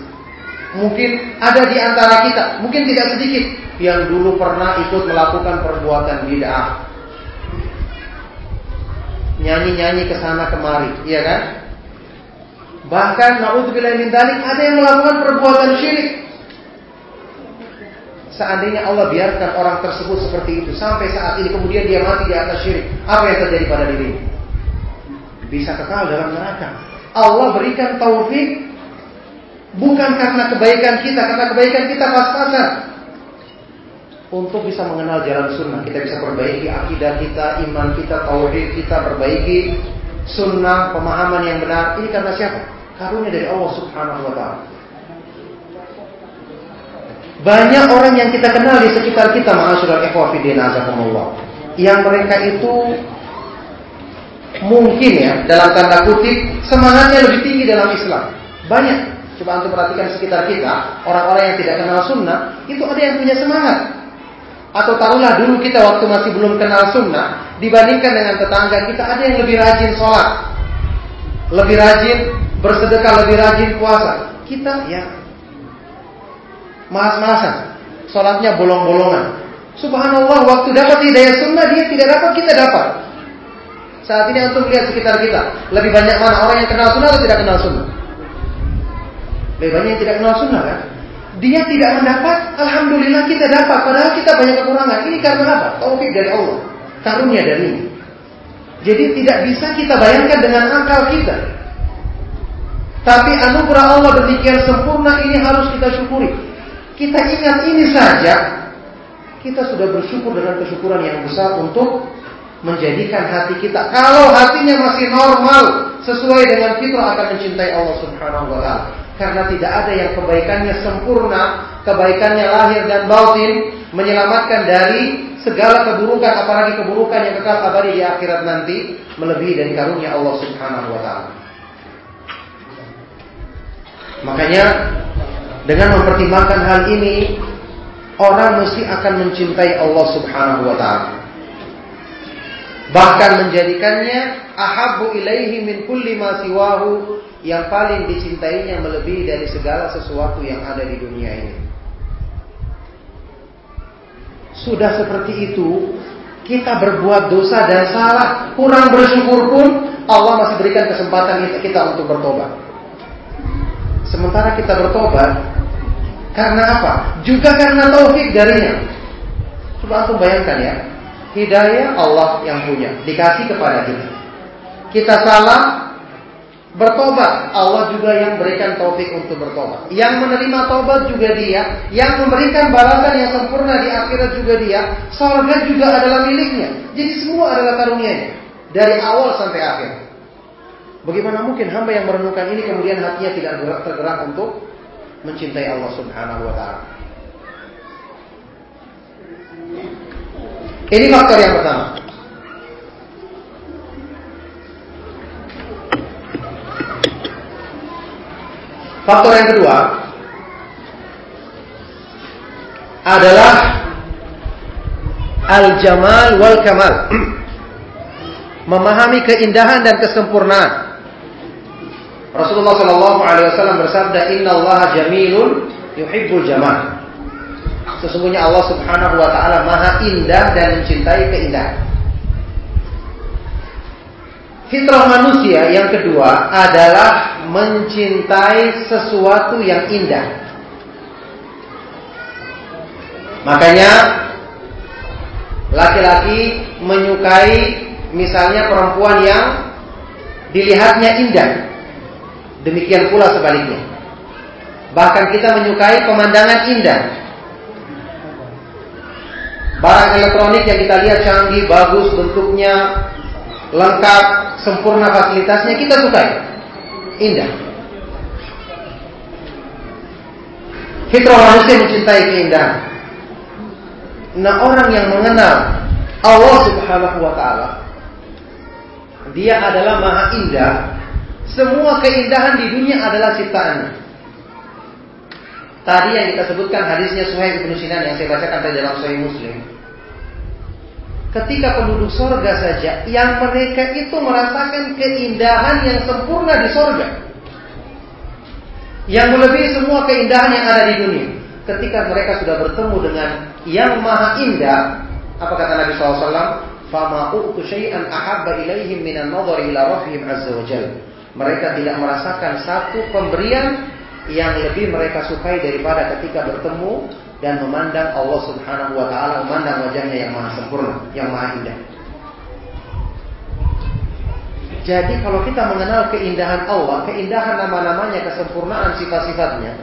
Mungkin ada di antara kita mungkin tidak sedikit yang dulu pernah ikut melakukan perbuatan bid'ah nyanyi-nyanyi ke sana kemari, iya kan? Bahkan naudzubillah min dalik ada yang melakukan perbuatan syirik. Seandainya Allah biarkan orang tersebut seperti itu sampai saat ini kemudian dia mati di atas syirik, apa yang terjadi pada dirinya? Bisa kekal dalam neraka. Allah berikan taufik bukan karena kebaikan kita, karena kebaikan kita pas-pasan, untuk bisa mengenal jalan sunnah. Kita bisa perbaiki akidah kita, iman kita, tauhid kita, perbaiki sunnah, pemahaman yang benar. Ini karena siapa? Karunia dari Allah Subhanahu wa taala. Banyak orang yang kita kenal di sekitar kita, ma'asyiral ikhwah azakumullah. Yang mereka itu mungkin ya dalam tanda kutip semangatnya lebih tinggi dalam Islam. Banyak. Coba untuk perhatikan sekitar kita, orang-orang yang tidak kenal sunnah, itu ada yang punya semangat atau taruhlah dulu kita waktu masih belum kenal sunnah dibandingkan dengan tetangga kita ada yang lebih rajin sholat, lebih rajin bersedekah, lebih rajin puasa. Kita ya malas-malasan, sholatnya bolong-bolongan. Subhanallah waktu dapat hidayah sunnah dia tidak dapat kita dapat. Saat ini untuk lihat sekitar kita lebih banyak mana orang yang kenal sunnah atau tidak kenal sunnah? Lebih banyak yang tidak kenal sunnah kan? Dia tidak mendapat, alhamdulillah kita dapat. Padahal kita banyak kekurangan. Ini karena apa? Taufik dari Allah, karunia dari ini. Jadi tidak bisa kita bayangkan dengan akal kita. Tapi anugerah Allah demikian sempurna ini harus kita syukuri. Kita ingat ini saja, kita sudah bersyukur dengan kesyukuran yang besar untuk menjadikan hati kita. Kalau hatinya masih normal, sesuai dengan fitrah akan mencintai Allah Subhanahu wa taala karena tidak ada yang kebaikannya sempurna, kebaikannya lahir dan batin, menyelamatkan dari segala keburukan, apalagi keburukan yang kekal abadi di akhirat nanti, melebihi dari karunia Allah Subhanahu wa taala. Makanya dengan mempertimbangkan hal ini, orang mesti akan mencintai Allah Subhanahu wa taala. Bahkan menjadikannya ahabbu ilaihi min kulli ma siwahu yang paling dicintainya melebihi dari segala sesuatu yang ada di dunia ini. Sudah seperti itu, kita berbuat dosa dan salah, kurang bersyukur pun Allah masih berikan kesempatan kita untuk bertobat. Sementara kita bertobat karena apa? Juga karena taufik darinya. Coba aku bayangkan ya, hidayah Allah yang punya, dikasih kepada kita. Kita salah, Bertobat, Allah juga yang berikan taufik untuk bertobat. Yang menerima tobat juga dia, yang memberikan balasan yang sempurna di akhirat juga dia, surga juga adalah miliknya. Jadi semua adalah karunia dari awal sampai akhir. Bagaimana mungkin hamba yang merenungkan ini kemudian hatinya tidak tergerak untuk mencintai Allah Subhanahu wa taala. Ini faktor yang pertama. Faktor yang kedua adalah al-jamal wal kamal. Memahami keindahan dan kesempurnaan. Rasulullah Shallallahu Alaihi Wasallam bersabda, Inna Allah jamilun yuhibbul jamal. Sesungguhnya Allah Subhanahu Wa Taala maha indah dan mencintai keindahan. Fitrah manusia yang kedua adalah mencintai sesuatu yang indah. Makanya laki-laki menyukai misalnya perempuan yang dilihatnya indah. Demikian pula sebaliknya. Bahkan kita menyukai pemandangan indah. Barang elektronik yang kita lihat canggih, bagus bentuknya, lengkap, sempurna fasilitasnya, kita sukai. Indah. Fitrah manusia mencintai keindahan. Nah orang yang mengenal Allah subhanahu wa ta'ala Dia adalah maha indah Semua keindahan di dunia adalah ciptaannya Tadi yang kita sebutkan hadisnya Suhaib bin Sinan yang saya bacakan tadi dalam Sahih Muslim. Ketika penduduk sorga saja, yang mereka itu merasakan keindahan yang sempurna di sorga. Yang melebihi semua keindahan yang ada di dunia. Ketika mereka sudah bertemu dengan yang maha indah, apa kata Nabi SAW? Fama u'tu syai'an ahabba ilaihim minan nadhari ila rabbihim azza wa Mereka tidak merasakan satu pemberian yang lebih mereka sukai daripada ketika bertemu dan memandang Allah Subhanahu wa taala, memandang wajahnya yang maha sempurna, yang maha indah. Jadi kalau kita mengenal keindahan Allah, keindahan nama-namanya, kesempurnaan sifat-sifatnya,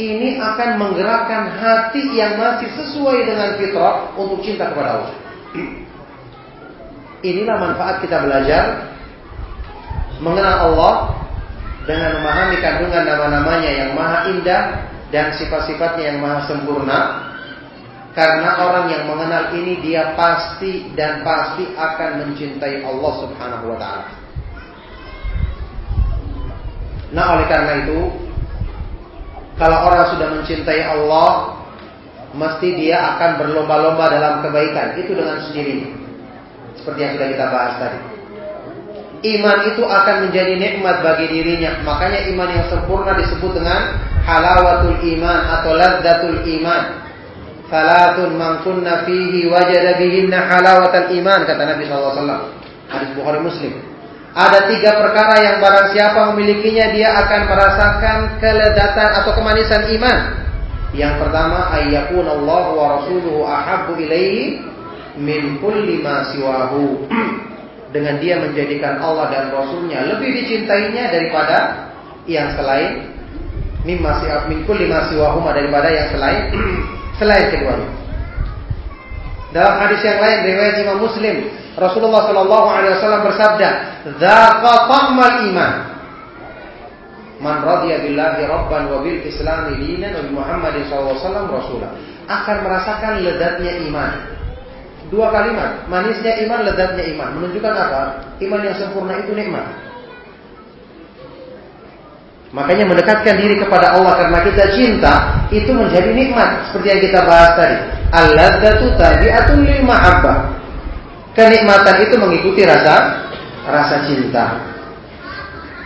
ini akan menggerakkan hati yang masih sesuai dengan fitrah untuk cinta kepada Allah. Inilah manfaat kita belajar mengenal Allah dengan memahami kandungan nama-namanya yang maha indah dan sifat-sifatnya yang maha sempurna. Karena orang yang mengenal ini dia pasti dan pasti akan mencintai Allah Subhanahu wa taala. Nah, oleh karena itu kalau orang sudah mencintai Allah, mesti dia akan berlomba-lomba dalam kebaikan. Itu dengan sendirinya. Seperti yang sudah kita bahas tadi iman itu akan menjadi nikmat bagi dirinya. Makanya iman yang sempurna disebut dengan halawatul iman atau ladzatul iman. Salatun man kunna fihi wajada bihinna halawatul iman kata Nabi SAW. Hadis Bukhari Muslim. Ada tiga perkara yang barang siapa memilikinya dia akan merasakan keledatan atau kemanisan iman. Yang pertama ayyakun Allah wa rasuluhu ahabbu ilaihi min kulli ma siwahu. dengan dia menjadikan Allah dan Rasulnya lebih dicintainya daripada yang selain mimma min kulli ma siwahuma daripada yang selain selain keduanya. Dalam hadis yang lain riwayat Imam Muslim, Rasulullah Shallallahu alaihi wasallam bersabda, "Dzaqa iman." Man radiya billahi rabban wa bil islami dinan wa Muhammadin sallallahu alaihi wasallam rasulah akan merasakan lezatnya iman Dua kalimat, manisnya iman, lezatnya iman. Menunjukkan apa? Iman yang sempurna itu nikmat. Makanya mendekatkan diri kepada Allah karena kita cinta itu menjadi nikmat seperti yang kita bahas tadi. Al-ladzatu tabi'atun lil mahabbah. Kenikmatan itu mengikuti rasa rasa cinta.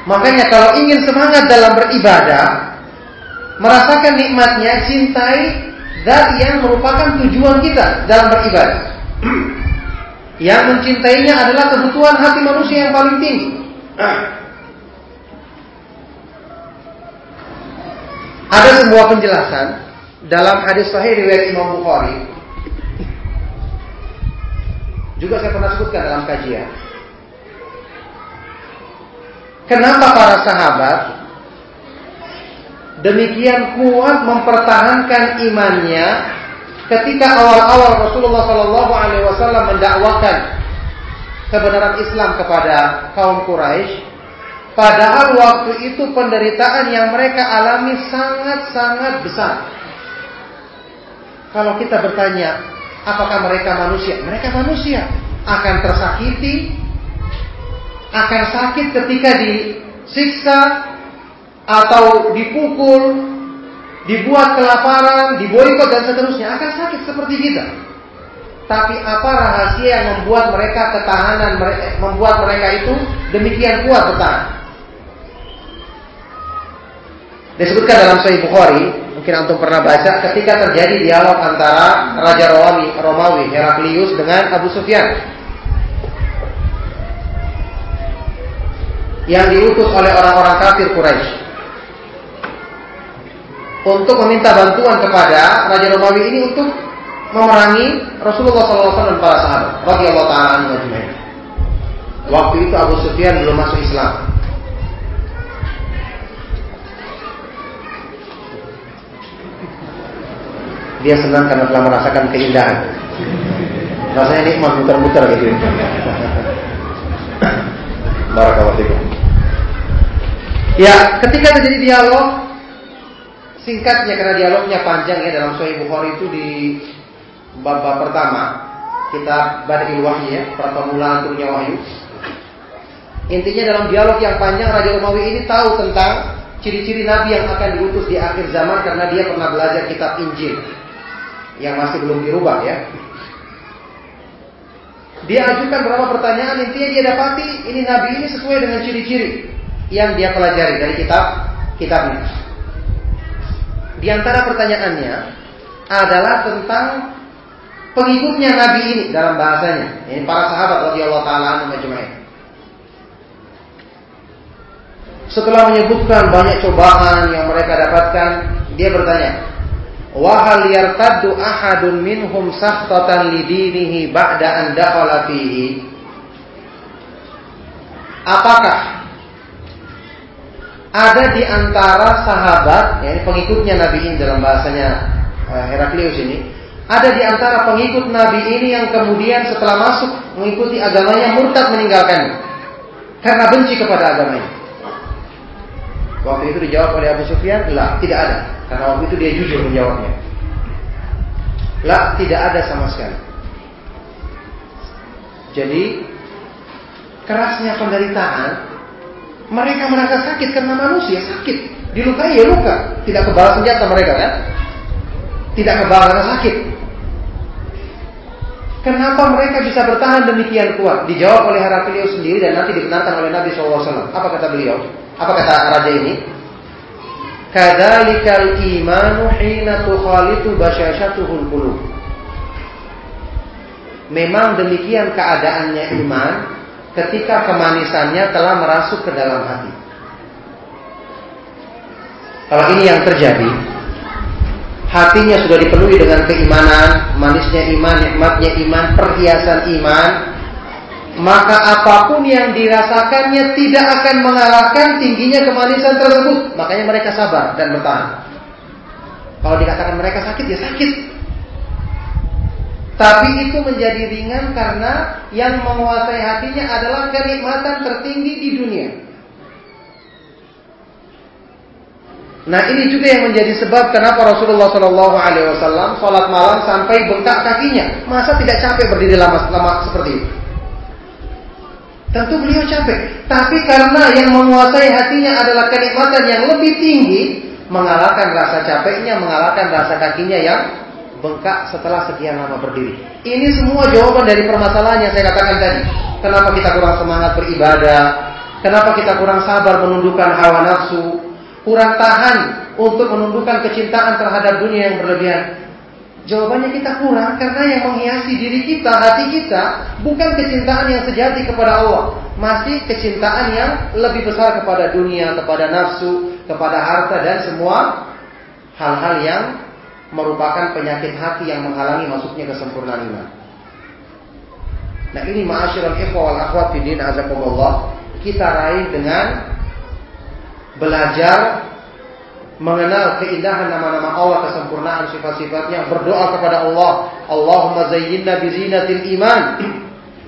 Makanya kalau ingin semangat dalam beribadah, merasakan nikmatnya, cintai zat yang merupakan tujuan kita dalam beribadah. Yang mencintainya adalah kebutuhan hati manusia yang paling tinggi. Ada sebuah penjelasan dalam hadis sahih riwayat Imam Bukhari. Juga saya pernah sebutkan dalam kajian. Kenapa para sahabat demikian kuat mempertahankan imannya ketika awal-awal Rasulullah Shallallahu Alaihi Wasallam mendakwakan kebenaran Islam kepada kaum Quraisy, padahal waktu itu penderitaan yang mereka alami sangat-sangat besar. Kalau kita bertanya, apakah mereka manusia? Mereka manusia akan tersakiti, akan sakit ketika disiksa atau dipukul, dibuat kelaparan, diboikot dan seterusnya akan sakit seperti kita. Tapi apa rahasia yang membuat mereka ketahanan, membuat mereka itu demikian kuat bertahan? Disebutkan dalam Sahih Bukhari, mungkin antum pernah baca ketika terjadi dialog antara Raja Romawi, Romawi Heraklius dengan Abu Sufyan. Yang diutus oleh orang-orang kafir Quraisy untuk meminta bantuan kepada Raja Romawi ini untuk memerangi Rasulullah SAW dan para sahabat radhiyallahu taala Waktu itu Abu Sufyan belum masuk Islam. Dia senang karena telah merasakan keindahan. Rasanya nikmat muter-muter gitu. Barakallahu fikum. Ya, ketika terjadi dialog singkatnya karena dialognya panjang ya dalam Sahih Bukhari itu di bab, pertama kita Badil Wahyu ya, permulaan turunnya wahyu. Intinya dalam dialog yang panjang Raja Umawi ini tahu tentang ciri-ciri Nabi yang akan diutus di akhir zaman karena dia pernah belajar kitab Injil yang masih belum dirubah ya. Dia ajukan beberapa pertanyaan, intinya dia dapati ini Nabi ini sesuai dengan ciri-ciri yang dia pelajari dari kitab kitabnya. Di antara pertanyaannya adalah tentang pengikutnya Nabi ini dalam bahasanya. Ini para sahabat radhiyallahu taala anhum Setelah menyebutkan banyak cobaan yang mereka dapatkan, dia bertanya, Wahal yartaddu ahadun minhum sakhtatan lidinihi ba'da an. Apakah ada di antara sahabat, ya, pengikutnya Nabi ini dalam bahasanya uh, Heraklius ini, ada di antara pengikut Nabi ini yang kemudian setelah masuk mengikuti agamanya murtad meninggalkannya karena benci kepada agamanya. Waktu itu dijawab oleh Abu Sufyan, lah tidak ada. Karena waktu itu dia jujur menjawabnya. Lah tidak ada sama sekali. Jadi kerasnya penderitaan, mereka merasa sakit karena manusia sakit, dilukai ya luka, tidak kebal senjata mereka kan? Tidak kebal karena sakit. Kenapa mereka bisa bertahan demikian kuat? Dijawab oleh Heraklius sendiri dan nanti dibenarkan oleh Nabi SAW. Apa kata beliau? Apa kata raja ini? Kadzalikal imanu hina tukhalitu basyashatuhul qulub. Memang demikian keadaannya iman ketika kemanisannya telah merasuk ke dalam hati. Kalau ini yang terjadi, hatinya sudah dipenuhi dengan keimanan, manisnya iman, nikmatnya iman, perhiasan iman, maka apa pun yang dirasakannya tidak akan mengalahkan tingginya kemanisan tersebut. Makanya mereka sabar dan bertahan. Kalau dikatakan mereka sakit, ya sakit. Tapi itu menjadi ringan karena yang menguasai hatinya adalah kenikmatan tertinggi di dunia. Nah ini juga yang menjadi sebab kenapa Rasulullah Shallallahu Alaihi Wasallam sholat malam sampai bengkak kakinya. Masa tidak capek berdiri lama-lama seperti itu? Tentu beliau capek. Tapi karena yang menguasai hatinya adalah kenikmatan yang lebih tinggi, mengalahkan rasa capeknya, mengalahkan rasa kakinya yang bengkak setelah sekian lama berdiri. Ini semua jawaban dari permasalahan yang saya katakan tadi. Kenapa kita kurang semangat beribadah? Kenapa kita kurang sabar menundukkan hawa nafsu? Kurang tahan untuk menundukkan kecintaan terhadap dunia yang berlebihan? Jawabannya kita kurang karena yang menghiasi diri kita, hati kita, bukan kecintaan yang sejati kepada Allah. Masih kecintaan yang lebih besar kepada dunia, kepada nafsu, kepada harta dan semua hal-hal yang merupakan penyakit hati yang menghalangi masuknya kesempurnaan iman. Nah ini ma'asyiral ikhwa wal akhwat fidin azakumullah kita raih dengan belajar mengenal keindahan nama-nama Allah, kesempurnaan sifat-sifatnya, berdoa kepada Allah, Allahumma zayyinna bi zinatil iman.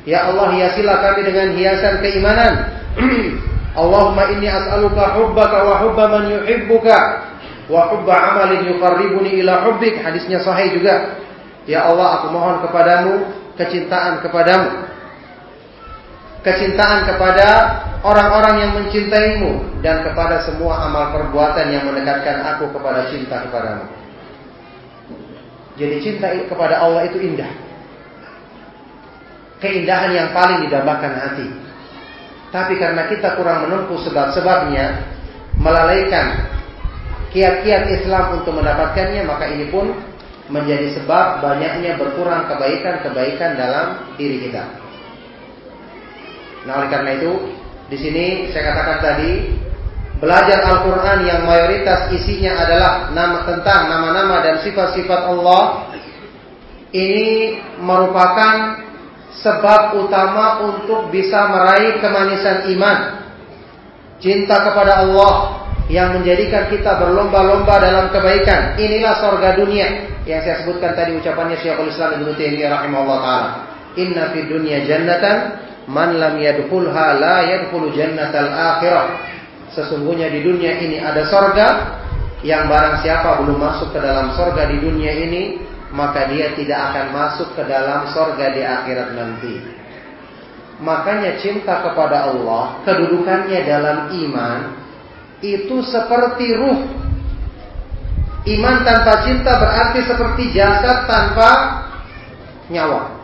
Ya Allah, hiasilah kami dengan hiasan keimanan. Allahumma inni as'aluka hubbaka wa hubba man yuhibbuka wa hubba amalin yuqarribuni ila hubbik. Hadisnya sahih juga. Ya Allah, aku mohon kepadamu kecintaan kepadamu. Kecintaan kepada orang-orang yang mencintaimu dan kepada semua amal perbuatan yang mendekatkan aku kepada cinta kepadamu. Jadi cinta kepada Allah itu indah. Keindahan yang paling didambakan hati. Tapi karena kita kurang menempuh sebab-sebabnya, melalaikan kiat-kiat Islam untuk mendapatkannya, maka ini pun menjadi sebab banyaknya berkurang kebaikan-kebaikan dalam diri kita. Nah, oleh karena itu, di sini saya katakan tadi belajar Al-Quran yang mayoritas isinya adalah nama tentang nama-nama dan sifat-sifat Allah ini merupakan sebab utama untuk bisa meraih kemanisan iman. Cinta kepada Allah yang menjadikan kita berlomba-lomba dalam kebaikan. Inilah sorga dunia yang saya sebutkan tadi ucapannya Syekhul Islam Ibnu Taimiyah rahimahullah taala. Inna fi dunya jannatan man lam yadkhulha la yadkhulu jannatal akhirah. Sesungguhnya di dunia ini ada sorga yang barang siapa belum masuk ke dalam sorga di dunia ini maka dia tidak akan masuk ke dalam sorga di akhirat nanti. Makanya cinta kepada Allah, kedudukannya dalam iman itu seperti ruh. Iman tanpa cinta berarti seperti jasad tanpa nyawa.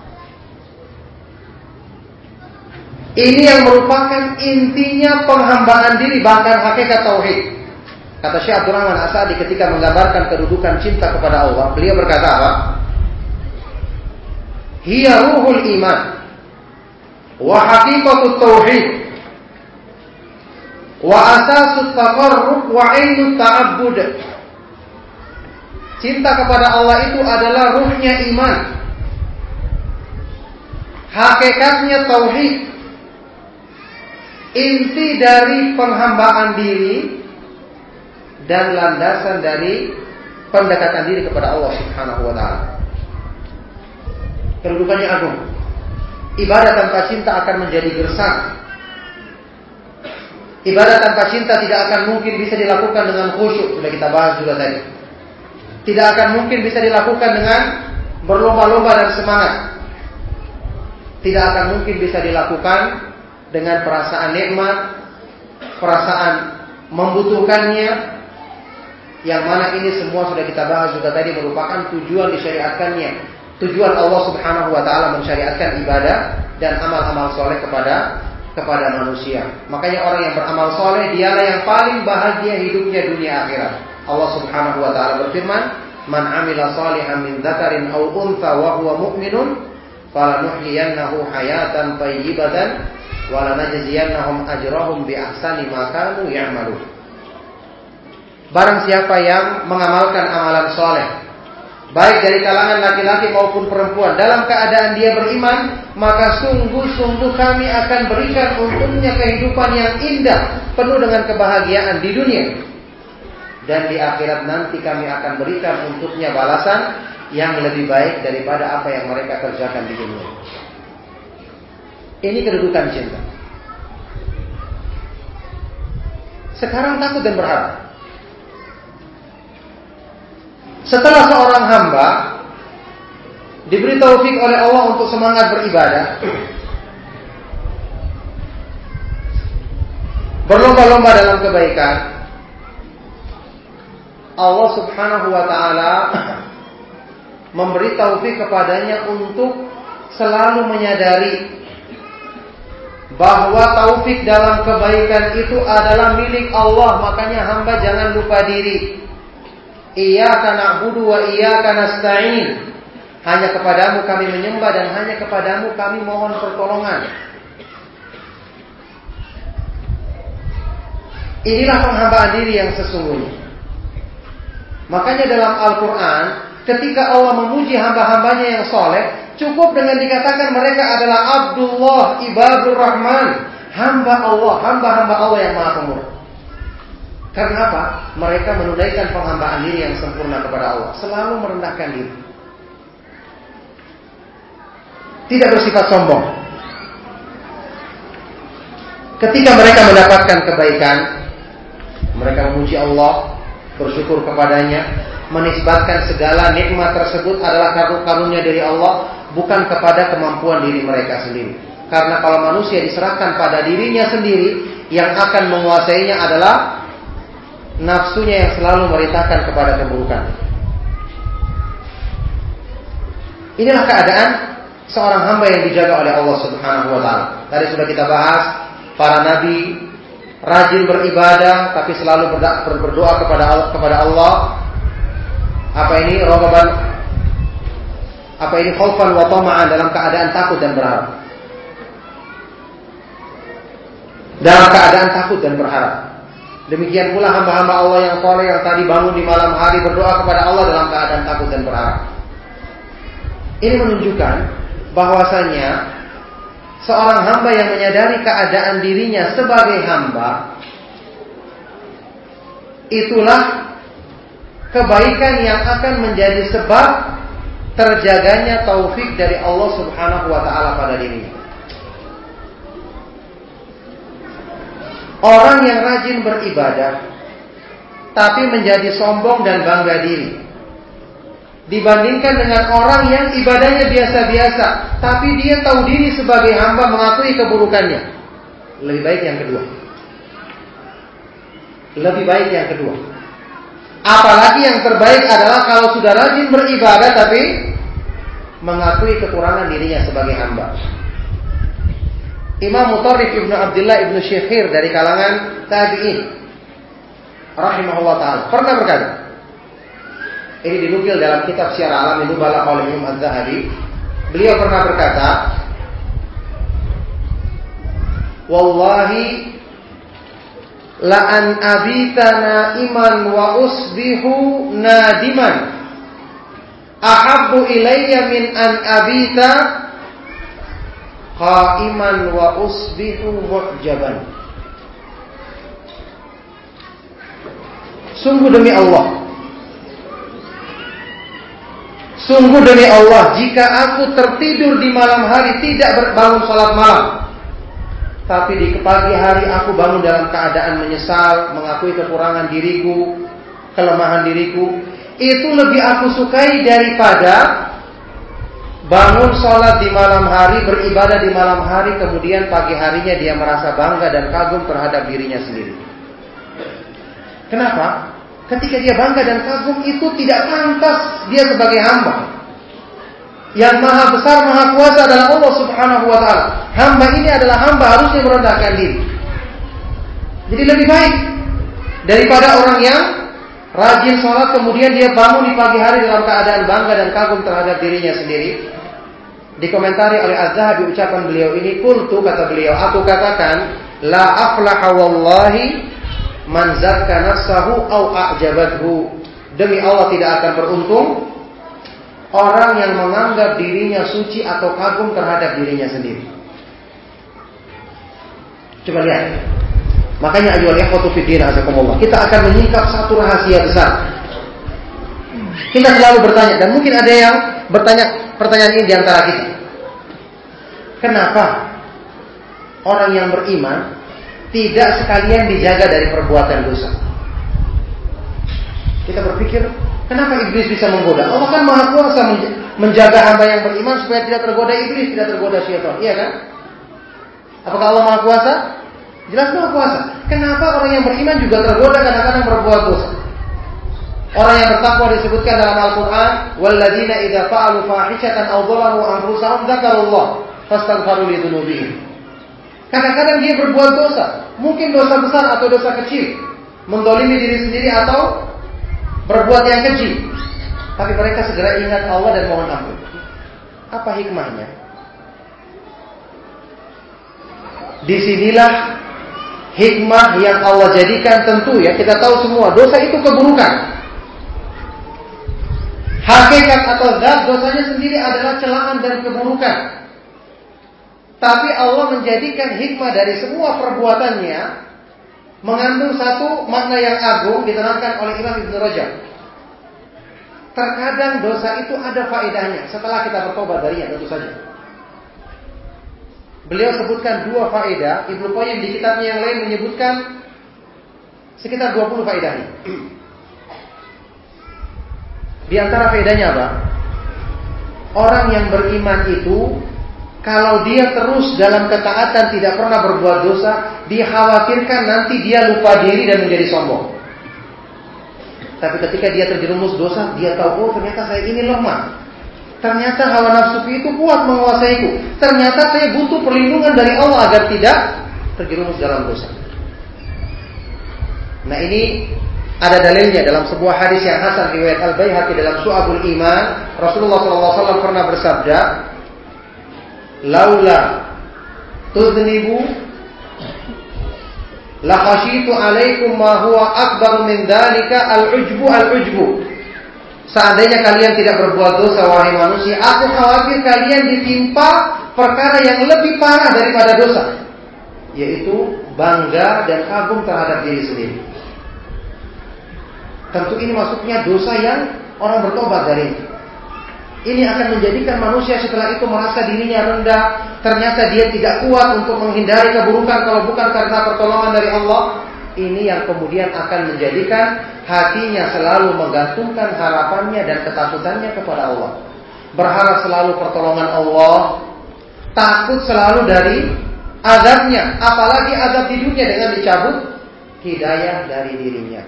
Ini yang merupakan intinya penghambaan diri bahkan hakikat tauhid. Kata Syekh Abdul Rahman Asadi ketika menggambarkan kedudukan cinta kepada Allah, beliau berkata apa? Hiya ruhul iman wa haqiqatut tauhid wa asasut taqarrub wa ainut ta'abbud. Cinta kepada Allah itu adalah ruhnya iman. Hakikatnya tauhid inti dari penghambaan diri dan landasan dari pendekatan diri kepada Allah Subhanahu wa taala. Kedudukannya agung. Ibadah tanpa cinta akan menjadi gersang. Ibadah tanpa cinta tidak akan mungkin bisa dilakukan dengan khusyuk, sudah kita bahas juga tadi. Tidak akan mungkin bisa dilakukan dengan berlomba-lomba dan semangat. Tidak akan mungkin bisa dilakukan dengan perasaan nikmat, perasaan membutuhkannya, yang mana ini semua sudah kita bahas juga tadi merupakan tujuan disyariatkannya. Tujuan Allah Subhanahu wa taala mensyariatkan ibadah dan amal-amal soleh kepada kepada manusia. Makanya orang yang beramal soleh dialah yang paling bahagia hidupnya dunia akhirat. Allah Subhanahu wa taala berfirman, "Man amila salihan min dzakarin aw untha wa huwa mu'minun falanuhyiyannahu hayatan thayyibatan walanajziyannahum ajrahum bi ahsani ma kanu ya'malun. Barang siapa yang mengamalkan amalan soleh, baik dari kalangan laki-laki maupun perempuan, dalam keadaan dia beriman, maka sungguh-sungguh kami akan berikan untuknya kehidupan yang indah, penuh dengan kebahagiaan di dunia. Dan di akhirat nanti kami akan berikan untuknya balasan yang lebih baik daripada apa yang mereka kerjakan di dunia. Ini kedudukan cinta. Sekarang takut dan berharap. Setelah seorang hamba diberi taufik oleh Allah untuk semangat beribadah, berlomba-lomba dalam kebaikan, Allah Subhanahu wa taala memberi taufik kepadanya untuk selalu menyadari bahwa taufik dalam kebaikan itu adalah milik Allah, makanya hamba jangan lupa diri. Iyyaka na'budu wa iyyaka nasta'in. Hanya kepadamu kami menyembah dan hanya kepadamu kami mohon pertolongan. Inilah penghambaan diri yang sesungguhnya. Makanya dalam Al-Quran, ketika Allah memuji hamba-hambanya yang soleh, Cukup dengan dikatakan mereka adalah Abdullah ibadur Rahman, hamba Allah, hamba-hamba Allah yang Maha Pemurah. Karena apa? Mereka menunaikan penghambaan diri yang sempurna kepada Allah, selalu merendahkan diri. Tidak bersifat sombong. Ketika mereka mendapatkan kebaikan, mereka memuji Allah, bersyukur kepadanya, menisbatkan segala nikmat tersebut adalah karunia dari Allah bukan kepada kemampuan diri mereka sendiri. Karena kalau manusia diserahkan pada dirinya sendiri, yang akan menguasainya adalah nafsunya yang selalu merintahkan kepada keburukan. Inilah keadaan seorang hamba yang dijaga oleh Allah Subhanahu wa taala. Tadi sudah kita bahas para nabi rajin beribadah tapi selalu berdoa kepada kepada Allah. Apa ini? Rogaban apa ini khaufan wa tama'an dalam keadaan takut dan berharap. Dalam keadaan takut dan berharap. Demikian pula hamba-hamba Allah yang soleh yang tadi bangun di malam hari berdoa kepada Allah dalam keadaan takut dan berharap. Ini menunjukkan bahwasanya seorang hamba yang menyadari keadaan dirinya sebagai hamba itulah kebaikan yang akan menjadi sebab terjaganya taufik dari Allah Subhanahu wa taala pada dirinya. Orang yang rajin beribadah tapi menjadi sombong dan bangga diri dibandingkan dengan orang yang ibadahnya biasa-biasa tapi dia tahu diri sebagai hamba mengakui keburukannya. Lebih baik yang kedua. Lebih baik yang kedua. Apalagi yang terbaik adalah kalau sudah rajin beribadah tapi mengakui kekurangan dirinya sebagai hamba. Imam Mutarrif Ibnu Abdullah Ibnu Syekhir dari kalangan tabi'in. Rahimahullah taala. Pernah berkata ini dinukil dalam kitab Syiar Alam Nubala oleh Imam Az-Zahabi. Beliau pernah berkata Wallahi la an naiman wa usbihu nadiman. Ahabbu ilayya min an abita qaiman wa usbihu mu'jaban. Sungguh demi Allah. Sungguh demi Allah Jika aku tertidur di malam hari Tidak berbangun salat malam Tapi di pagi hari aku bangun dalam keadaan menyesal Mengakui kekurangan diriku Kelemahan diriku Itu lebih aku sukai daripada bangun sholat di malam hari, beribadah di malam hari, kemudian pagi harinya dia merasa bangga dan kagum terhadap dirinya sendiri. Kenapa? Ketika dia bangga dan kagum itu tidak pantas dia sebagai hamba. Yang maha besar, maha kuasa adalah Allah subhanahu wa ta'ala. Hamba ini adalah hamba harusnya merendahkan diri. Jadi lebih baik daripada orang yang rajin sholat kemudian dia bangun di pagi hari dalam keadaan bangga dan kagum terhadap dirinya sendiri Dikomentari oleh Az-Zahabi ucapan beliau ini, kultu kata beliau, aku katakan, la aflaha wallahi man zakka nafsahu au a'jabathu. Demi Allah tidak akan beruntung orang yang menganggap dirinya suci atau kagum terhadap dirinya sendiri. Coba lihat. Makanya ayo ikhwatu fiddin azakumullah. Kita akan menyingkap satu rahasia besar. Kita selalu bertanya dan mungkin ada yang bertanya pertanyaan ini di antara kita. Kenapa orang yang beriman tidak sekalian dijaga dari perbuatan dosa? Kita berpikir, kenapa iblis bisa menggoda? Allah kan maha kuasa menjaga hamba yang beriman supaya tidak tergoda iblis, tidak tergoda syaitan. Iya kan? Apakah Allah maha kuasa? Jelas maha kuasa. Kenapa orang yang beriman juga tergoda kadang-kadang berbuat dosa? Orang yang bertakwa disebutkan dalam Al-Quran, "Walladzina idza fa'alu fahishatan aw dhalamu anfusahum dzakarullah fastaghfiru li dzunubihim." Kadang-kadang dia berbuat dosa, mungkin dosa besar atau dosa kecil, mendolimi diri sendiri atau berbuat yang kecil. Tapi mereka segera ingat Allah dan mohon ampun. Apa hikmahnya? Di sinilah hikmah yang Allah jadikan tentu ya kita tahu semua dosa itu keburukan Hakikat atau zat dosanya sendiri adalah celaan dan keburukan. Tapi Allah menjadikan hikmah dari semua perbuatannya mengandung satu makna yang agung diterangkan oleh Imam Ibn Rajab. Terkadang dosa itu ada faedahnya setelah kita bertobat darinya tentu saja. Beliau sebutkan dua faedah, Ibnu Qayyim di kitabnya yang lain menyebutkan sekitar 20 faedahnya. Di antara faedahnya apa? Orang yang beriman itu kalau dia terus dalam ketaatan tidak pernah berbuat dosa, dikhawatirkan nanti dia lupa diri dan menjadi sombong. Tapi ketika dia terjerumus dosa, dia tahu, oh ternyata saya ini lemah. Ternyata hawa nafsu itu kuat menguasaiku. Ternyata saya butuh perlindungan dari Allah agar tidak terjerumus dalam dosa. Nah ini ada dalilnya dalam sebuah hadis yang hasan riwayat Al Baihaqi dalam Su'abul Iman, Rasulullah SAW pernah bersabda, "Laula tuznibu la khashitu alaikum ma huwa akbar min dalika al-ujbu al-ujbu." Seandainya kalian tidak berbuat dosa wahai manusia, aku khawatir kalian ditimpa perkara yang lebih parah daripada dosa, yaitu bangga dan kagum terhadap diri sendiri. Tentu ini masuknya dosa yang orang bertobat dari Ini akan menjadikan manusia setelah itu merasa dirinya rendah. Ternyata dia tidak kuat untuk menghindari keburukan kalau bukan karena pertolongan dari Allah. Ini yang kemudian akan menjadikan hatinya selalu menggantungkan harapannya dan ketakutannya kepada Allah. Berharap selalu pertolongan Allah. Takut selalu dari azabnya. Apalagi azab di dunia dengan dicabut hidayah dari dirinya.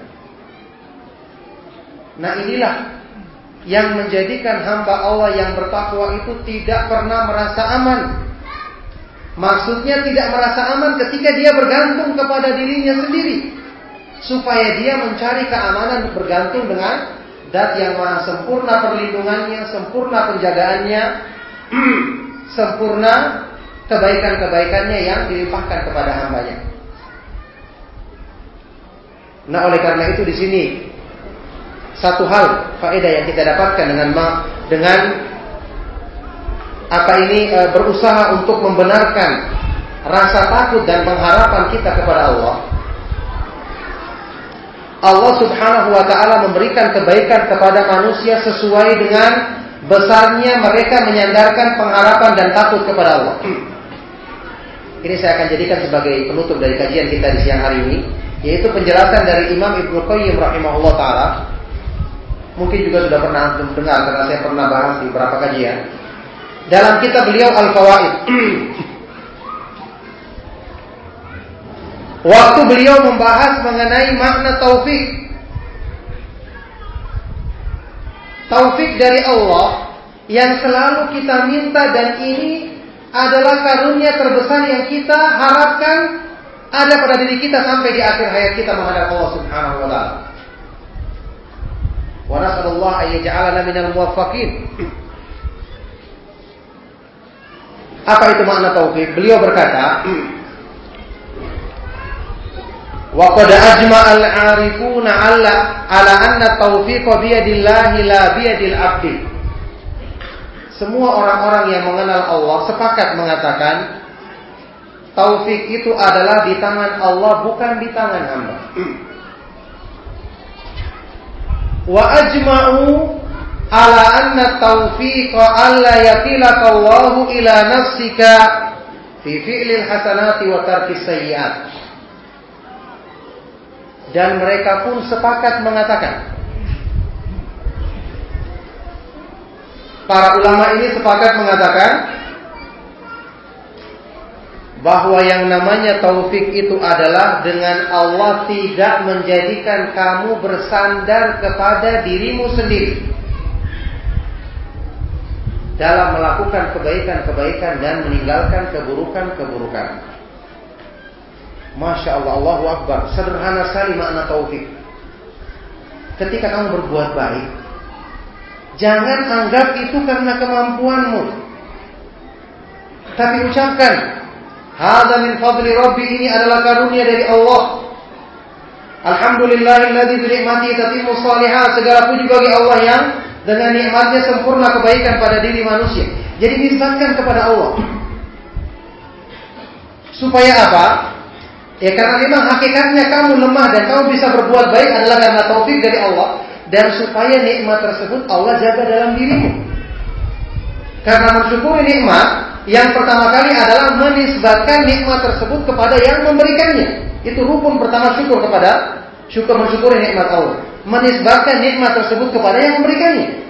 Nah inilah yang menjadikan hamba Allah yang bertakwa itu tidak pernah merasa aman. Maksudnya tidak merasa aman ketika dia bergantung kepada dirinya sendiri. Supaya dia mencari keamanan bergantung dengan dat yang maha sempurna perlindungannya, sempurna penjagaannya, sempurna kebaikan-kebaikannya yang dilimpahkan kepada hambanya. Nah oleh karena itu di sini satu hal faedah yang kita dapatkan dengan dengan apa ini e, berusaha untuk membenarkan rasa takut dan pengharapan kita kepada Allah. Allah Subhanahu wa taala memberikan kebaikan kepada manusia sesuai dengan besarnya mereka menyandarkan pengharapan dan takut kepada Allah. Ini saya akan jadikan sebagai penutup dari kajian kita di siang hari ini, yaitu penjelasan dari Imam Ibnu Qayyim rahimahullah taala Mungkin juga sudah pernah dengar karena saya pernah bahas di beberapa kajian. Dalam kitab beliau Al-Fawaid. Waktu beliau membahas mengenai makna taufik. Taufik dari Allah yang selalu kita minta dan ini adalah karunia terbesar yang kita harapkan ada pada diri kita sampai di akhir hayat kita menghadap Allah Subhanahu wa taala. Wa nas'alullah an yaj'alana minal muwaffaqin. Apa itu makna taufik? Beliau berkata, Wa qad ajma'a al-'arifuna 'ala 'ala anna taufiqa biyadillahi la biyadil 'abdi. Semua orang-orang yang mengenal Allah sepakat mengatakan taufik itu adalah di tangan Allah bukan di tangan hamba wa ajma'u ala anna tawfiqa alla yakilaka Allahu ila nafsika fi fi'lil hasanati wa tarkis sayyi'at. Dan mereka pun sepakat mengatakan Para ulama ini sepakat mengatakan bahwa yang namanya taufik itu adalah dengan Allah tidak menjadikan kamu bersandar kepada dirimu sendiri dalam melakukan kebaikan-kebaikan dan meninggalkan keburukan-keburukan. Masya Allah, Allahu Akbar. Sederhana sekali makna taufik. Ketika kamu berbuat baik, jangan anggap itu karena kemampuanmu. Tapi ucapkan, Hada min fadli Rabbi ini adalah karunia dari Allah. Alhamdulillahilladzi bi ni'matihi tatimmu. Segala puji bagi Allah yang dengan nikmatnya sempurna kebaikan pada diri manusia. Jadi nisbatkan kepada Allah. Supaya apa? Ya karena memang hakikatnya kamu lemah dan kamu bisa berbuat baik adalah karena taufik dari Allah dan supaya nikmat tersebut Allah jaga dalam dirimu. Karena mensyukuri nikmat yang pertama kali adalah menisbatkan nikmat tersebut kepada yang memberikannya. Itu rukun pertama syukur kepada syukur mensyukuri nikmat Allah. Menisbatkan nikmat tersebut kepada yang memberikannya.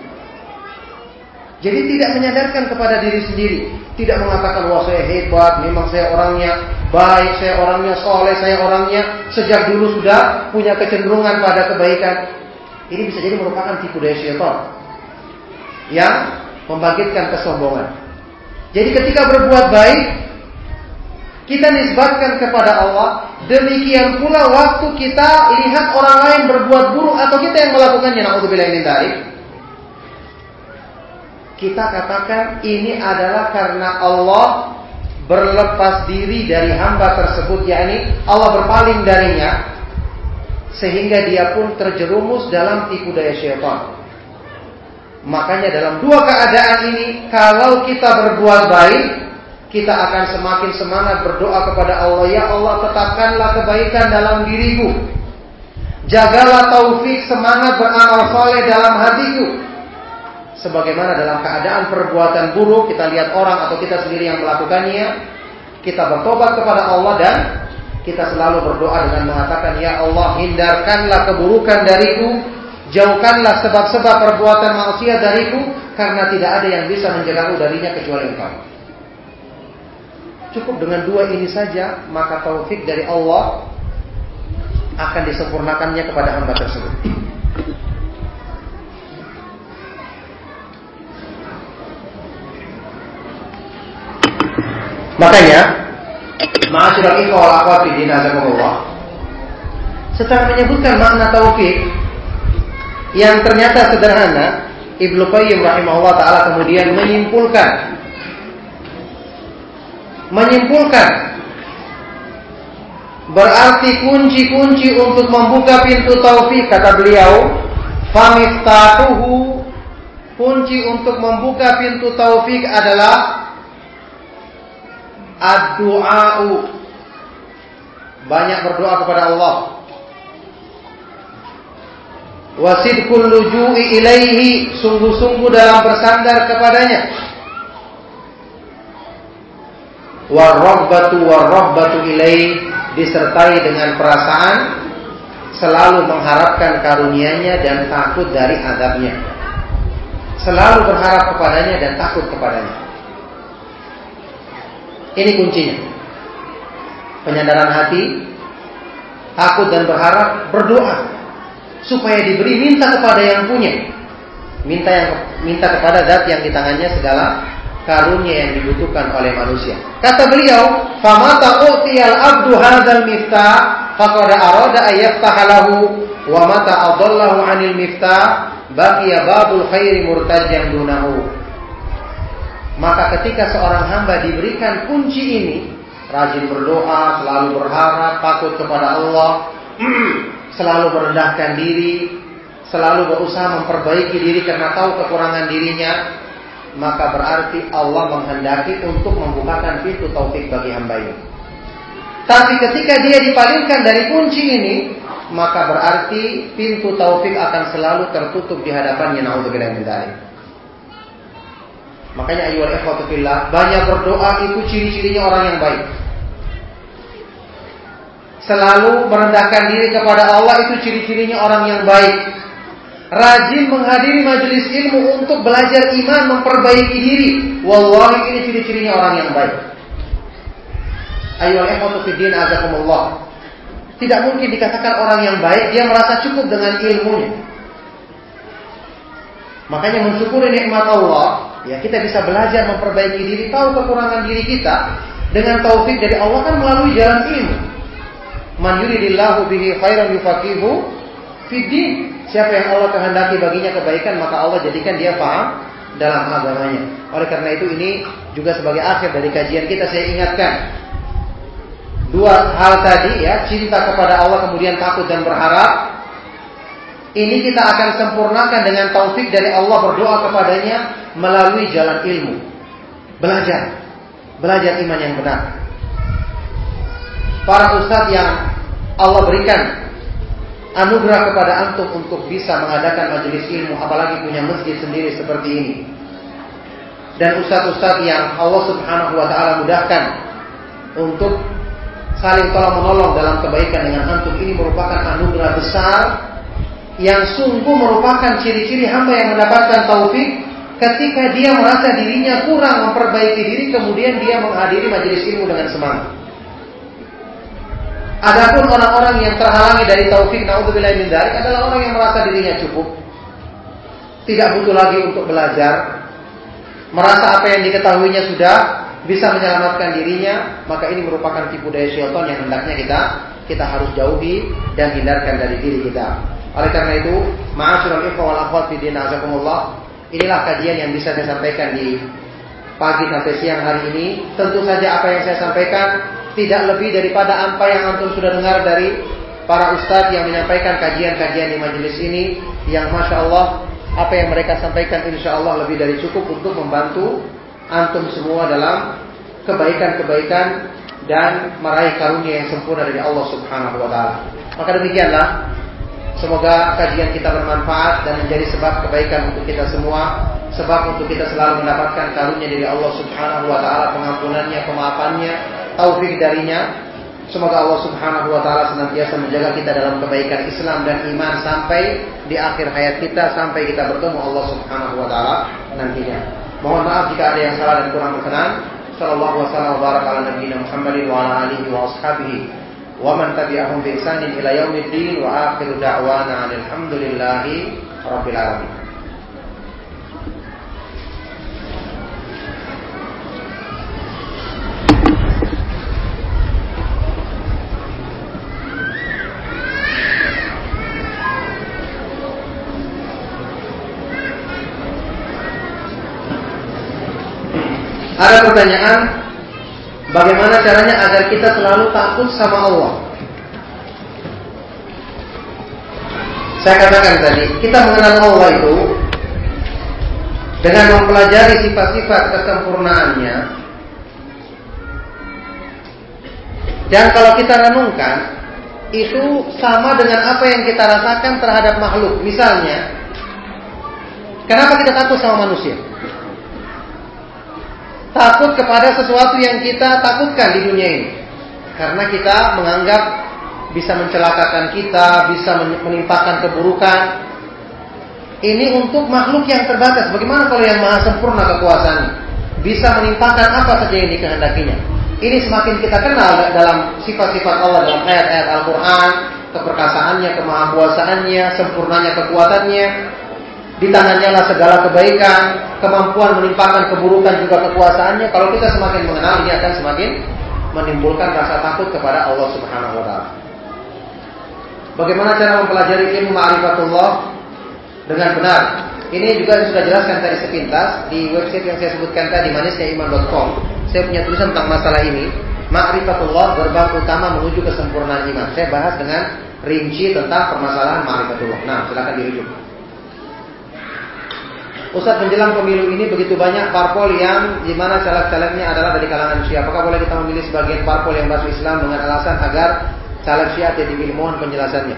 Jadi tidak menyadarkan kepada diri sendiri, tidak mengatakan wah saya hebat, memang saya orangnya baik, saya orangnya soleh, saya orangnya sejak dulu sudah punya kecenderungan pada kebaikan. Ini bisa jadi merupakan tipu daya syaitan yang membangkitkan kesombongan. Jadi ketika berbuat baik, kita nisbatkan kepada Allah. Demikian pula waktu kita lihat orang lain berbuat buruk atau kita yang melakukannya, naudzubillah min dzalik. Kita katakan ini adalah karena Allah berlepas diri dari hamba tersebut, yakni Allah berpaling darinya sehingga dia pun terjerumus dalam tipu daya syaitan. Makanya dalam dua keadaan ini, kalau kita berbuat baik, kita akan semakin semangat berdoa kepada Allah. Ya Allah, tetapkanlah kebaikan dalam diriku. Jagalah taufik semangat beramal soleh dalam hatiku. sebagaimana dalam keadaan perbuatan buruk kita lihat orang atau kita sendiri yang melakukannya, kita bertobat kepada Allah dan kita selalu berdoa dengan mengatakan ya Allah hindarkanlah keburukan dariku, jauhkanlah sebab-sebab perbuatan maksiat dariku karena tidak ada yang bisa menjagaku darinya kecuali Engkau. Cukup dengan dua ini saja maka taufik dari Allah akan disempurnakannya kepada hamba tersebut. Makanya, ma'asyiral ikhwah wal akhwat setelah menyebutkan makna taufik yang ternyata sederhana, Ibnu Qayyim rahimahullah taala kemudian menyimpulkan menyimpulkan berarti kunci-kunci untuk membuka pintu taufik kata beliau famiftahuhu kunci untuk membuka pintu taufik adalah ad-du'a'u. Banyak berdoa kepada Allah. Wasidkul luju'i ilaihi, sungguh-sungguh dalam bersandar kepadanya. Warrabbatu warrabbatu ilaihi disertai dengan perasaan selalu mengharapkan karunia-Nya dan takut dari azabnya. Selalu berharap kepadanya dan takut kepadanya. Ini kuncinya. Penyandaran hati, takut dan berharap, berdoa supaya diberi minta kepada yang punya. Minta yang minta kepada zat yang di tangannya segala karunia yang dibutuhkan oleh manusia. Kata beliau, "Famata u'tiyal abdu hadzal miftah faqad arada ayyaftaha lahu wa mata adallahu 'anil miftah baqiya babul khairi murtajjan dunahu." Maka ketika seorang hamba diberikan kunci ini, rajin berdoa, selalu berharap, takut kepada Allah, selalu merendahkan diri, selalu berusaha memperbaiki diri karena tahu kekurangan dirinya, maka berarti Allah menghendaki untuk membukakan pintu taufik bagi hamba ini. Tapi ketika dia dipalingkan dari kunci ini, maka berarti pintu taufik akan selalu tertutup di hadapannya. Nauzubillah min. Makanya ayu ikhwatu fillah, banyak berdoa itu ciri-cirinya orang yang baik. Selalu merendahkan diri kepada Allah itu ciri-cirinya orang yang baik. Rajin menghadiri majelis ilmu untuk belajar iman, memperbaiki diri. Wallahi ini ciri-cirinya orang yang baik. Ayo ikhwatu fiddin azakumullah. Tidak mungkin dikatakan orang yang baik dia merasa cukup dengan ilmunya. Makanya mensyukuri nikmat Allah Ya, kita bisa belajar memperbaiki diri, tahu kekurangan diri kita dengan taufik dari Allah kan melalui jalan ilmu. Man yuridillahu bihi khairan yufaqihu fiddin. Siapa yang Allah kehendaki baginya kebaikan, maka Allah jadikan dia paham dalam agamanya. Oleh karena itu ini juga sebagai akhir dari kajian kita saya ingatkan dua hal tadi ya, cinta kepada Allah kemudian takut dan berharap ini kita akan sempurnakan dengan taufik dari Allah berdoa kepadanya melalui jalan ilmu. Belajar. Belajar iman yang benar. Para ustadz yang Allah berikan anugerah kepada antum untuk bisa mengadakan majelis ilmu apalagi punya masjid sendiri seperti ini. Dan ustadz-ustadz yang Allah Subhanahu wa taala mudahkan untuk saling tolong menolong dalam kebaikan dengan antum ini merupakan anugerah besar yang sungguh merupakan ciri-ciri hamba yang mendapatkan taufik ketika dia merasa dirinya kurang memperbaiki diri kemudian dia menghadiri majelis ilmu dengan semangat. Adapun orang-orang yang terhalangi dari taufik naudzubillah min dzalik adalah orang yang merasa dirinya cukup. Tidak butuh lagi untuk belajar. Merasa apa yang diketahuinya sudah bisa menyelamatkan dirinya, maka ini merupakan tipu daya syaitan yang hendaknya kita kita harus jauhi dan hindarkan dari diri kita. Oleh karena itu, ma'asyiral ikhwah wal akhwat fi din inilah kajian yang bisa saya sampaikan di pagi sampai siang hari ini. Tentu saja apa yang saya sampaikan tidak lebih daripada apa yang antum sudah dengar dari para ustadz yang menyampaikan kajian-kajian di majelis ini yang masya Allah apa yang mereka sampaikan insya Allah lebih dari cukup untuk membantu antum semua dalam kebaikan-kebaikan dan meraih karunia yang sempurna dari Allah Subhanahu wa taala. Maka demikianlah Semoga kajian kita bermanfaat dan menjadi sebab kebaikan untuk kita semua, sebab untuk kita selalu mendapatkan karunia dari Allah Subhanahu wa taala, pengampunannya, pemaafannya, taufik darinya. Semoga Allah Subhanahu wa taala senantiasa menjaga kita dalam kebaikan Islam dan iman sampai di akhir hayat kita sampai kita bertemu Allah Subhanahu wa taala nantinya. Mohon maaf jika ada yang salah dan kurang berkenan. Sallallahu wasallam wa baraka ala nabiyina Muhammadin wa ala alihi wa ashabihi wa man tabi'ahum bi ihsanin ila yaumiddin wa akhiru da'wana alhamdulillahi rabbil alamin. Ada pertanyaan Bagaimana caranya agar kita selalu takut sama Allah? Saya katakan tadi, kita mengenal Allah itu dengan mempelajari sifat-sifat kesempurnaannya. Dan kalau kita renungkan, itu sama dengan apa yang kita rasakan terhadap makhluk. Misalnya, kenapa kita takut sama manusia? Takut kepada sesuatu yang kita takutkan di dunia ini. Karena kita menganggap bisa mencelakakan kita, bisa menimpakan keburukan. Ini untuk makhluk yang terbatas. Bagaimana kalau yang maha sempurna kekuasaannya? Bisa menimpakan apa saja yang dikehendakinya. Ini semakin kita kenal dalam sifat-sifat Allah dalam ayat-ayat Al-Quran, keperkasaannya, kemahakuasaannya, sempurnanya kekuatannya, di tangannya lah segala kebaikan, kemampuan menimpakan keburukan juga kekuasaannya. Kalau kita semakin mengenal ini akan semakin menimbulkan rasa takut kepada Allah Subhanahu wa taala. Bagaimana cara mempelajari ilmu ma'rifatullah dengan benar? Ini juga sudah jelaskan tadi sepintas di website yang saya sebutkan tadi manisnyaiman.com. Saya punya tulisan tentang masalah ini. Ma'rifatullah gerbang utama menuju kesempurnaan iman. Saya bahas dengan rinci tentang permasalahan ma'rifatullah. Nah, silakan dirujuk. Ustaz menjelang pemilu ini begitu banyak parpol yang di mana caleg-calegnya adalah dari kalangan Syiah. Apakah boleh kita memilih sebagian parpol yang masuk Islam dengan alasan agar caleg Syiah tidak dipilih? Mohon penjelasannya.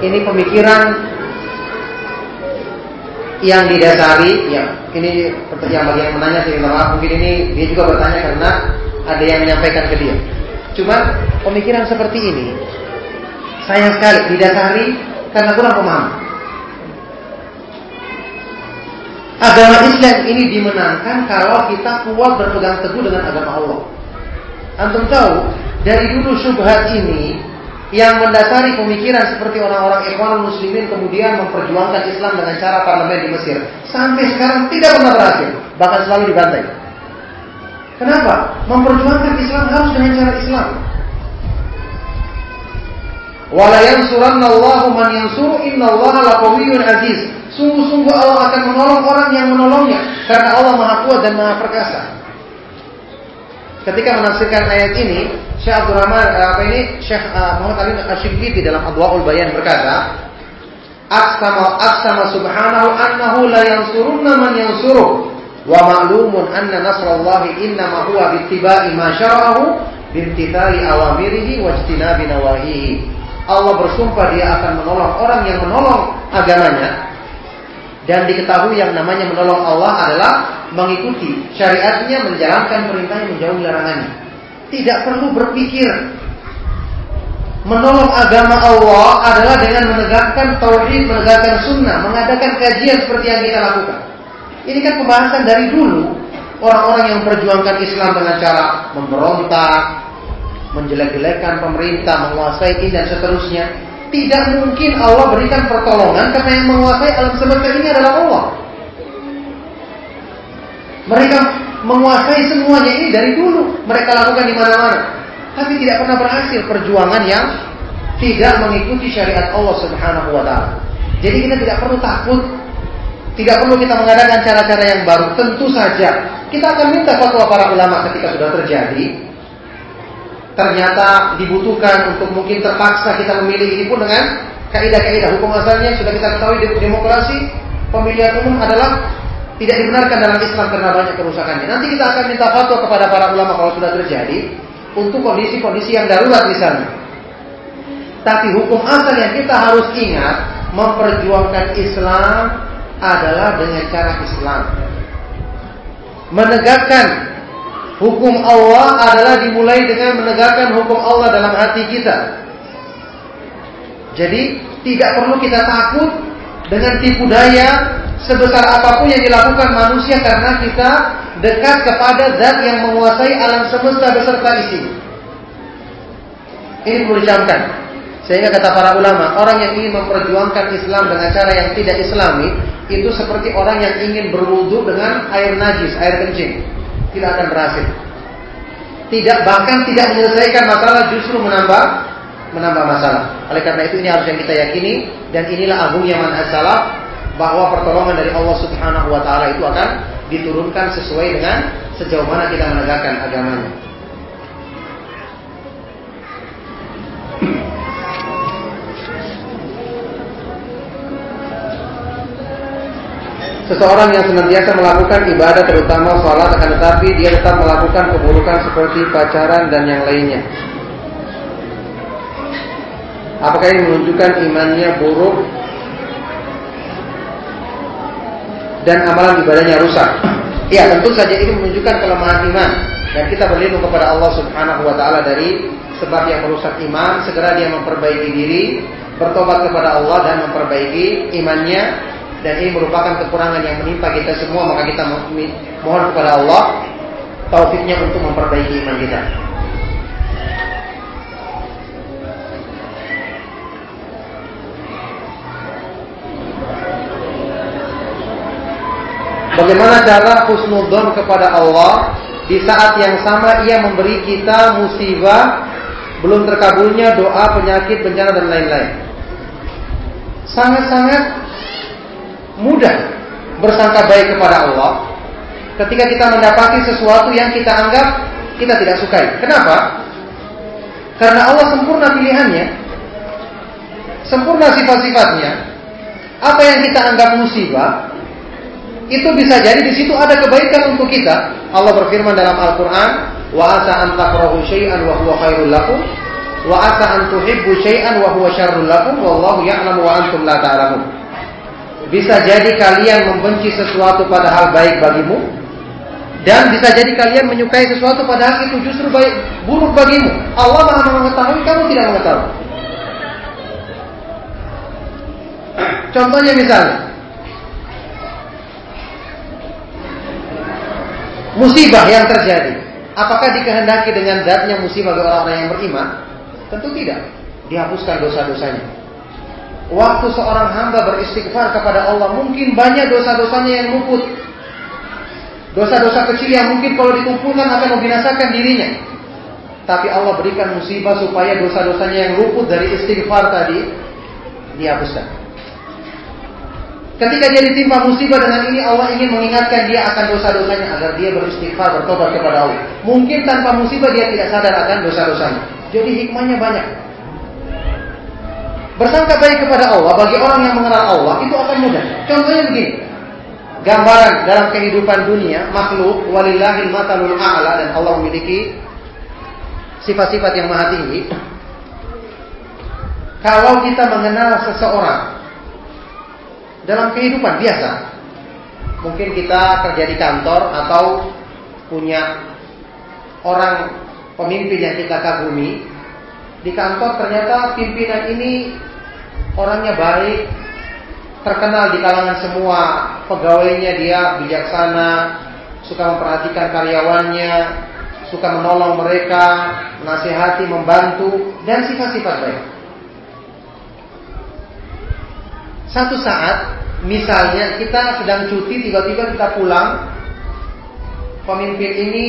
Ini pemikiran yang didasari, ya ini yang bagi yang menanya saya minta maaf mungkin ini dia juga bertanya karena ada yang menyampaikan ke dia. Cuma pemikiran seperti ini sayang sekali didasari karena kurang pemahaman. Agama Islam ini dimenangkan kalau kita kuat berpegang teguh dengan agama Allah. Antum tahu, dari dulu syubhat ini yang mendasari pemikiran seperti orang-orang ikhwan muslimin kemudian memperjuangkan Islam dengan cara parlemen di Mesir. Sampai sekarang tidak pernah berhasil, bahkan selalu dibantai. Kenapa? Memperjuangkan Islam harus dengan cara Islam. Wala yansuranna Allahu man yansuru innallaha laqawiyyun aziz. Sungguh-sungguh Allah akan menolong orang yang menolongnya karena Allah Maha Kuat dan Maha Perkasa. Ketika menafsirkan ayat ini, Syekh Abdul Rahman eh, apa ini Syekh uh, Muhammad Ali Asy-Syinkiti dalam Adwaul Bayan berkata, "Aqsama aqsama subhanahu annahu la yansurunna man yansuruh wa ma'lumun anna nasrallahi innama huwa bittiba'i ma syara'ahu bimtithali awamirihi wa ijtinabi nawahihi." Allah bersumpah dia akan menolong orang yang menolong agamanya dan diketahui yang namanya menolong Allah adalah mengikuti syariatnya, menjalankan perintahnya, menjauhi larangannya. Tidak perlu berpikir menolong agama Allah adalah dengan menegakkan tauhid, menegakkan sunnah, mengadakan kajian seperti yang kita lakukan. Ini kan pembahasan dari dulu orang-orang yang memperjuangkan Islam dengan cara memberontak, menjelek-jelekan pemerintah, menguasai ini dan seterusnya. Tidak mungkin Allah berikan pertolongan karena yang menguasai alam semesta ini adalah Allah. Mereka menguasai semuanya ini dari dulu. Mereka lakukan di mana-mana. Tapi tidak pernah berhasil perjuangan yang tidak mengikuti syariat Allah Subhanahu wa taala. Jadi kita tidak perlu takut. Tidak perlu kita mengadakan cara-cara yang baru. Tentu saja kita akan minta fatwa para ulama ketika sudah terjadi ternyata dibutuhkan untuk mungkin terpaksa kita memilih ini pun dengan kaidah-kaidah hukum asalnya sudah kita ketahui demokrasi pemilihan umum adalah tidak dibenarkan dalam Islam karena banyak kerusakannya. Nanti kita akan minta fatwa kepada para ulama kalau sudah terjadi untuk kondisi-kondisi yang darurat misalnya. Tapi hukum asal yang kita harus ingat, memperjuangkan Islam adalah dengan cara Islam. Menegakkan hukum Allah adalah dimulai dengan menegakkan hukum Allah dalam hati kita. Jadi tidak perlu kita takut dengan tipu daya sebesar apa pun yang dilakukan manusia karena kita dekat kepada zat yang menguasai alam semesta beserta isi. Ini perlu dicamkan. Sehingga kata para ulama, orang yang ingin memperjuangkan Islam dengan cara yang tidak islami, itu seperti orang yang ingin berwudu dengan air najis, air kencing. Tidak akan berhasil. Tidak bahkan tidak menyelesaikan masalah, justru menambah menambah masalah. Oleh karena itu ini harus yang kita yakini dan inilah agungnya manhaj salaf bahwa pertolongan dari Allah Subhanahu wa taala itu akan diturunkan sesuai dengan sejauh mana kita menegakkan agamanya. Seseorang yang senantiasa melakukan ibadah terutama sholat akan tetapi dia tetap melakukan keburukan seperti pacaran dan yang lainnya. Apakah ini menunjukkan imannya buruk dan amalan ibadahnya rusak? Ya, tentu saja ini menunjukkan kelemahan iman dan kita berlindung kepada Allah Subhanahu wa taala dari sebab yang merusak iman, segera dia memperbaiki diri, bertobat kepada Allah dan memperbaiki imannya dan ini merupakan kekurangan yang menimpa kita semua maka kita mohon kepada Allah taufiknya untuk memperbaiki iman kita. Bagaimana cara husnudon kepada Allah di saat yang sama ia memberi kita musibah belum terkabulnya doa penyakit bencana dan lain-lain. Sangat-sangat mudah bersangka baik kepada Allah ketika kita mendapati sesuatu yang kita anggap kita tidak sukai. Kenapa? Karena Allah sempurna pilihannya, sempurna sifat-sifatnya. Apa yang kita anggap musibah, itu bisa jadi di situ ada kebaikan untuk kita. Allah berfirman dalam Al-Quran, wa asa an takrahu syai'an wa huwa khairul lakum, wa asa an tuhibbu syai'an wa huwa syarrul lakum, wallahu ya'lamu wa antum la ta'lamun. Bisa jadi kalian membenci sesuatu padahal baik bagimu dan bisa jadi kalian menyukai sesuatu padahal itu justru baik buruk bagimu. Allah Maha mengetahui, kamu tidak mengetahui. Contohnya misalnya musibah yang terjadi. Apakah dikehendaki dengan zatnya musibah bagi orang-orang yang beriman? Tentu tidak. Dihapuskan dosa-dosanya waktu seorang hamba beristighfar kepada Allah mungkin banyak dosa-dosanya yang luput. Dosa-dosa kecil yang mungkin kalau dikumpulkan akan membinasakan dirinya. Tapi Allah berikan musibah supaya dosa-dosanya yang luput dari istighfar tadi dihapuskan. Ketika dia ditimpa musibah dengan ini Allah ingin mengingatkan dia akan dosa-dosanya agar dia beristighfar bertobat kepada Allah. Mungkin tanpa musibah dia tidak sadar akan dosa-dosanya. Jadi hikmahnya banyak. Bersangka baik kepada Allah bagi orang yang mengenal Allah itu akan mudah. Contohnya begini. Gambaran dalam kehidupan dunia makhluk walillahil matalul a'la dan Allah memiliki sifat-sifat yang maha tinggi. Kalau kita mengenal seseorang dalam kehidupan biasa, mungkin kita kerja di kantor atau punya orang pemimpin yang kita kagumi, di kantor ternyata pimpinan ini orangnya baik, terkenal di kalangan semua pegawainya dia bijaksana, suka memperhatikan karyawannya, suka menolong mereka, nasihati, membantu, dan sifat-sifat baik. Satu saat, misalnya kita sedang cuti, tiba-tiba kita pulang, pemimpin ini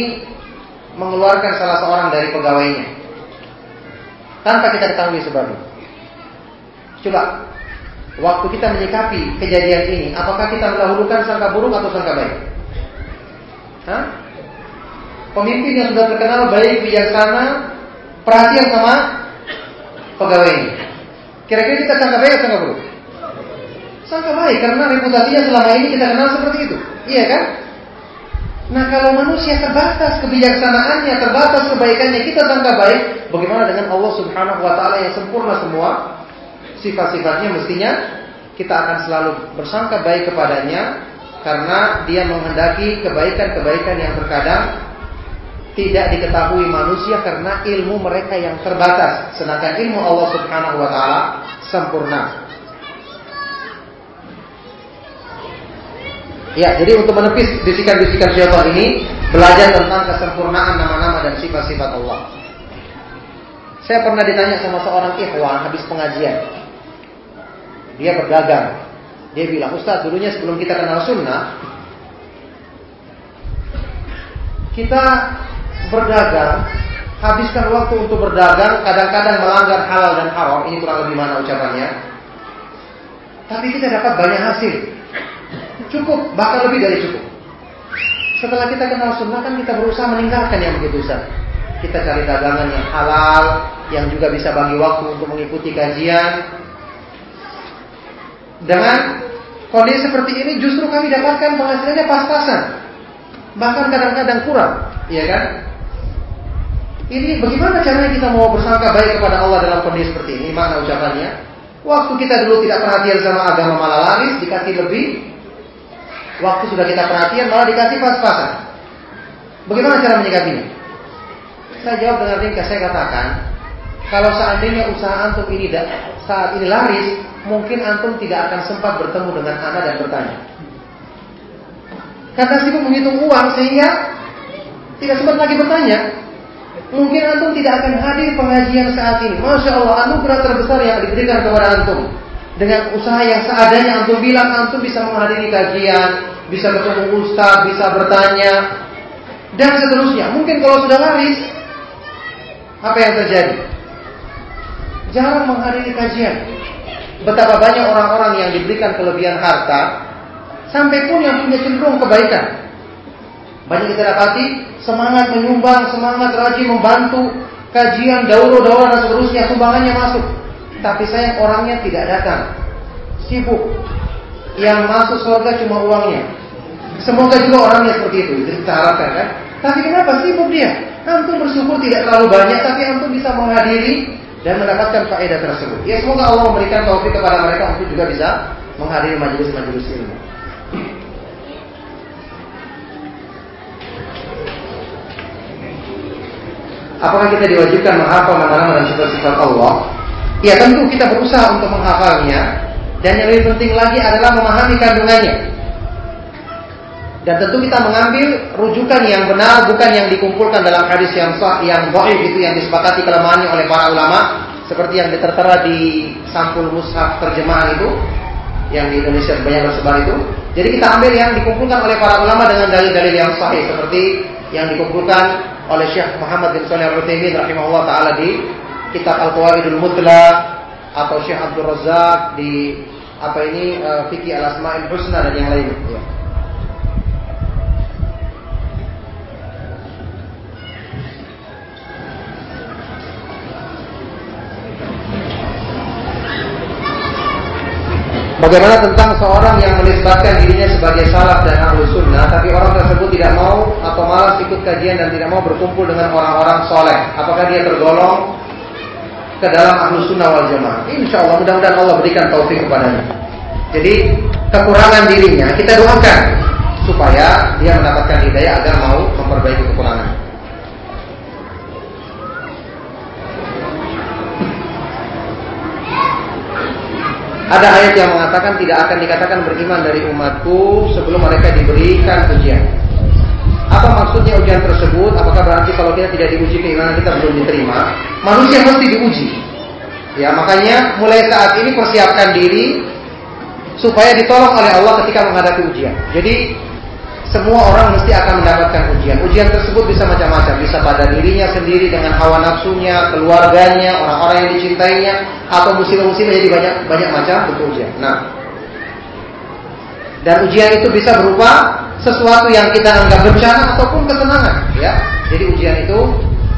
mengeluarkan salah seorang dari pegawainya. Tanpa kita ketahui sebabnya. Coba waktu kita menyikapi kejadian ini, apakah kita mendahulukan sangka buruk atau sangka baik? Hah? Pemimpin yang sudah terkenal baik, bijaksana, perhatian sama pegawai. Kira-kira kita sangka baik atau sangka buruk? Sangka baik karena reputasinya selama ini kita kenal seperti itu. Iya kan? Nah kalau manusia terbatas kebijaksanaannya, terbatas kebaikannya, kita sangka baik, bagaimana dengan Allah Subhanahu Wa Taala yang sempurna semua sifat-sifatnya mestinya kita akan selalu bersangka baik kepadanya karena dia menghendaki kebaikan-kebaikan yang terkadang tidak diketahui manusia karena ilmu mereka yang terbatas sedangkan ilmu Allah Subhanahu wa taala sempurna. Ya, jadi untuk menepis bisikan-bisikan syaitan ini, belajar tentang kesempurnaan nama-nama dan sifat-sifat Allah. Saya pernah ditanya sama seorang ikhwan habis pengajian. Dia berdagang. Dia bilang, Ustaz, dulunya sebelum kita kenal sunnah, kita berdagang, habiskan waktu untuk berdagang, kadang-kadang melanggar halal dan haram, ini kurang lebih mana ucapannya. Tapi kita dapat banyak hasil. Cukup, bahkan lebih dari cukup. Setelah kita kenal sunnah kan kita berusaha meninggalkan yang begitu Ustaz. Kita cari dagangan yang halal, yang juga bisa bagi waktu untuk mengikuti kajian. Dengan kondisi seperti ini justru kami dapatkan penghasilannya pas-pasan. Bahkan kadang-kadang kurang, iya kan? Ini bagaimana caranya kita mau bersangka baik kepada Allah dalam kondisi seperti ini? Mana ucapannya? Waktu kita dulu tidak perhatian sama agama malah laris, dikasih lebih, Waktu sudah kita perhatian malah dikasih pas-pasan. Bagaimana cara menyikapinya? Saya jawab dengan ringkas saya katakan, kalau seandainya usaha antum ini saat ini laris, mungkin antum tidak akan sempat bertemu dengan anak dan bertanya. Karena sibuk menghitung uang sehingga tidak sempat lagi bertanya. Mungkin antum tidak akan hadir pengajian saat ini. Masya Allah, anugerah terbesar yang diberikan kepada antum. Dengan usaha yang seadanya antum bilang antum bisa menghadiri kajian, bisa ketemu ustaz, bisa bertanya, dan seterusnya. Mungkin kalau sudah laris, apa yang terjadi? Jarang menghadiri kajian. Betapa banyak orang-orang yang diberikan kelebihan harta, sampai pun yang punya cenderung kebaikan. Banyak kita dapati semangat menyumbang, semangat rajin membantu kajian, dauro-dauro dan seterusnya, sumbangannya masuk. Tapi saya orangnya tidak datang, sibuk. Yang masuk surga cuma uangnya. Semoga juga orangnya seperti itu, itu kita harapkan kan. Tapi kenapa sibuk dia? Antum bersyukur tidak terlalu banyak, tapi antum bisa menghadiri dan mendapatkan faedah tersebut. Ya semoga Allah memberikan taufik kepada mereka untuk juga bisa menghadiri majelis-majelis ilmu. Apakah kita diwajibkan menghafal nama-nama dan sifat-sifat Allah? Ya tentu kita berusaha untuk menghafalnya dan yang lebih penting lagi adalah memahami kandungannya. Dan tentu kita mengambil rujukan yang benar bukan yang dikumpulkan dalam hadis yang sah yang dhaif itu yang disepakati kelemahannya oleh para ulama seperti yang tertera di sampul mushaf terjemahan itu yang di Indonesia banyak tersebar itu. Jadi kita ambil yang dikumpulkan oleh para ulama dengan dalil-dalil yang sahih seperti yang dikumpulkan oleh Syekh Muhammad bin Shalih Al-Utsaimin rahimahullah taala di kitab Al-Qawaidul Mutla atau Syekh Abdul Razak di apa ini uh, Fikih Al-Asma'il Husna dan yang lainnya. Ya. Bagaimana tentang seorang yang menisbatkan dirinya sebagai salaf dan ahlu sunnah, tapi orang tersebut tidak mau atau malas ikut kajian dan tidak mau berkumpul dengan orang-orang soleh? Apakah dia tergolong ke dalam ahlu sunnah wal jamaah? Insya Allah mudah-mudahan Allah berikan taufik kepadanya. Jadi kekurangan dirinya kita doakan supaya dia mendapatkan hidayah agar mau memperbaiki kekurangan. Ada ayat yang mengatakan tidak akan dikatakan beriman dari umatku sebelum mereka diberikan ujian. Apa maksudnya ujian tersebut? Apakah berarti kalau kita tidak diuji keimanan kita belum diterima? Manusia mesti diuji. Ya, makanya mulai saat ini persiapkan diri supaya ditolong oleh Allah ketika menghadapi ujian. Jadi semua orang mesti akan mendapatkan ujian. Ujian tersebut bisa macam-macam, bisa pada dirinya sendiri dengan hawa nafsunya, keluarganya, orang-orang yang dicintainya, atau musibah-musibah jadi banyak banyak macam bentuk ujian. Nah, dan ujian itu bisa berupa sesuatu yang kita anggap bencana ataupun kesenangan, ya. Jadi ujian itu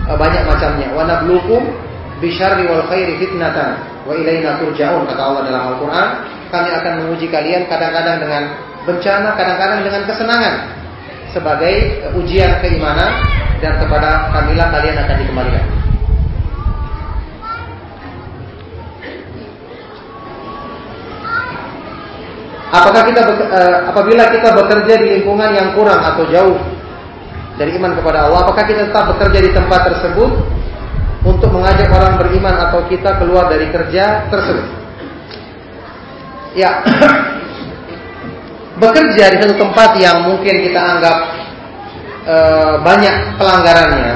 eh, banyak macamnya. Wa nablukum bisyarri wal khairi fitnatan wa ilaina turja'un kata Allah dalam Al-Qur'an. Kami akan menguji kalian kadang-kadang dengan bencana, kadang-kadang dengan kesenangan. sebagai ujian keimanan dan kepada kamilah kalian akan dikembalikan. Apakah kita eh, apabila kita bekerja di lingkungan yang kurang atau jauh dari iman kepada Allah, apakah kita tetap bekerja di tempat tersebut untuk mengajak orang beriman atau kita keluar dari kerja tersebut? Ya, bekerja di satu tempat yang mungkin kita anggap e, banyak pelanggarannya,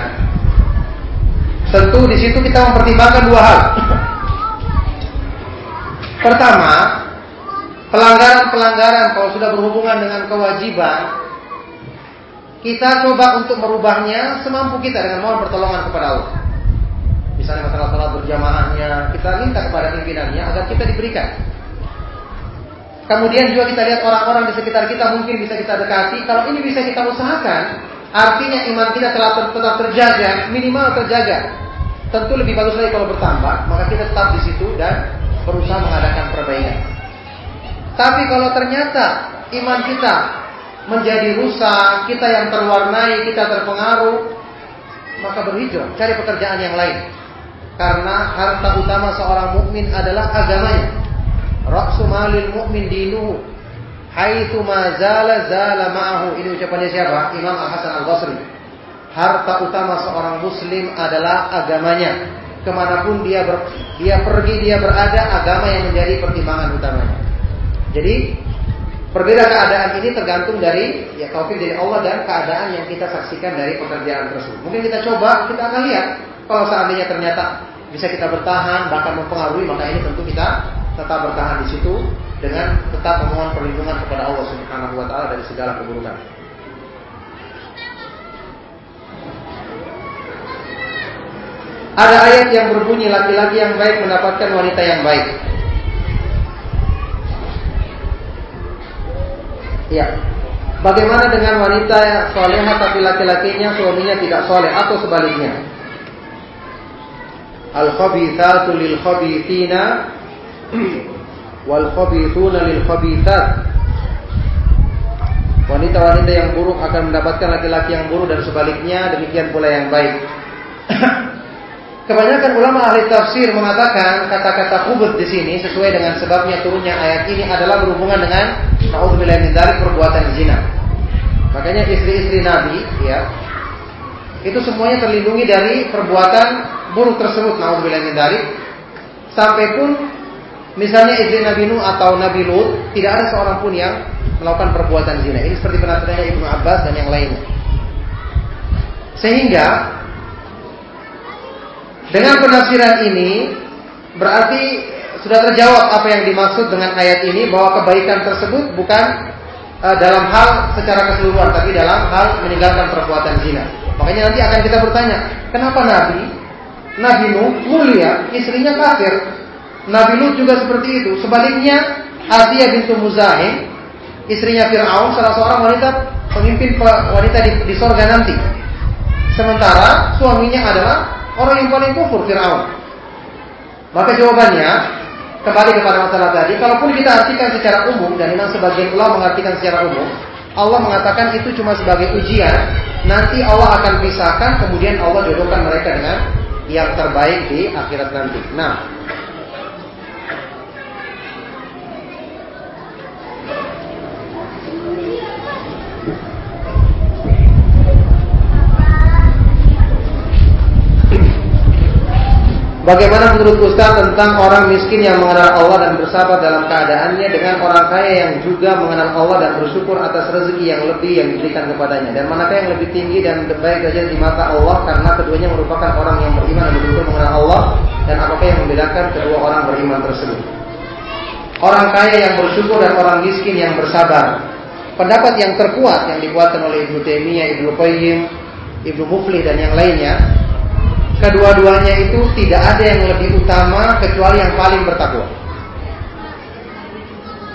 tentu di situ kita mempertimbangkan dua hal. Pertama, pelanggaran-pelanggaran kalau sudah berhubungan dengan kewajiban, kita coba untuk merubahnya semampu kita dengan mohon pertolongan kepada Allah. Misalnya masalah salat berjamaahnya, kita minta kepada pimpinannya agar kita diberikan. Kemudian juga kita lihat orang-orang di sekitar kita mungkin bisa kita dekati. Kalau ini bisa kita usahakan, artinya iman kita telah tetap terjaga, minimal terjaga. Tentu lebih bagus lagi kalau bertambah, maka kita tetap di situ dan berusaha mengadakan perbaikan. Tapi kalau ternyata iman kita menjadi rusak, kita yang terwarnai, kita terpengaruh, maka berhijrah, cari pekerjaan yang lain. Karena harta utama seorang mukmin adalah agamanya. Raksu malil mu'min dinuhu. Haitsu ma zala zala ma'ahu. Ini ucapannya siapa? Imam Al-Hasan Al-Basri. Harta utama seorang muslim adalah agamanya. Ke mana pun dia ber, dia pergi, dia berada, agama yang menjadi pertimbangan utamanya. Jadi Berbeda keadaan ini tergantung dari ya taufik dari Allah dan keadaan yang kita saksikan dari pekerjaan tersebut. Mungkin kita coba, kita akan lihat kalau seandainya ternyata bisa kita bertahan bahkan mempengaruhi maka ini tentu kita tetap bertahan di situ dengan tetap memohon perlindungan kepada Allah Subhanahu wa taala dari segala keburukan. Ada ayat yang berbunyi laki-laki yang baik mendapatkan wanita yang baik. Ya. Bagaimana dengan wanita yang solehah tapi laki-lakinya suaminya tidak soleh atau sebaliknya? Al-khabithatu lil khabithina wal khabithuna lil khabithat wanita-wanita yang buruk akan mendapatkan laki-laki yang buruk dan sebaliknya demikian pula yang baik Kebanyakan ulama ahli tafsir mengatakan kata-kata kubut di sini sesuai dengan sebabnya turunnya ayat ini adalah berhubungan dengan naudzubillah perbuatan zina. Makanya istri-istri Nabi ya itu semuanya terlindungi dari perbuatan buruk tersebut naudzubillah min sampai pun Misalnya istri Nabi Nuh atau Nabi Lut, tidak ada seorang pun yang melakukan perbuatan zina. Ini seperti penafsirannya Ibnu Abbas dan yang lainnya. Sehingga dengan penafsiran ini berarti sudah terjawab apa yang dimaksud dengan ayat ini bahwa kebaikan tersebut bukan uh, dalam hal secara keseluruhan tapi dalam hal meninggalkan perbuatan zina. Makanya nanti akan kita bertanya, kenapa Nabi Nabi Nuh mulia, istrinya kafir, Nabi Lut juga seperti itu. Sebaliknya, Asia bintu Muzahim, istrinya Fir'aun, salah seorang wanita pemimpin wanita di, di sorga nanti. Sementara suaminya adalah orang yang paling kufur Fir'aun. Maka jawabannya kembali kepada masalah tadi, kalaupun kita artikan secara umum dan memang sebagian ulama mengartikan secara umum, Allah mengatakan itu cuma sebagai ujian. Nanti Allah akan pisahkan, kemudian Allah jodohkan mereka dengan yang terbaik di akhirat nanti. Nah, Bagaimana menurut Ustaz tentang orang miskin yang mengenal Allah dan bersabar dalam keadaannya dengan orang kaya yang juga mengenal Allah dan bersyukur atas rezeki yang lebih yang diberikan kepadanya dan manakah yang lebih tinggi dan baik derajat di mata Allah karena keduanya merupakan orang yang beriman dan betul-betul mengenal Allah dan apakah yang membedakan kedua orang beriman tersebut? Orang kaya yang bersyukur dan orang miskin yang bersabar. Pendapat yang terkuat yang dikuatkan oleh Ibnu Taimiyah, Ibnu Qayyim, Ibnu Muflih dan yang lainnya kedua-duanya itu tidak ada yang lebih utama kecuali yang paling bertakwa.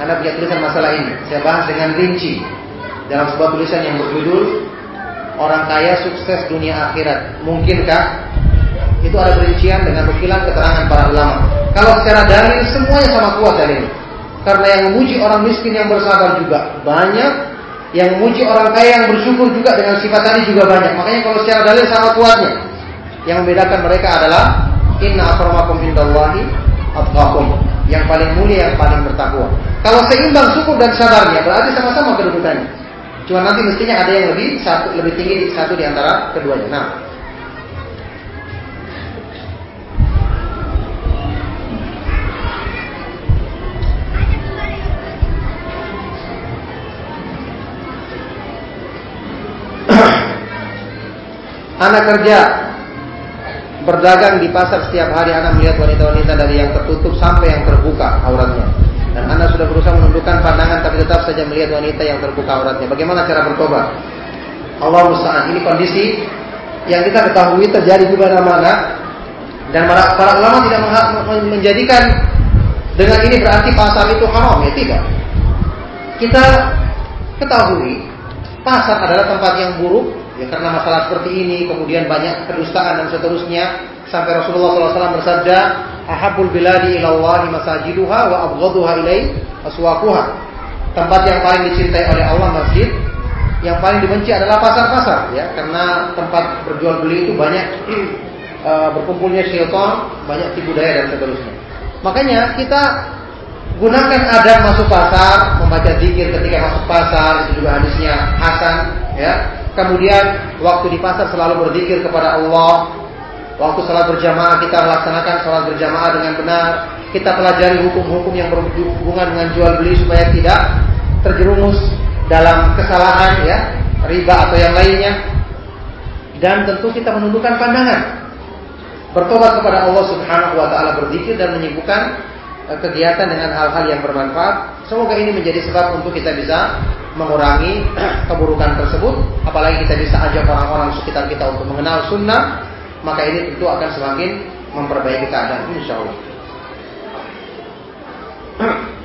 Anda punya tulisan masalah ini. Saya bahas dengan rinci dalam sebuah tulisan yang berjudul Orang kaya sukses dunia akhirat. Mungkinkah? Itu ada perincian dengan nukilan keterangan para ulama. Kalau secara dalil semuanya sama kuat dalil. Karena yang memuji orang miskin yang bersabar juga banyak, Yang muji orang kaya yang bersyukur juga dengan sifat tadi juga banyak. Makanya kalau secara dalil sama kuatnya. Yang membedakan mereka adalah inna akramakum indallahi atqakum. Yang paling mulia yang paling bertakwa. Kalau seimbang syukur dan sabarnya berarti sama-sama kedudukannya. Cuma nanti mestinya ada yang lebih satu lebih tinggi satu di antara keduanya. Nah, Anak kerja berdagang di pasar setiap hari anak melihat wanita-wanita dari yang tertutup sampai yang terbuka auratnya. Dan anak sudah berusaha menundukkan pandangan tapi tetap saja melihat wanita yang terbuka auratnya. Bagaimana cara bertobat? Allah musta'an. Ini kondisi yang kita ketahui terjadi di mana-mana dan para, para ulama tidak menjadikan dengan ini berarti pasar itu haram ya tidak. Kita ketahui pasar adalah tempat yang buruk Ya karena masalah seperti ini, kemudian banyak kedustaan dan seterusnya, sampai Rasulullah SAW bersabda, "Ahabul biladi ilallahi masajiduha wa abghaduha ilai aswaquha." Tempat yang paling dicintai oleh Allah masjid, yang paling dibenci adalah pasar-pasar, ya, karena tempat berjual beli itu banyak uh, berkumpulnya syaitan, banyak tipu daya dan seterusnya. Makanya kita gunakan adab masuk pasar, membaca zikir ketika masuk pasar, itu juga hadisnya Hasan, ya Kemudian waktu di pasar selalu berzikir kepada Allah. Waktu salat berjamaah kita melaksanakan salat berjamaah dengan benar. Kita pelajari hukum-hukum yang berhubungan dengan jual beli supaya tidak terjerumus dalam kesalahan ya, riba atau yang lainnya. Dan tentu kita menundukkan pandangan. Bertobat kepada Allah Subhanahu wa taala berzikir dan menyibukkan kegiatan dengan hal-hal yang bermanfaat. Semoga ini menjadi sebab untuk kita bisa mengurangi keburukan tersebut, apalagi kita bisa ajak orang-orang sekitar kita untuk mengenal sunnah, maka ini tentu akan semakin memperbaiki keadaan, insya Allah.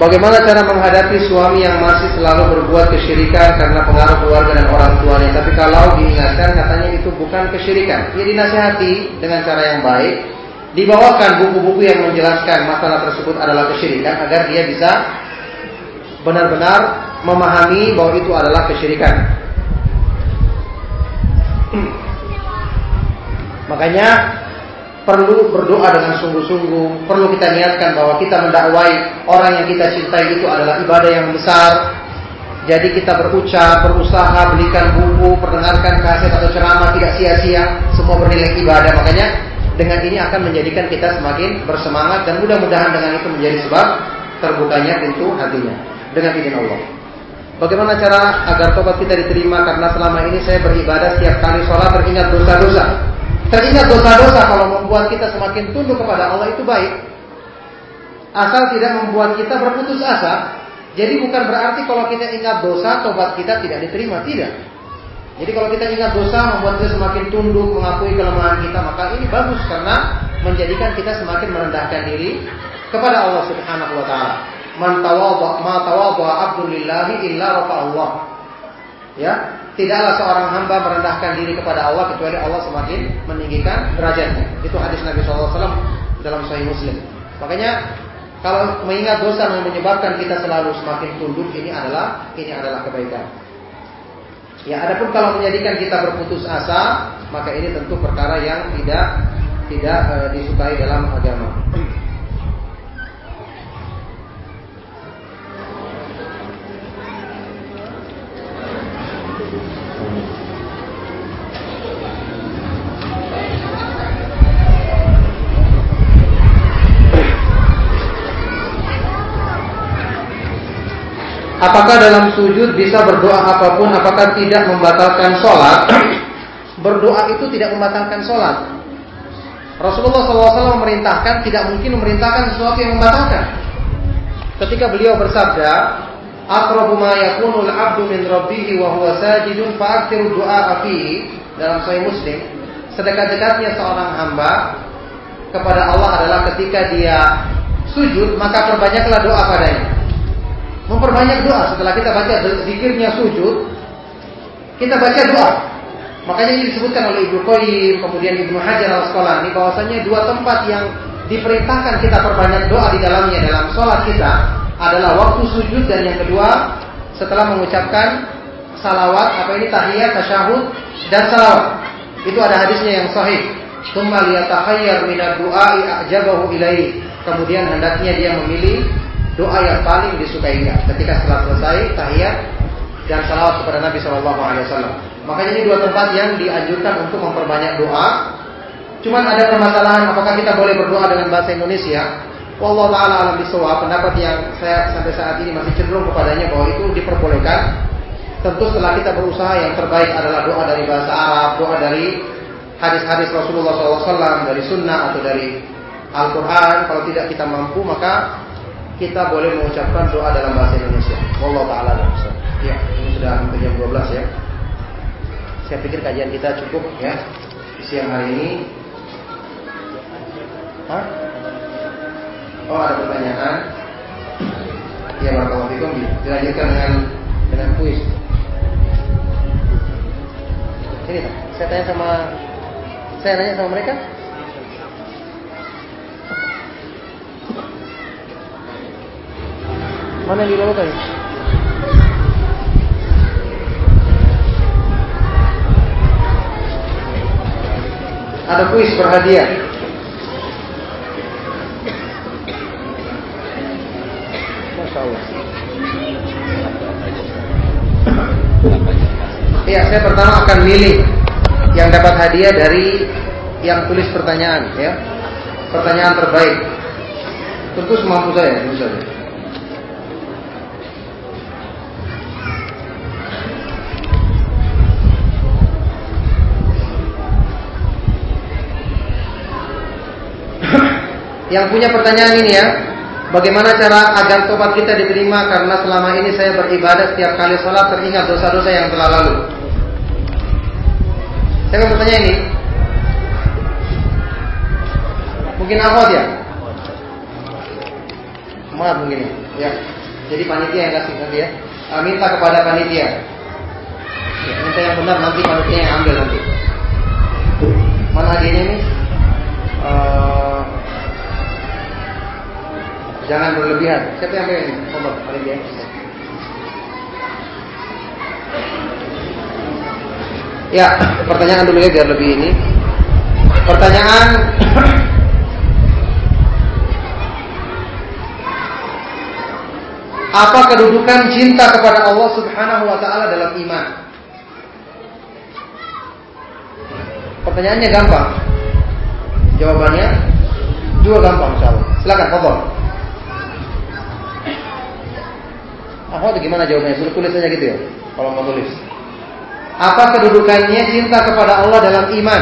Bagaimana cara menghadapi suami yang masih selalu berbuat kesyirikan karena pengaruh keluarga dan orang tuanya? Tapi kalau diingatkan katanya itu bukan kesyirikan. Ya dinasihati dengan cara yang baik. Dibawakan buku-buku yang menjelaskan masalah tersebut adalah kesyirikan agar dia bisa benar-benar memahami bahwa itu adalah kesyirikan. Makanya perlu berdoa dengan sungguh-sungguh, perlu kita niatkan bahwa kita mendakwai orang yang kita cintai itu adalah ibadah yang besar. Jadi kita berucap, berusaha, belikan buku, perdengarkan kaset atau ceramah tidak sia-sia, semua bernilai ibadah. Makanya dengan ini akan menjadikan kita semakin bersemangat dan mudah-mudahan dengan itu menjadi sebab terbukanya pintu hatinya dengan izin Allah. Bagaimana cara agar tobat kita diterima karena selama ini saya beribadah setiap kali sholat teringat dosa-dosa. Teringat dosa-dosa kalau membuat kita semakin tunduk kepada Allah itu baik. Asal tidak membuat kita berputus asa. Jadi bukan berarti kalau kita ingat dosa, tobat kita tidak diterima. Tidak. Jadi kalau kita ingat dosa membuat kita semakin tunduk, mengakui kelemahan kita, maka ini bagus karena menjadikan kita semakin merendahkan diri kepada Allah Subhanahu wa taala. Man tawadha ma tawadha Allah. Ya, tidaklah seorang hamba merendahkan diri kepada Allah kecuali Allah semakin meninggikan derajatnya. Itu hadis Nabi SAW dalam Sahih Muslim. Makanya kalau mengingat dosa yang menyebabkan kita selalu semakin tunduk ini adalah ini adalah kebaikan. Ya, adapun kalau menjadikan kita berputus asa, maka ini tentu perkara yang tidak tidak e, disukai dalam agama. Apakah dalam sujud bisa berdoa apa pun? Apakah tidak membatalkan sholat? berdoa itu tidak membatalkan sholat. Rasulullah SAW memerintahkan tidak mungkin memerintahkan sesuatu yang membatalkan. Ketika beliau bersabda, "Aqrabu ma yakunul 'abdu min rabbih wa huwa sajidun fa'aktsiru du'a fihi" dalam Sahih Muslim, sedekat-dekatnya seorang hamba kepada Allah adalah ketika dia sujud, maka perbanyaklah doa padanya. Memperbanyak doa setelah kita baca zikirnya sujud, kita baca doa. Makanya ini disebutkan oleh Ibnu Qayyim, kemudian Ibnu Hajar al Asqalani bahwasanya dua tempat yang diperintahkan kita perbanyak doa di dalamnya dalam sholat kita adalah waktu sujud dan yang kedua setelah mengucapkan salawat apa ini tahiyat, tasyahud dan salawat. Itu ada hadisnya yang sahih. Tsumma liyatahayyar minad du'ai a'jabahu ilaihi. Kemudian hendaknya dia memilih doa yang paling disukainya ketika setelah selesai tahiyat dan salawat kepada Nabi Shallallahu Alaihi Wasallam. Makanya ini dua tempat yang dianjurkan untuk memperbanyak doa. Cuman ada permasalahan apakah kita boleh berdoa dengan bahasa Indonesia? Wallahu taala alam bisawab. Pendapat yang saya sampai saat ini masih cenderung kepadanya bahwa itu diperbolehkan. Tentu setelah kita berusaha yang terbaik adalah doa dari bahasa Arab, doa dari hadis-hadis Rasulullah SAW, dari Sunnah atau dari Al-Quran. Kalau tidak kita mampu maka kita boleh mengucapkan doa dalam bahasa Indonesia. Wallahu taala Ya, ini sudah hampir jam 12 ya. Saya pikir kajian kita cukup ya siang hari ini. Hah? Oh ada pertanyaan? Ya barakallahu dilanjutkan dengan dengan kuis. Ini saya tanya sama saya nanya sama mereka. Mana yang tadi? Ada kuis berhadiah. Ya, saya pertama akan milih yang dapat hadiah dari yang tulis pertanyaan, ya. Pertanyaan terbaik. Tentu semampu saya, tentu yang punya pertanyaan ini ya, Bagaimana cara agar tobat kita diterima karena selama ini saya beribadah setiap kali sholat teringat dosa-dosa yang telah lalu. Saya mau bertanya ini. Mungkin apa ya? Maaf mungkin ya. Jadi panitia yang kasih nanti ya. Uh, minta kepada panitia. Ya, minta yang benar nanti panitia yang ambil nanti. Mana hadiahnya ini? Uh, Jangan berlebihan. Siapa yang pengen? Omar, paling dia. Ya, pertanyaan dulu ya biar lebih ini. Pertanyaan Apa kedudukan cinta kepada Allah Subhanahu wa taala dalam iman? Pertanyaannya gampang. Jawabannya juga gampang insyaallah. Silakan, Fadhol. Apa itu gimana jawabannya? Suruh tulis saja gitu ya. Kalau mau tulis. Apa kedudukannya cinta kepada Allah dalam iman?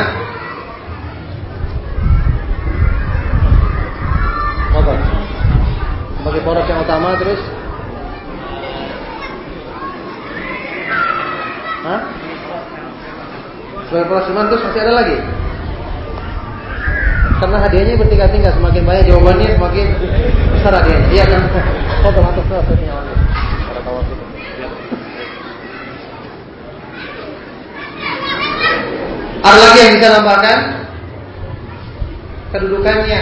Apa? Sebagai poros yang utama terus Hah? Sebagai poros iman terus masih ada lagi? Karena hadiahnya bertingkat-tingkat, semakin banyak jawabannya semakin besar hadiahnya. Iya kan? Foto atau foto Ada lagi yang bisa nambahkan? Kedudukannya.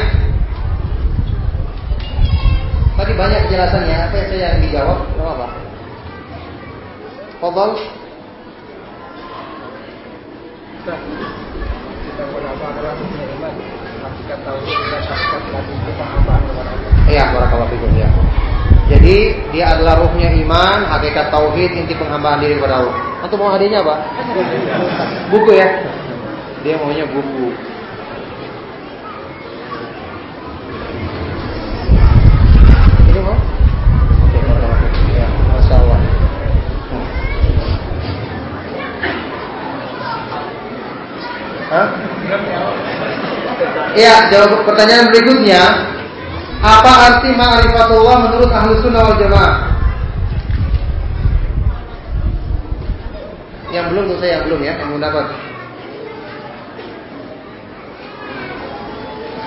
Tadi banyak penjelasannya. Apa yang saya yang dijawab? Tidak apa? Fadal. Iya, barakallahu fikum ya. Jadi dia adalah ruhnya iman, hakikat tauhid, inti penghambaan diri kepada Allah. Mau hadiahnya apa? Buku ya. Dia maunya buku. Ini mau? Oke, ya, masya Allah. Hah? Ya, jawab pertanyaan berikutnya. Apa arti ma'rifatullah menurut ahli sunnah wal jamaah? Yang belum saya yang belum ya, yang belum dapat.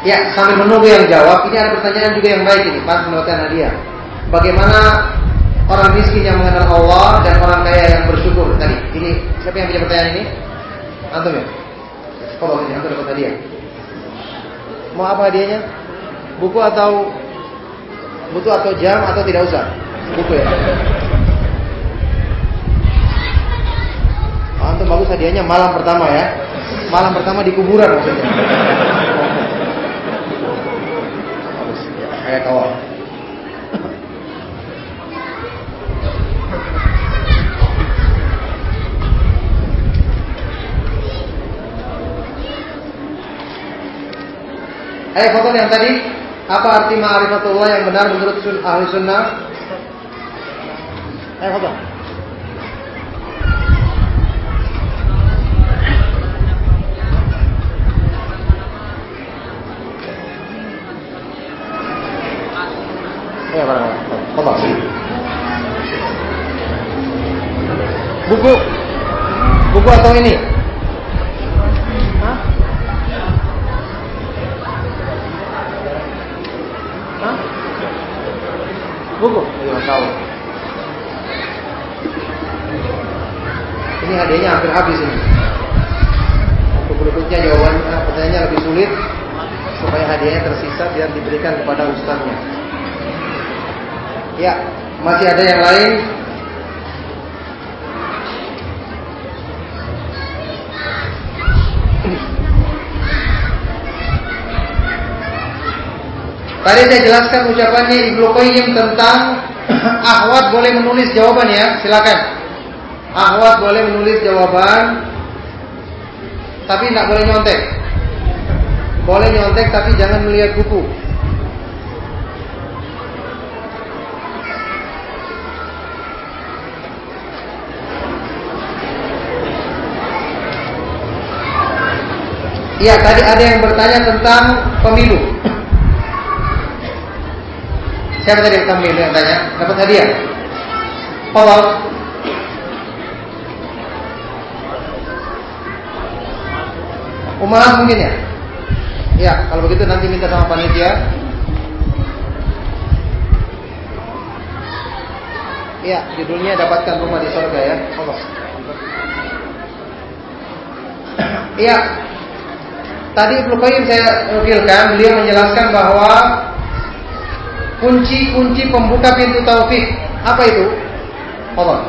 Ya, sambil menunggu yang jawab, ini ada pertanyaan juga yang baik ini, pas mendapatkan hadiah. Bagaimana orang miskin yang mengenal Allah dan orang kaya yang bersyukur tadi. Ini siapa yang punya pertanyaan ini? Antum ya? Oh, ini antum dapat hadiah. Mau apa hadiahnya? Buku atau butuh atau jam atau tidak usah? Buku ya. Antum bagus hadiahnya malam pertama ya. Malam pertama di kuburan maksudnya. Bagus. Ya, kayak. Eh foto yang tadi apa arti ma'rifatullah yang benar menurut sun, ahli sunnah? Eh foto. Ya, barang. Foto. Buku. Buku atau ini? Buku? Iya, tahu. Ini hadiahnya hampir habis ini. Untuk berikutnya jawabannya pertanyaannya lebih sulit supaya hadiahnya tersisa biar diberikan kepada ustaznya. Ya, masih ada yang lain? Tadi saya jelaskan ucapannya Ibnu Qayyim tentang Ahwat boleh menulis jawaban ya, silakan. Ahwat boleh menulis jawaban, tapi tidak boleh nyontek. Boleh nyontek tapi jangan melihat buku. Iya, tadi ada yang bertanya tentang pemilu. Siapa tadi yang tampil yang tanya? Dapat hadiah? Tolong. Umaran mungkin ya? Ya, kalau begitu nanti minta sama panitia. Ya, judulnya dapatkan rumah di sorga ya. Allah. Iya. Tadi Ibnu Qayyim saya nukilkan, beliau menjelaskan bahwa kunci-kunci pembuka pintu taufik. Apa itu? Allah.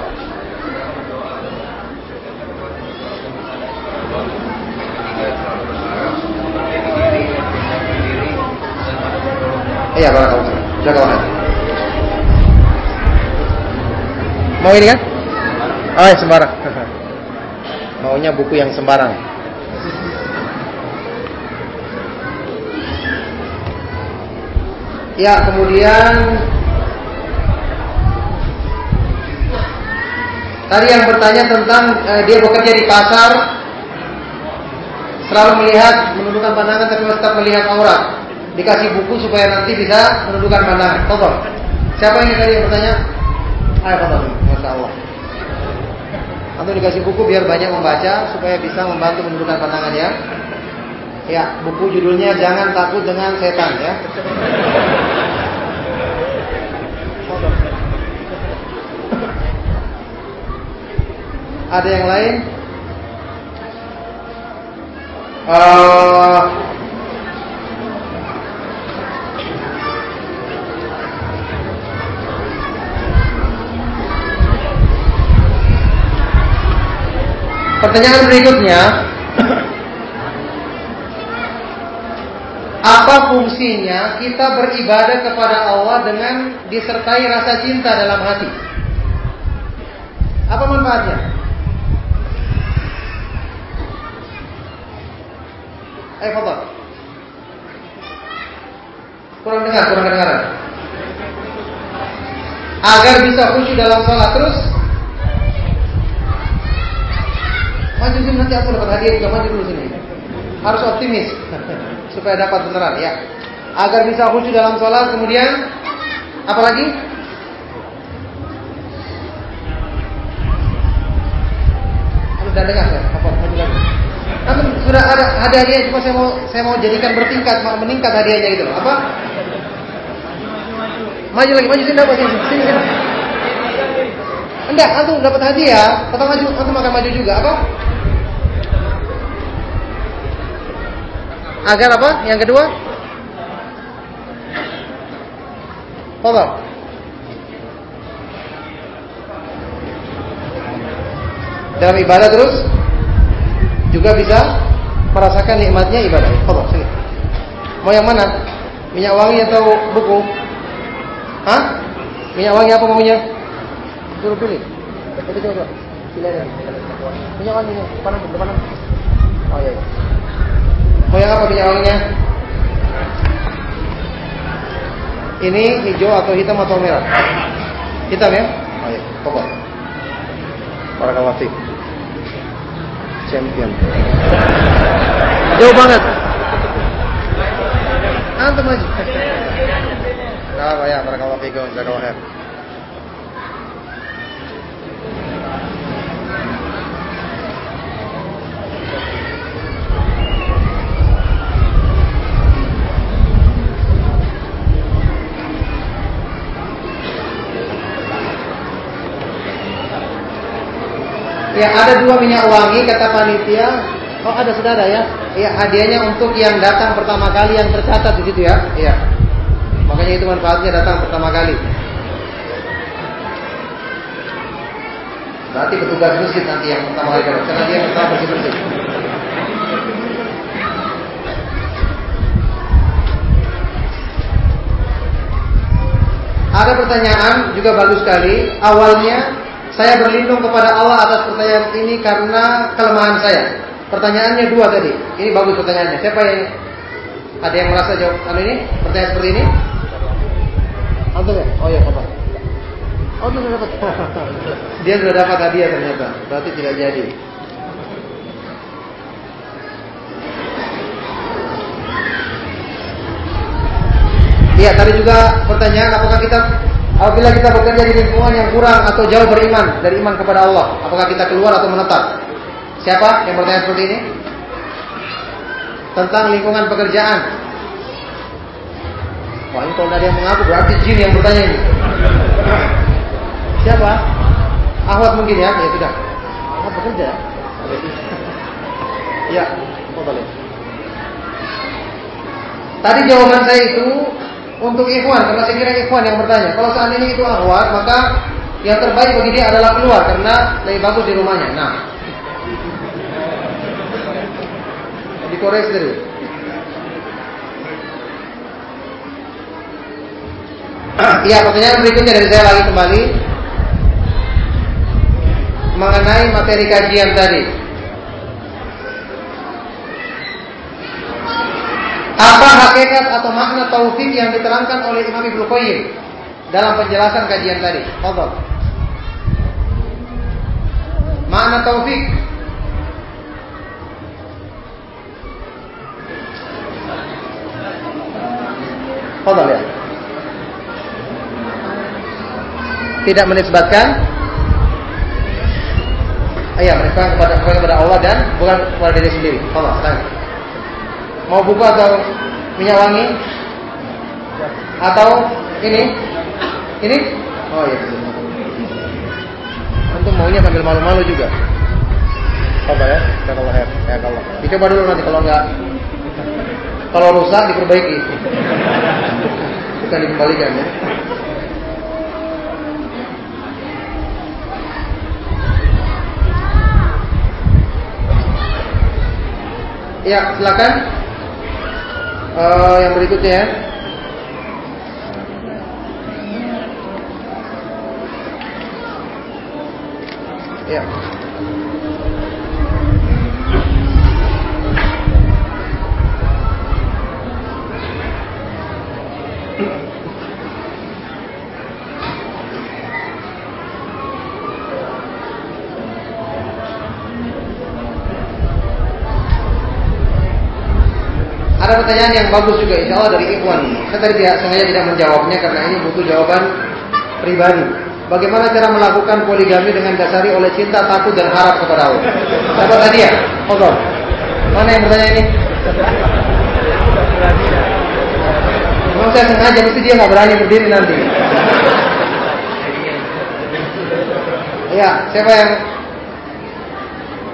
Iya, barakallahu wahan. Mau ini kan? Oh, ya, sembarang. Maunya buku yang sembarang. Ya, kemudian tadi yang bertanya tentang eh, dia bekerja di pasar selalu melihat menundukkan pandangan tapi tetap melihat aurat. Dikasih buku supaya nanti bisa menundukkan pandangan. Tolong. Siapa ini tadi yang bertanya? Ayo tolong. Masya Allah. Atau dikasih buku biar banyak membaca supaya bisa membantu menundukkan pandangan ya. Ya, buku judulnya Jangan Takut dengan Setan ya. Ada yang lain? Uh, pertanyaan berikutnya Apa fungsinya kita beribadah kepada Allah dengan disertai rasa cinta dalam hati? Apa manfaatnya? Ayo foto. Kurang dengar, kurang dengar. Agar bisa khusyuk dalam sholat terus Maju sini nanti aku dapat hadiah juga maju dulu sini. Harus optimis supaya dapat beneran ya. Agar bisa khusyuk dalam sholat kemudian apa lagi? Sudah dengar ya? Apa maju lagi? Sudah ada hadiahnya cuma saya mau saya mau jadikan bertingkat meningkat hadiahnya gitu. Apa? Maju lagi, maju sini dapat sini, sini, sini. Enggak, antum dapat hadiah, maju, antum akan maju juga apa? Agar apa? Yang kedua? Apa? Dalam ibadah terus juga bisa merasakan nikmatnya ibadah. Apa? Sini. Mau yang mana? Minyak wangi atau buku? Hah? Minyak wangi apa maunya? Suruh pilih. Coba coba. Pilih. Minyak wangi ini. Depan depan. Oh iya. iya. Mau yang apa minyak? Ini hijau atau hitam atau merah? Hitam ya? Oh iya, pokok. Fiik. Champion. Jauh banget. Antum aja. Nah, ya, barakallahu fiikum, jazakallahu khair. Ya ada dua minyak wangi kata panitia. Oh ada saudara ya. Ya hadiahnya untuk yang datang pertama kali yang tercatat di situ ya. Iya. Makanya itu manfaatnya datang pertama kali. Berarti petugas masjid nanti yang pertama kali datang. Karena dia yang pertama bersih bersih. Ada pertanyaan juga bagus sekali. Awalnya saya berlindung kepada Allah atas pertanyaan ini karena kelemahan saya. Pertanyaannya dua tadi. Ini bagus pertanyaannya. Siapa yang ada yang merasa jawab anu ini? Pertanyaan seperti ini? Antum ya? Oh iya, apa? Oh, sudah dapat. Dia sudah dapat hadiah ternyata. Berarti tidak jadi. Iya, tadi juga pertanyaan apakah kita apabila kita bekerja di lingkungan yang kurang atau jauh beriman dari iman kepada Allah, apakah kita keluar atau menetap? Siapa yang bertanya seperti ini? Tentang lingkungan pekerjaan. Wah ini kalau ada yang mengaku berarti jin yang bertanya ini. Siapa? Ahwat mungkin ya? Ya sudah. Ahwat bekerja. Ya, oh boleh. Tadi jawaban saya itu untuk ikhwan karena saya kira ikhwan yang bertanya. Kalau saat ini itu ahwat, maka yang terbaik bagi dia adalah keluar karena lebih bagus di rumahnya. Nah, dikoreksi dulu. Iya, pertanyaan berikutnya dari saya lagi kembali mengenai materi kajian tadi. Apa hakikat atau makna taufik yang diterangkan oleh Imam Ibnu Qayyim dalam penjelasan kajian tadi? Fadhol. Makna taufik Fadhol ya. Tidak menisbatkan Iya, menisbatkan kepada kepada Allah dan bukan kepada diri sendiri. Silakan. Mau buka atau minyak wangi? Atau ini? Ini? Oh iya. Antum maunya sambil malu-malu juga. Sabar ya, ya kalau ya, ya kalau. Dicoba dulu nanti kalau enggak kalau rusak diperbaiki. Bukan dikembalikan ya. Ya, silakan. Uh, yang berikutnya ya. Ya. Ada pertanyaan yang bagus juga insya Allah dari Ikhwan. Saya tadi tidak sengaja tidak menjawabnya karena ini butuh jawaban pribadi. Bagaimana cara melakukan poligami dengan dasari oleh cinta, takut dan harap kepada Allah? Siapa tadi ya? Kodok. Mana yang bertanya ini? Memang saya sengaja, mesti dia nggak berani berdiri nanti. Ya, siapa yang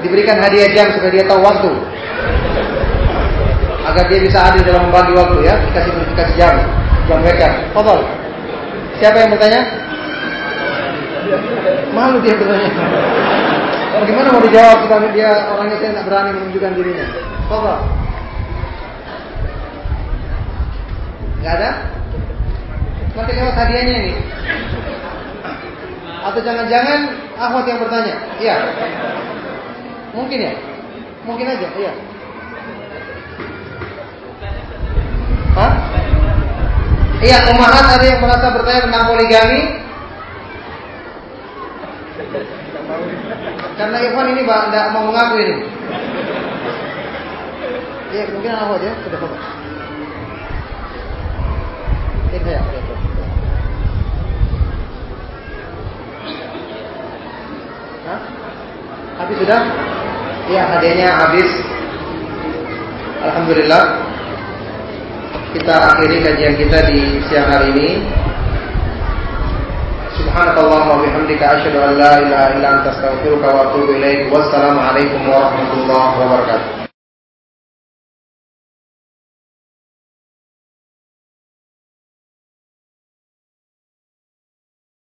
diberikan hadiah jam supaya dia tahu waktu? Agar dia bisa adil dalam membagi waktu ya, dikasih notifikasi jam, jam weker. Fadol. Siapa yang bertanya? Malu dia bertanya. Bagaimana mau dijawab kalau dia orangnya saya tidak berani menunjukkan dirinya? Fadol. Gak ada? Nanti lewat hadiahnya ini. Atau jangan-jangan Ahmad yang bertanya? Iya. Mungkin ya? Mungkin aja, iya. Hah? Iya, umahat ada yang merasa bertanya tentang poligami. Karena Ikhwan ini tidak mau mengaku ini. Iya, kemungkinan Ahmad ya, sudah apa? Ini ya? Habis sudah? Ya, hadiahnya habis. Alhamdulillah. Kita akhiri kajian kita di siang hari ini. Subhanakallah wa bihamdika asyhadu an la ilaha illa anta astaghfiruka wa atubu ilaik. Wassalamualaikum warahmatullahi wabarakatuh.